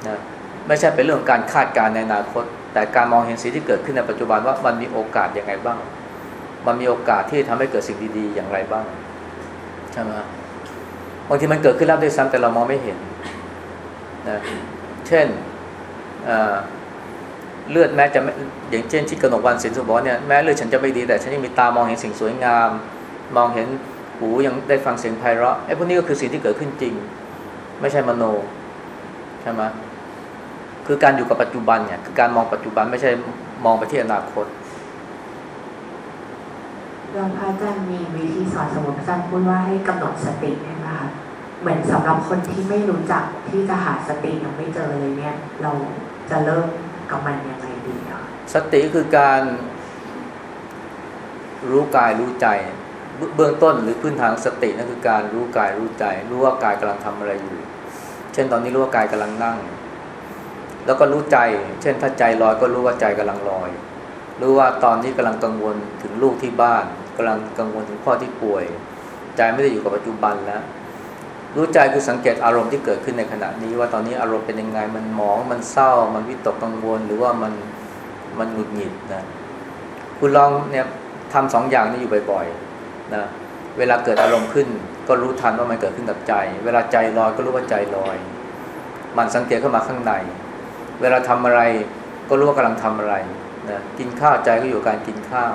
นะไม่ใช่เป็นเรื่องของการคาดการณ์ในอนาคต แต่การมองเห็นสิ่งที่เกิดขึ้นในปัจจุบันว่ามันมีโอกาสอย่างไรบ้าง มันมีโอกาสที่ทำให้เกิดสิ่งดีๆอย่างไรบ้างใช่ไหมบางทีมันเกิดขึ้นแล้วด้วยซ้ำแต่เรามองไม่เห็นนะเช่นเลือดแม้จะอย่างเช่นที่กนกวันสินสุบอกเนี่ยแม้เลือดฉันจะไม่ดีแต่ฉันยังมีตามองเห็นสิ่งสวยงาม มองเห็นหูยังได้ฟังเสียงไพเราะไอ้พวกนี้ก็คือสิ่งที่เกิดขึ้นจริง ไม่ใช่มโนใช่ไหม คือการอยู่กับปัจจุบันเนี่ยคือการมองปัจจุบันไม่ใช่มองไปที่อนาคตเราพระอาจารย์มีวิธีสอนสมมติพระอาจารย์พูดว่าให้กำหนดสติใช่ไหมคะเหมือนสำหรับคนที่ไม่รู้จักที่จะหาสติยังไม่เจอเลยเนี่ย เราจะเริ่มกับมันยังไงดีอะสติคือการรู้กายรู้ใจเบื้องต้นหรือพื้นฐานสตินั่นคือการรู้กายรู้ใจ รู้ว่ากายกำลังทำอะไรอยู่ เช่นตอนนี้รู้ว่ากายกำลังนั่ง แล้วก็รู้ใจ เช่นถ้าใจลอยก็รู้ว่าใจกำลังลอยรู้ว่าตอนนี้กำลังกังวลถึงลูกที่บ้านกำลังกังวลถึงพ่อที่ป่วย ใจไม่ได้อยู่กับปัจจุบันแล้ว รู้ใจคือสังเกตอารมณ์ที่เกิดขึ้นในขณะนี้ ว่าตอนนี้อารมณ์เป็นยังไงมันหมองมันเศร้า มันวิตกกังวลหรือว่ามันมันหงุดหงิดนะคุณลองเนี่ยทำสองอย่างนี้อยู่บ่อยๆนะเวลาเกิดอารมณ์ขึ้น ก็รู้ทันว่ามันเกิดขึ้นกับใจ เวลาใจลอยก็รู้ว่าใจลอย มันสังเกตเข้ามาข้างใน เวลาทำอะไร ก็รู้ว่ากำลังทำอะไรนะกินข้าวใจก็อยู่การกินข้าว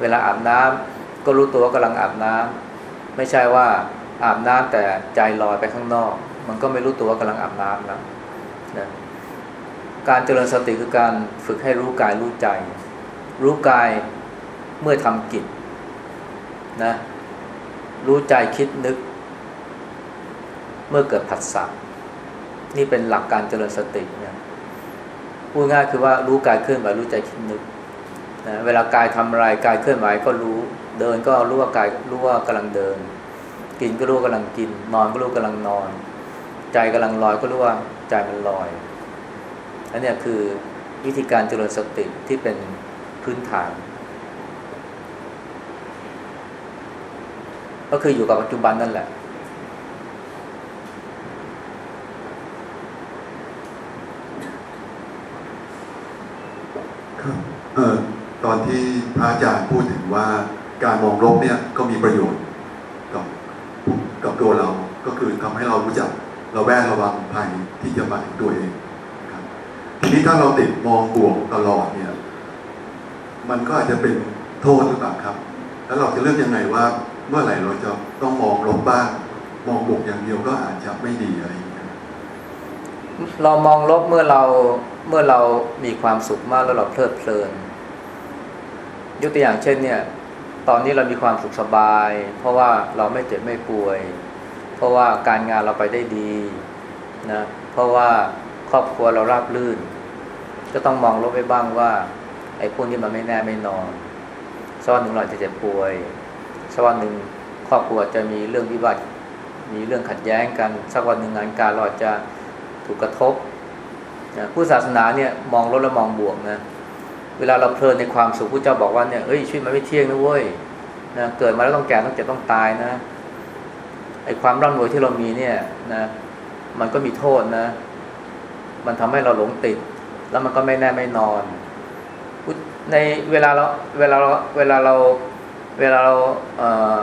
เวลาอาบน้ำก็รู้ตัวว่ากำลังอาบน้ำไม่ใช่ว่าอาบน้ำแต่ใจลอยไปข้างนอก มันก็ไม่รู้ตัวว่ากำลังอาบน้ำแล้วนะการเจริญสติคือการฝึกให้รู้กายรู้ใจ รู้กายเมื่อทำกิจนะรู้ใจคิดนึก เมื่อเกิดผัสสะนี่เป็นหลักการเจริญสตินี่ย พูดง่ายคือว่ารู้กายเคลื่อนไหวรู้ใจคิดนึกนะเวลากายทำอะไรกายเคลื่อนไหวก็รู้ เดินก็รู้ว่ากายรู้ว่ากำลังเดิน กินก็รู้ว่ากำลังกิน นอนก็รู้กำลังนอน ใจกำลังลอยก็รู้ว่าใจมันลอยอันนี้คือวิธีการเจริญสติที่เป็นพื้นฐาน ก็คืออยู่กับปัจจุบันนั่นแหละ ครับ เออตอนที่พระอาจารย์พูดถึงว่าการมองลบเนี่ยก็มีประโยชน์กับกับตัวเรา ก็คือทำให้เรารู้จักเราแวดระวังภัยที่จะมาถึงตัวเองครับทีนี้ถ้าเราติดมองบวกตลอดเนี่ย มันก็อาจจะเป็นโทษหรือเปล่าครับ แล้วเราจะเลือกยังไงว่าเมื่อไหร่เราจะต้องมองลบบ้าง มองบวกอย่างเดียวก็อาจจะไม่ดีอะไรอย่างเงี้ยเรามองลบเมื่อเราเมื่อเรามีความสุขมากแล้วเราเพลิดเพลิน ยกตัวอย่างเช่นเนี่ย ตอนนี้เรามีความสุขสบาย เพราะว่าเราไม่เจ็บไม่ป่วย เพราะว่าการงานเราไปได้ดีนะเพราะว่าครอบครัวเราราบรื่น ก็ต้องมองลบไปบ้างว่า ไอ้พวกนี้มันไม่แน่ไม่นอนสักวันหนึ่งเราจะเจ็บป่วยสักวันหนึ่งครอบครัวจะมีเรื่องวิบัติ มีเรื่องขัดแย้งกันสักวันหนึ่งงานการเราจจะถูกกระทบนะผู้ศาสนาเนี่ยมองลดและมองบวกนะ เวลาเราเพลินในความสุขผู้เจ้าบอกว่าเนี่ยเฮ้ยชีวิตมันไม่เที่ยงนะเว้ยนะเกิดมาแล้วต้องแก่ต้องเจ็บต้องตายนะไอ้ความร่ำรวยที่เรามีเนี่ยนะมันก็มีโทษนะ มันทำให้เราหลงติด แล้วมันก็ไม่แน่ไม่นอน ในเวลาเราเวลาเราเวลาเราเวลาเราเอ่อ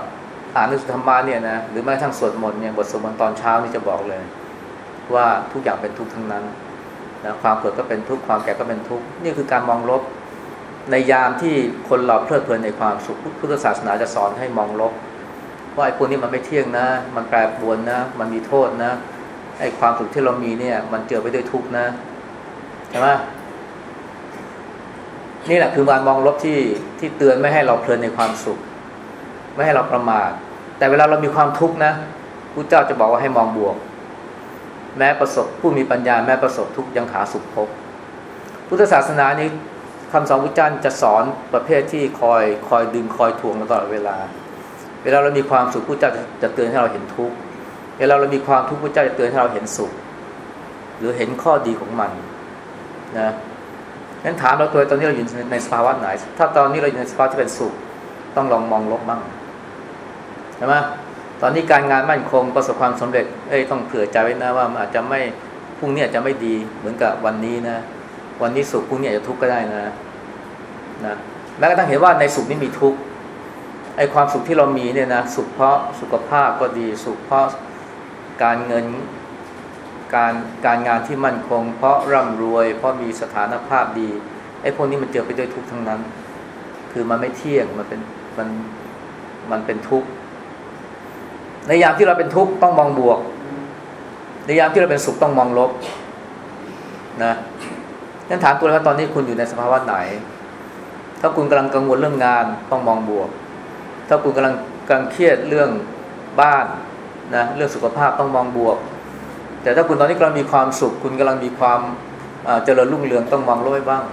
อ่านหนังสือธรรมะเนี่ยนะหรือแม้กระทั่งสวดมนต์เนี่ยบทสวดมนต์ตอนเช้านี่จะบอกเลย ว่าทุกอย่างเป็นทุกข์ทั้งนั้นนะความเกิดก็เป็นทุกข์ความแก่ก็เป็นทุกข์นี่คือการมองลบ ในยามที่คนเราเพลิดเพลินในความสุขพุทธศาสนาจะสอนให้มองลบว่าไอ้พวกนี้มันไม่เที่ยงนะ มันแปรปรวนนะ มันมีโทษนะไอ้ความสุขที่เรามีเนี่ย มันเจอไปด้วยทุกข์นะใช่ไหมนี่แหละคือการมองลบที่ที่เตือนไม่ให้เราเพลินในความสุข ไม่ให้เราประมาทแต่เวลาเรามีความทุกข์นะพระเจ้าจะบอกว่าให้มองบวก แม้ประสบผู้มีปัญญาแม้ประสบทุกข์ยังหาสุขพบ พุทธศาสนานี้ คำสอนพุทธเจ้าจะสอนประเภทที่คอยคอยดึงคอยทวงตลอดเวลา เวลาเรามีความสุขพุทธเจ้าจะเตือนให้เราเห็นทุกข์เวลาเรามีความทุกข์พุทธเจ้าจะเตือนให้เราเห็นสุข หรือเห็นข้อดีของมันนะงั้นถามเราตัวตอนนี้เราอยู่ในสภาวะไหน ถ้าตอนนี้เราอยู่ในสภาวะที่เป็นสุข ต้องลองมองลบบ้างใช่ไหมตอนนี้การงานมั่นคงประสบความสำเร็จเอ้ยต้องเผื่อใจไว้นะว่ามันอาจจะไม่พรุ่งนี้อาจจะไม่ดีเหมือนกับวันนี้นะ วันนี้สุขพรุ่งนี้อาจจะทุกข์ก็ได้นะนะแม้กระทั่งเห็นว่าในสุขนี้มีทุกข์ไอ้ความสุขที่เรามีเนี่ยนะสุขเพราะสุขภาพก็ดีสุขเพราะการเงินการการงานที่มั่นคง เพราะร่ำรวย เพราะมีสถานภาพดีไอ้พวกนี้มันเจอไปด้วยทุกข์ทั้งนั้น คือมันไม่เที่ยงมันเป็นมันมันเป็นทุกข์ในยามที่เราเป็นทุกข์ต้องมองบวก ในยามที่เราเป็นสุขต้องมองลบนะ งั้นถามตัวว่าตอนนี้คุณอยู่ในสภาวะไหน ถ้าคุณกำลังกังวลเรื่องงานต้องมองบวก ถ้าคุณกำลังกังเครียดเรื่องบ้านนะเรื่องสุขภาพต้องมองบวก แต่ถ้าคุณตอนนี้กำลังมีความสุข คุณกำลังมีความเจริญรุ่งเรืองต้องมองลบบ้าง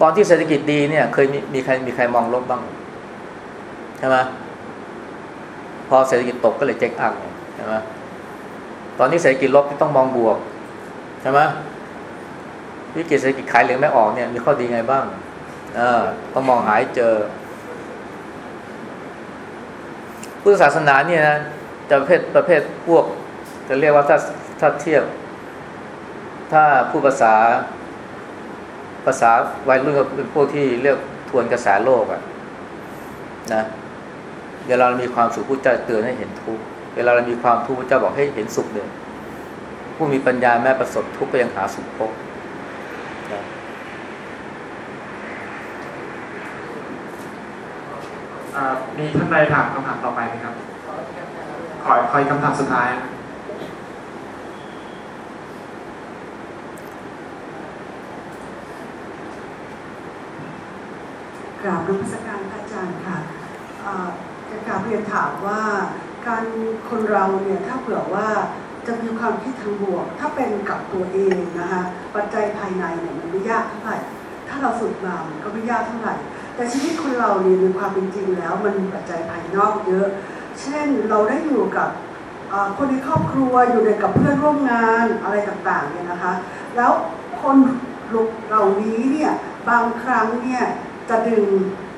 ตอนที่เศรษฐกิจดีเนี่ยเคยมีมีใครมีใครมองลบบ้างใช่ไหมพอเศรษฐกิจตกก็เลยเจ๊กอักใช่ไหมตอนนี้เศรษฐกิจลบที่ต้องมองบวก ช่ไหมวิกฤตเศรษฐกิจขายเหลืองไม่ออกเนี่ยมีข้อดีไงบ้าง เออต้องมองหายเจอพุทธศาสนาเนี่ยนะจะประเภทประเภทพวก จะเรียกว่าถ้าถ้าเทียบ ถ้าผู้ภาษา ภาษาวัยรุ่นก็เป็นพวกที่เรียกทวนกระแสโลกอะนะเวลาเรามีความสุขพุทธเจ้าเตือนให้เห็นทุกข์เวลาเรามีความทุกข์พระเจ้าบอกให้เห็นสุขเลย ผู้มีปัญญาแม้ประสบทุกข์ก็ยังหาสุขพบนะอ่ามีท่านใดถามคำถามต่อไปไหมครับ ขอขออีกคำถามสุดท้าย กราบนมัสการพระอาจารย์ค่ะเอ่อจะกราบเรียนถามว่าการคนเราเนี่ยถ้าเผื่อว่า จะมีความคิดทางบวก ถ้าเป็นกับตัวเองนะคะปัจจัยภายในเนี่ยมันไม่ยากเท่าไหร่ถ้าเราฝึกมามันก็ไม่ยากเท่าไหร่ แต่ชีวิตคนเราเนี่ยในความเป็นจริงแล้ว มันมีปัจจัยภายนอกเยอะ เช่นเราได้อยู่กับคนในครอบครัวอยู่ในกับเพื่อนร่วมงานอะไรต่างๆเนี่ยนะคะ แล้วคนเหล่านี้เนี่ยบางครั้งเนี่ยจะดึง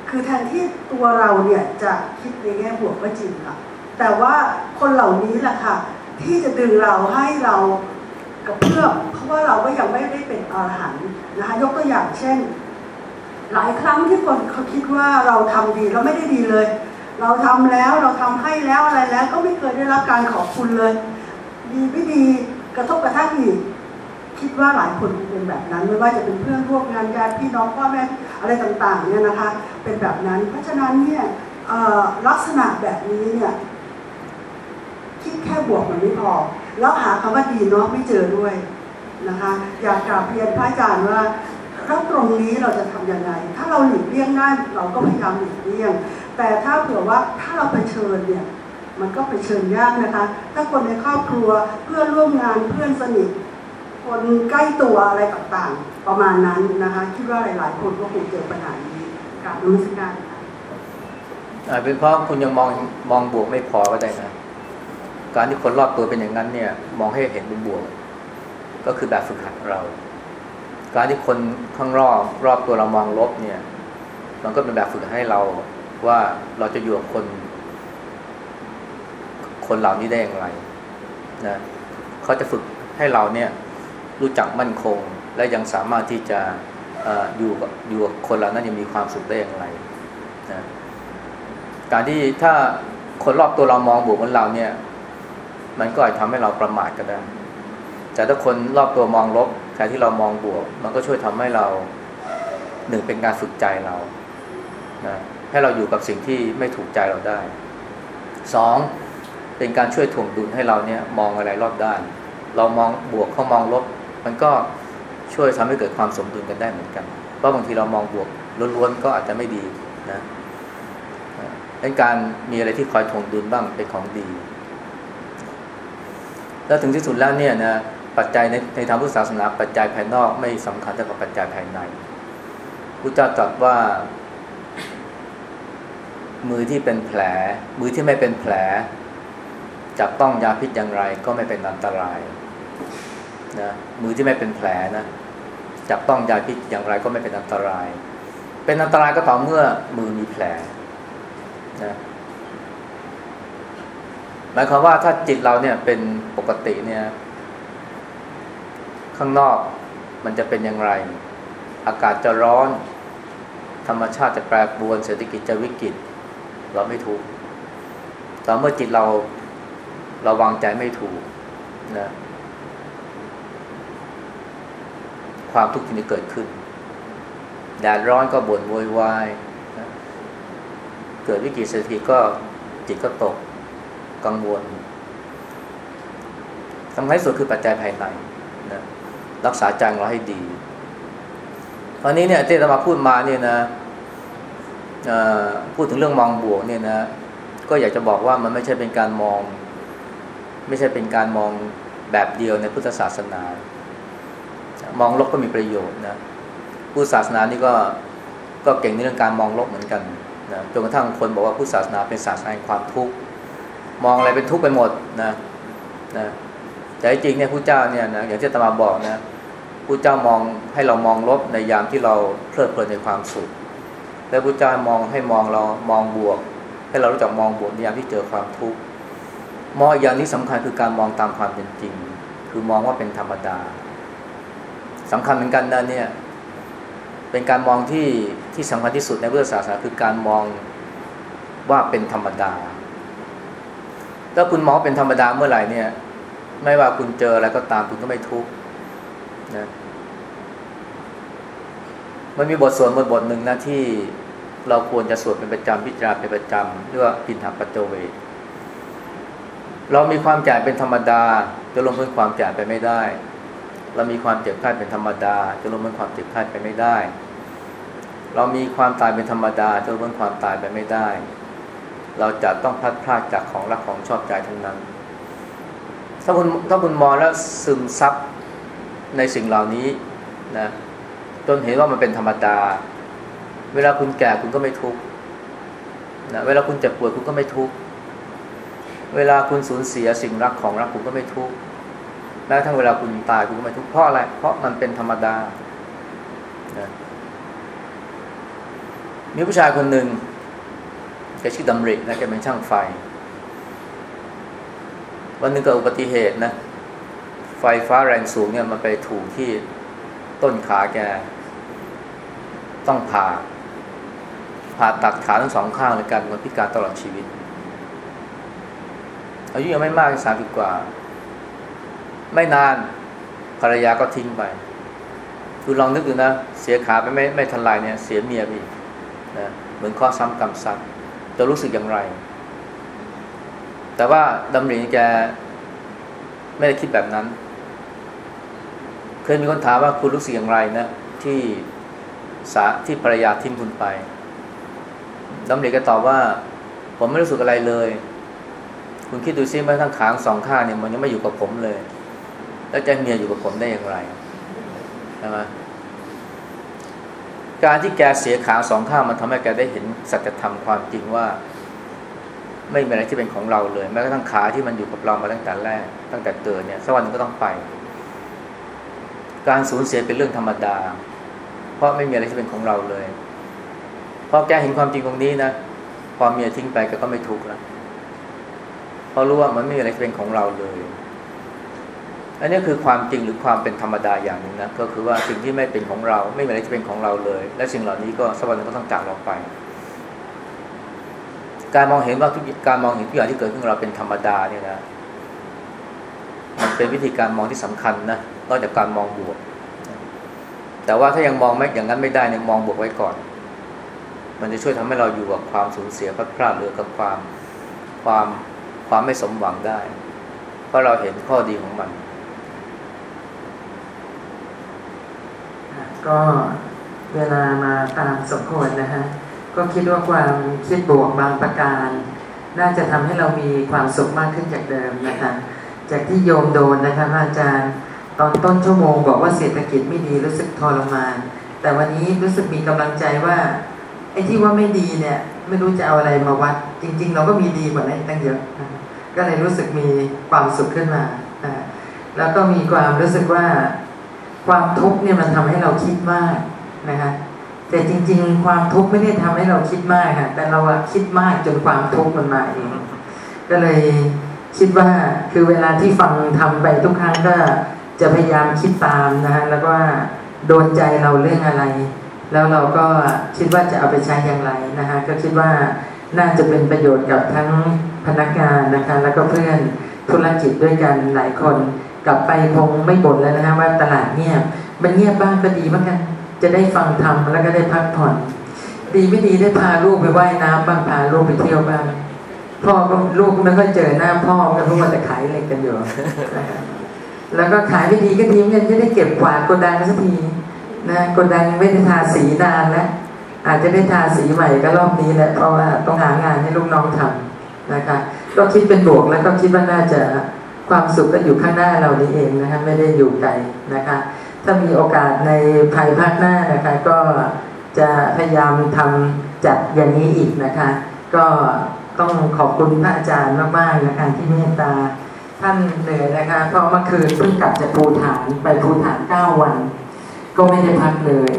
คือแทนที่ตัวเราเนี่ยจะคิดในแง่บวกก็จริงค่ะแต่ว่าคนเหล่านี้แหละค่ะ ที่จะดึงเราให้เรากับเพื่อมเพราะว่าเราก็ยังไม่ได้เป็นอรหันต์นะคะยกตัวอย่างเช่น หลายครั้งที่คนเขาคิดว่าเราทำดีเราไม่ได้ดีเลย เราทำแล้วเราทำให้แล้วอะไรแล้วก็ไม่เคยได้รับการขอบคุณเลย ดีไม่ดีกระทบกระทั่งอีกคิดว่าหลายคนเป็นแบบนั้นไม่ว่าจะเป็นเพื่อนร่วมงานญาติพี่น้องพ่อแม่อะไรต่างๆเนี่ยนะคะ เป็นแบบนั้น เพราะฉะนั้นเนี่ยลักษณะแบบนี้เนี่ย คิดแค่บวกมันไม่พอ แล้วหาคำว่าดีเนาะไม่เจอด้วยนะคะ อยากกราบเรียนพระอาจารย์ว่าแล้วตรงนี้เราจะทํำยังไง ถ้าเราหลีกเลี่ยงได้เราก็พยายามหลีกเลี่ยง แต่ถ้าเผื่อว่าถ้าเราไปเชิญเนี่ยมันก็ไปเชิญยากนะคะ ถ้าคนในครอบครัวเพื่อนร่วมงานเพื่อนสนิท คนใกล้ตัวอะไรต่างๆ ประมาณนั้นนะคะ คิดว่าหลาย ๆ คนก็คงเจอปัญหานี้กับนมัสการอาเป็นเพราะคุณยังมองมองบวกไม่พอก็ได้นะ การที่คนรอบตัวเป็นอย่างนั้นเนี่ย มองให้เห็นเป็นบวกก็คือแบบฝึกหัดเรา การที่คนข้างรอบรอบตัวเรามองลบเนี่ย มันก็เป็นแบบฝึกให้เราว่าเราจะอยู่กับคน คนเหล่านี้ได้อย่างไรนะเขาจะฝึกให้เราเนี่ยรู้จักมั่นคง และยังสามารถที่จะอยู่กับอยู่กับคนเหล่านั้นยังมีความสุขได้อย่างไรนะการที่ถ้าคนรอบตัวเรามองบวกเหมือนเราเนี่ย มันก็อาจทำให้เราประมาทก็ได้ แต่ถ้าคนรอบตัวมองลบแทนที่เรามองบวก มันก็ช่วยทำให้เราหนึ่งเป็นการฝึกใจเรานะให้เราอยู่กับสิ่งที่ไม่ถูกใจเราได้สองเป็นการช่วยถ่วงดุลให้เราเนี่ยมองอะไรรอบด้าน เรามองบวกเขามองลบ มันก็ช่วยทำให้เกิดความสมดุลกันได้เหมือนกัน เพราะบางทีเรามองบวกล้วนๆก็อาจจะไม่ดีนะเป็นการมีอะไรที่คอยถ่วงดุลบ้างเป็นของดี แล้วถึงที่สุดแล้วเนี่ยนะปัจจัยในในทางพุทธศาสนาปัจจัยภายนอกไม่สำคัญเท่ากับปัจจัยภายในพุทธเจ้าตรัสว่า มือที่เป็นแผล มือที่ไม่เป็นแผลจับต้องยาพิษอย่างไรก็ไม่เป็นอันตรายนะมือที่ไม่เป็นแผลนะจับต้องยาพิษอย่างไรก็ไม่เป็นอันตราย เป็นอันตรายก็ต่อเมื่อมือมีแผลนะ มายความว่าถ้าจิตเราเนี่ยเป็นปกติเนี่ย ข้างนอกมันจะเป็นอย่างไร อากาศจะร้อน ธรรมชาติจะแปรปรวนเศรษฐกิจจะวิกฤต เราไม่ถูกแต่เมื่อจิตเราเราวางใจไม่ถูกนะความทุกข์ที่นี้เกิดขึ้นแดดร้อนก็บ่นโวยวายนะเกิดวิกฤตเศรษฐกิจก็จิตก็ตก กังวลสำคัญที่สุดคือปัจจัยภายในนะรักษาใจเราให้ดีตอนนี้เนี่ยที่เรามาพูดมาเนี่ยนะพูดถึงเรื่องมองบวกเนี่ยนะ ก็อยากจะบอกว่ามันไม่ใช่เป็นการมอง ไม่ใช่เป็นการมองแบบเดียวในพุทธศาสนา มองลบก็มีประโยชน์นะพุทธศาสนานี่ก็ก็เก่งในเรื่องการมองลบเหมือนกันนะจนกระทั่งคนบอกว่าพุทธศาสนาเป็นศาสนาแห่งความทุกข์ มองอะไรเป็นทุกข์ไปหมดนะนะแต่จริงเนี่ยพระเจ้าเนี่ยนะอย่างที่ตมาบอกนะพระเจ้ามองให้เรามองลบในยามที่เราเพลิดเพลินในความสุข และพระเจ้ามองให้มองเรามองบวก ให้เรารู้จักมองบวกในยามที่เจอความทุกข์มองอย่างนี้สำคัญคือการมองตามความเป็นจริง คือมองว่าเป็นธรรมดาสำคัญเหมือนกันนะเนี่ยเป็นการมองที่ที่สำคัญที่สุดในพุทธศาสนาคือการมองว่าเป็นธรรมดา ถ้าคุณมองเป็นธรรมดาเมื่อไหร่เนี่ย ไม่ว่าคุณเจออะไรก็ตามคุณก็ไม่ทุกข์นะมันมีบทสวดบทบทหนึ่งนะที่เราควรจะสวดเป็นประจำพิจารณาเป็นประจำเรียกว่าปินหปัจโจเวเรามีความแก่เป็นธรรมดา จะลงพ้นความแก่ไปไม่ได้ เรามีความเจ็บไข้เป็นธรรมดา จะลงพ้นความเจ็บไข้ไปไม่ได้ เรามีความตายเป็นธรรมดา จะลงพ้นความตายไปไม่ได้ เราจะต้องพลัดพรากจากของรักของชอบใจทั้งนั้น ถ้าคุณถ้าคุณมองแล้วซึมซับในสิ่งเหล่านี้นะจนเห็นว่ามันเป็นธรรมดา เวลาคุณแก่คุณก็ไม่ทุกข์นะเวลาคุณเจ็บป่วยคุณก็ไม่ทุกข์ เวลาคุณสูญเสียสิ่งรักของรักคุณก็ไม่ทุกข์แม้ทั่งเวลาคุณตายคุณก็ไม่ทุกข์เพราะอะไร เพราะมันเป็นธรรมดานะมีผู้ชายคนหนึ่ง แกชื่อดำรินะแกเป็นช่างไฟ วันหนึ่งเกิดอุบัติเหตุนะ ไฟฟ้าแรงสูงเนี่ยมันไปถูกที่ต้นขาแก ต้องผ่า ผ่าตัดขาทั้งสองข้างเลยกันมันพิการตลอดชีวิต อายุยังไม่มากสามสิบกว่า ไม่นานภรรยาก็ทิ้งไปคุณลองนึกดูนะ เสียขาไปไม่ไม่ทันไรเนี่ย เสียเมียไปนะเหมือนข้อซ้ำกรรมซัด จะรู้สึกอย่างไร แต่ว่าดำริแกไม่ได้คิดแบบนั้น เคยมีคนถามว่าคุณรู้สึกอย่างไรนะที่สาที่ภรรยาทิ้งคุณไปดำริก็ตอบว่า ผมไม่รู้สึกอะไรเลย คุณคิดดูซิแม้ทั้งขางสองข้างเนี่ยมันยังไม่อยู่กับผมเลย แล้วจะเมียอยู่กับผมได้อย่างไรใช่ไหม การที่แกเสียขาสองข้างมันทำให้แกได้เห็นสัจธรรมความจริงว่า ไม่มีอะไรที่เป็นของเราเลย แม้กระทั่งขาที่มันอยู่กับเรามาตั้งแต่แรก ตั้งแต่เกิดเนี่ยสักวันนึงก็ต้องไป การสูญเสียเป็นเรื่องธรรมดา เพราะไม่มีอะไรที่เป็นของเราเลยพอแกเห็นความจริงตรงนี้นะพอเมียทิ้งไปแกก็ไม่ทุกข์แล้วเพราะรู้ว่ามันไม่มีอะไรที่เป็นของเราเลย อันนี้คือความจริงหรือความเป็นธรรมดาอย่างหนึ่งนะก็คือว่าสิ่งที่ไม่เป็นของเราไม่มีอะไรที่เป็นของเราเลย และสิ่งเหล่านี้ก็สักวันหนึงก็ต้องจากเราไป การมองเห็นว่าทุกการมองเห็นทุกอย่างที่เกิดขึ้นเราเป็นธรรมดาเนี่ยนะมันเป็นวิธีการมองที่สำคัญนะนอกจากการมองบวก แต่ว่าถ้ายังมองไม่อย่างนั้นไม่ได้เนี่ยมองบวกไว้ก่อน มันจะช่วยทำให้เราอยู่กับความสูญเสียพลาดพลาดหรือกับความความความไม่สมหวังได้ เพราะเราเห็นข้อดีของมัน ก็เวลามาตามสมควรนะฮะก็คิดว่าความคิดบวกบางประการ น่าจะทำให้เรามีความสุขมากขึ้นจากเดิมนะคะจากที่โยมโดนนะคะอาจารย์ตอนต้นชั่วโมงบอกว่าเศรษฐกิจไม่ดีรู้สึกทรมาน แต่วันนี้รู้สึกมีกำลังใจว่าไอ้ที่ว่าไม่ดีเนี่ยไม่รู้จะเอาอะไรมาวัด จริง ๆ เราก็มีดีกว่านั้นตั้งเยอะก็เลยรู้สึกมีความสุขขึ้นมาแล้วก็มีความรู้สึกว่า ความทุกข์เนี่ยมันทำให้เราคิดมากนะคะแต่จริง ๆ ความทุกข์ไม่ได้ทำให้เราคิดมากค่ะแต่เราคิดมากจนความทุกข์มันมาเองก็เลยคิดว่าคือเวลาที่ฟังทำไปทุกครั้งก็จะพยายามคิดตามนะฮะแล้วก็ว่าโดนใจเราเรื่องอะไร แล้วเราก็คิดว่าจะเอาไปใช้อย่างไรนะคะก็คิดว่าน่าจะเป็นประโยชน์กับทั้งพนักงานนะคะ แล้วก็เพื่อนธุรกิจด้วยกันหลายคน กลับไปคงไม่บ่นแล้วนะคะว่าตลาดเงียบมันเงียบบ้างก็ดีเหมือนกัน จะได้ฟังธรรมแล้วก็ได้พักผ่อน ดีไม่ดีได้พาลูกไปว่ายน้ำบ้างพาลูกไปเที่ยวบ้างพ่อก็ลูกไม่ค่อยเจอหน้าพ่อกันเพราะว่าแต่ขายเหล็กกันอยู่นะคะแล้วก็ขายไม่ดีก็ดีเหมือนกันจะได้เก็บกวาดโกดังสักทีนะโกดังไม่ได้ทาสีนานแล้วอาจจะได้ทาสีใหม่ก็รอบนี้แหละเพราะว่าต้องหางานให้ลูกน้องทำนะคะ ก็คิดเป็นบวกแล้วก็คิดว่าน่าจะ ความสุขก็อยู่ข้างหน้าเรานี่เองนะคะไม่ได้อยู่ไกลนะคะ ถ้ามีโอกาสในภายภาคหน้านะคะก็จะพยายามทำจัดอย่างนี้อีกนะคะ ก็ต้องขอบคุณพระอาจารย์มากๆนะคะที่เมตตาท่านเหนื่อยนะคะเพราะเมื่อคืนเพิ่งกลับจากภูฐานไปภูฐานเก้าวัน ก็ไม่ได้พักเลย